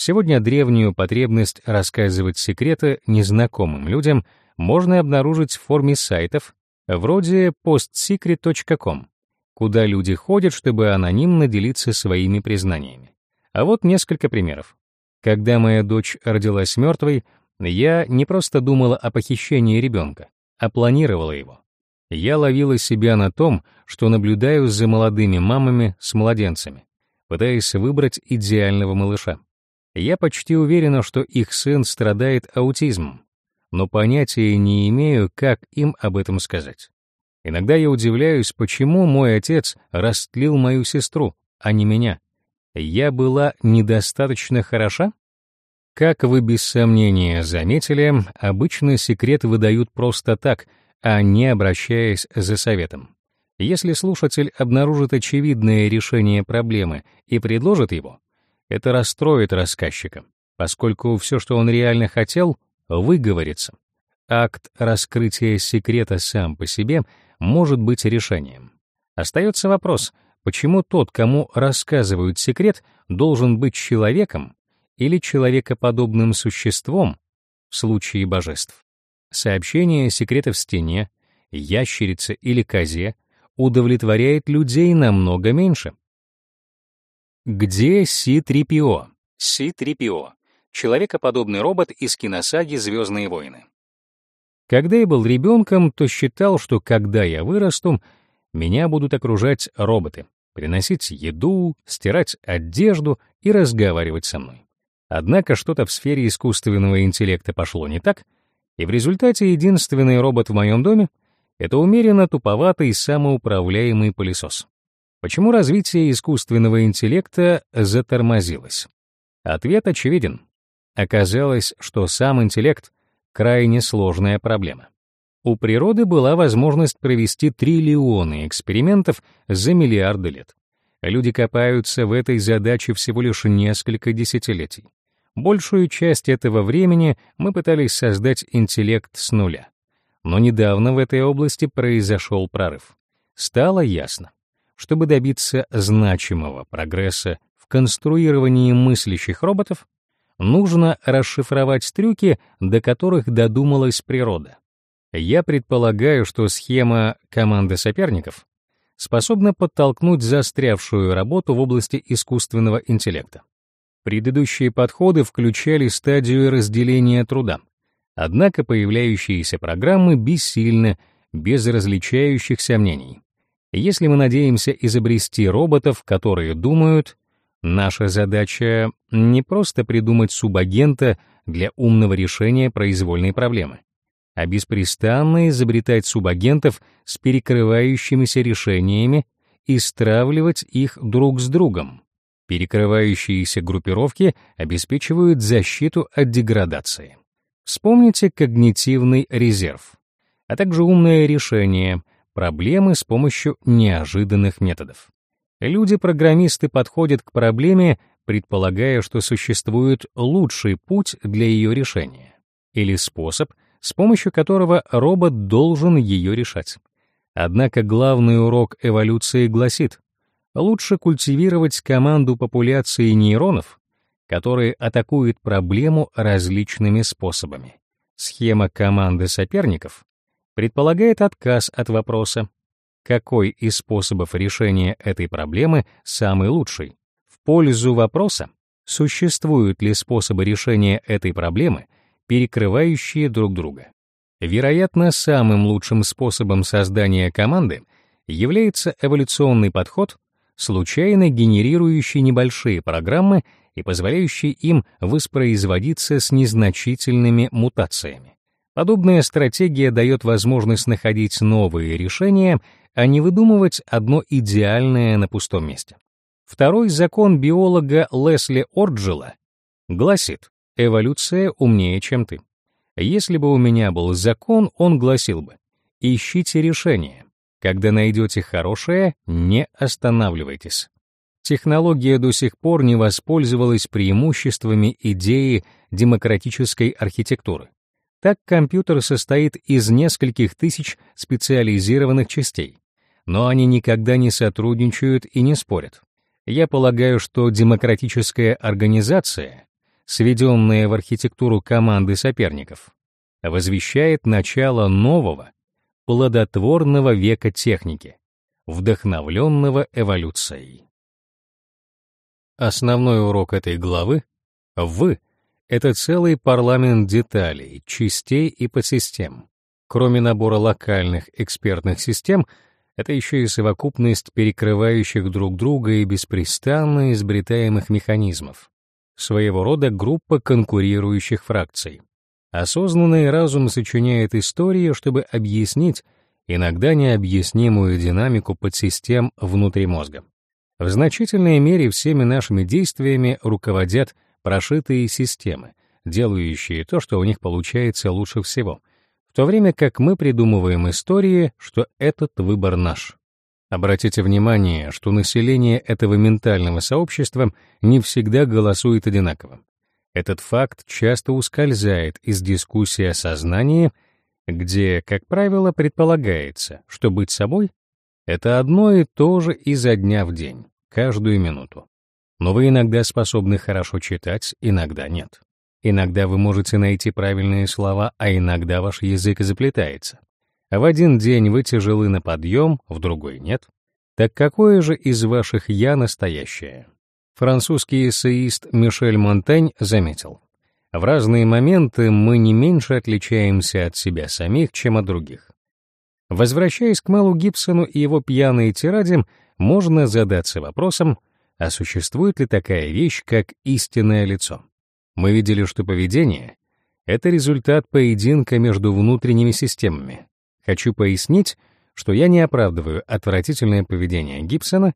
Сегодня древнюю потребность рассказывать секреты незнакомым людям можно обнаружить в форме сайтов вроде postsecret.com, куда люди ходят, чтобы анонимно делиться своими признаниями. А вот несколько примеров. Когда моя дочь родилась мертвой, я не просто думала о похищении ребенка, а планировала его. Я ловила себя на том, что наблюдаю за молодыми мамами с младенцами, пытаясь выбрать идеального малыша. Я почти уверена, что их сын страдает аутизмом, но понятия не имею, как им об этом сказать. Иногда я удивляюсь, почему мой отец растлил мою сестру, а не меня. Я была недостаточно хороша? Как вы без сомнения заметили, обычно секрет выдают просто так, а не обращаясь за советом. Если слушатель обнаружит очевидное решение проблемы и предложит его, это расстроит рассказчика, поскольку все, что он реально хотел, выговорится. Акт раскрытия секрета сам по себе может быть решением. Остается вопрос, почему тот, кому рассказывают секрет, должен быть человеком, или человекоподобным существом в случае божеств. Сообщение секретов в стене, ящерице или козе удовлетворяет людей намного меньше. Где Си-3PO? Си-3PO — человекоподобный робот из киносаги «Звездные войны». Когда я был ребенком, то считал, что когда я вырасту, меня будут окружать роботы, приносить еду, стирать одежду и разговаривать со мной. Однако что-то в сфере искусственного интеллекта пошло не так, и в результате единственный робот в моем доме — это умеренно туповатый самоуправляемый пылесос. Почему развитие искусственного интеллекта затормозилось? Ответ очевиден. Оказалось, что сам интеллект — крайне сложная проблема. У природы была возможность провести триллионы экспериментов за миллиарды лет. Люди копаются в этой задаче всего лишь несколько десятилетий. Большую часть этого времени мы пытались создать интеллект с нуля. Но недавно в этой области произошел прорыв. Стало ясно, чтобы добиться значимого прогресса в конструировании мыслящих роботов, нужно расшифровать трюки, до которых додумалась природа. Я предполагаю, что схема команды соперников способна подтолкнуть застрявшую работу в области искусственного интеллекта. Предыдущие подходы включали стадию разделения труда. Однако появляющиеся программы бессильны, без различающихся мнений. Если мы надеемся изобрести роботов, которые думают, наша задача не просто придумать субагента для умного решения произвольной проблемы, а беспрестанно изобретать субагентов с перекрывающимися решениями и стравливать их друг с другом. Перекрывающиеся группировки обеспечивают защиту от деградации. Вспомните когнитивный резерв, а также умное решение проблемы с помощью неожиданных методов. Люди-программисты подходят к проблеме, предполагая, что существует лучший путь для ее решения или способ, с помощью которого робот должен ее решать. Однако главный урок эволюции гласит, лучше культивировать команду популяции нейронов, которые атакуют проблему различными способами. Схема команды соперников предполагает отказ от вопроса, какой из способов решения этой проблемы самый лучший, в пользу вопроса, существуют ли способы решения этой проблемы, перекрывающие друг друга. Вероятно, самым лучшим способом создания команды является эволюционный подход, случайно генерирующий небольшие программы и позволяющий им воспроизводиться с незначительными мутациями. Подобная стратегия дает возможность находить новые решения, а не выдумывать одно идеальное на пустом месте. Второй закон биолога Лесли Орджела гласит, эволюция умнее, чем ты. Если бы у меня был закон, он гласил бы, ищите решение, когда найдете хорошее, не останавливайтесь. Технология до сих пор не воспользовалась преимуществами идеи демократической архитектуры. Так компьютер состоит из нескольких тысяч специализированных частей, но они никогда не сотрудничают и не спорят. Я полагаю, что демократическая организация, сведенная в архитектуру команды соперников, возвещает начало нового, плодотворного века техники, вдохновленного эволюцией. Основной урок этой главы — «Вы» — это целый парламент деталей, частей и подсистем. Кроме набора локальных экспертных систем, это еще и совокупность перекрывающих друг друга и беспрестанно изобретаемых механизмов. Своего рода группа конкурирующих фракций. Осознанный разум сочиняет истории, чтобы объяснить иногда необъяснимую динамику подсистем внутри мозга. В значительной мере всеми нашими действиями руководят прошитые системы, делающие то, что у них получается лучше всего, в то время как мы придумываем истории, что этот выбор наш. Обратите внимание, что население этого ментального сообщества не всегда голосует одинаково. Этот факт часто ускользает из дискуссии о сознании, где, как правило, предполагается, что быть собой — это одно и то же изо дня в день, каждую минуту. Но вы иногда способны хорошо читать, иногда нет. Иногда вы можете найти правильные слова, а иногда ваш язык заплетается. В один день вы тяжелы на подъем, в другой нет. Так какое же из ваших «я» настоящее? Французский эссеист Мишель Монтень заметил, в разные моменты мы не меньше отличаемся от себя самих, чем от других. Возвращаясь к Мэлу Гибсону и его пьяной тираде, можно задаться вопросом, а существует ли такая вещь, как истинное лицо? Мы видели, что поведение — это результат поединка между внутренними системами. Хочу пояснить, что я не оправдываю отвратительное поведение Гибсона,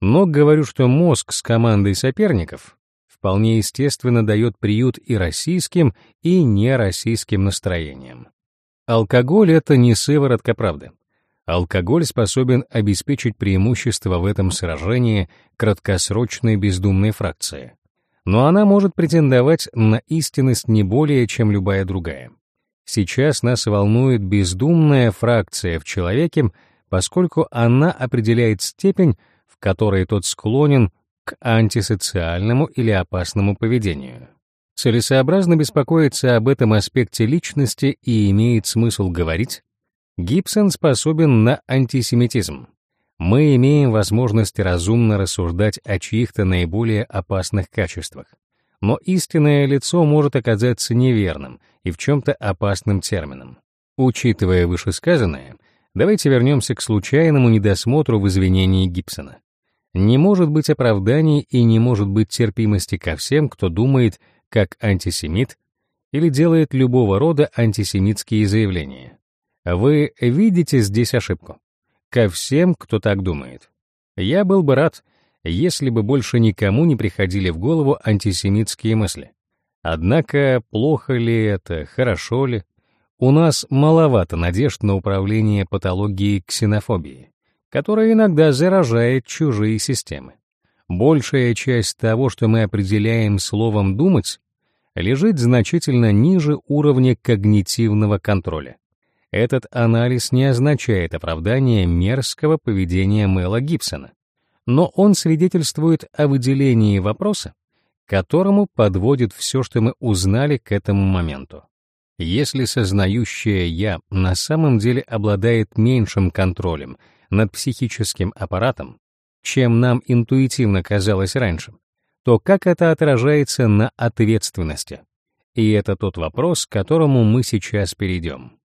но говорю, что мозг с командой соперников вполне естественно дает приют и российским, и нероссийским настроениям. Алкоголь — это не сыворотка правды. Алкоголь способен обеспечить преимущество в этом сражении краткосрочной бездумной фракции. Но она может претендовать на истинность не более, чем любая другая. Сейчас нас волнует бездумная фракция в человеке, поскольку она определяет степень, в которой тот склонен к антисоциальному или опасному поведению. Целесообразно беспокоиться об этом аспекте личности и имеет смысл говорить, Гибсон способен на антисемитизм. Мы имеем возможность разумно рассуждать о чьих-то наиболее опасных качествах. Но истинное лицо может оказаться неверным и в чем-то опасным термином. Учитывая вышесказанное, давайте вернемся к случайному недосмотру в извинении Гибсона. Не может быть оправданий и не может быть терпимости ко всем, кто думает, как антисемит, или делает любого рода антисемитские заявления. Вы видите здесь ошибку. Ко всем, кто так думает. Я был бы рад, если бы больше никому не приходили в голову антисемитские мысли. Однако, плохо ли это, хорошо ли? У нас маловато надежд на управление патологией ксенофобии которая иногда заражает чужие системы. Большая часть того, что мы определяем словом «думать», лежит значительно ниже уровня когнитивного контроля. Этот анализ не означает оправдание мерзкого поведения Мэла Гибсона, но он свидетельствует о выделении вопроса, которому подводит все, что мы узнали к этому моменту. Если сознающее «я» на самом деле обладает меньшим контролем над психическим аппаратом, чем нам интуитивно казалось раньше, то как это отражается на ответственности? И это тот вопрос, к которому мы сейчас перейдем.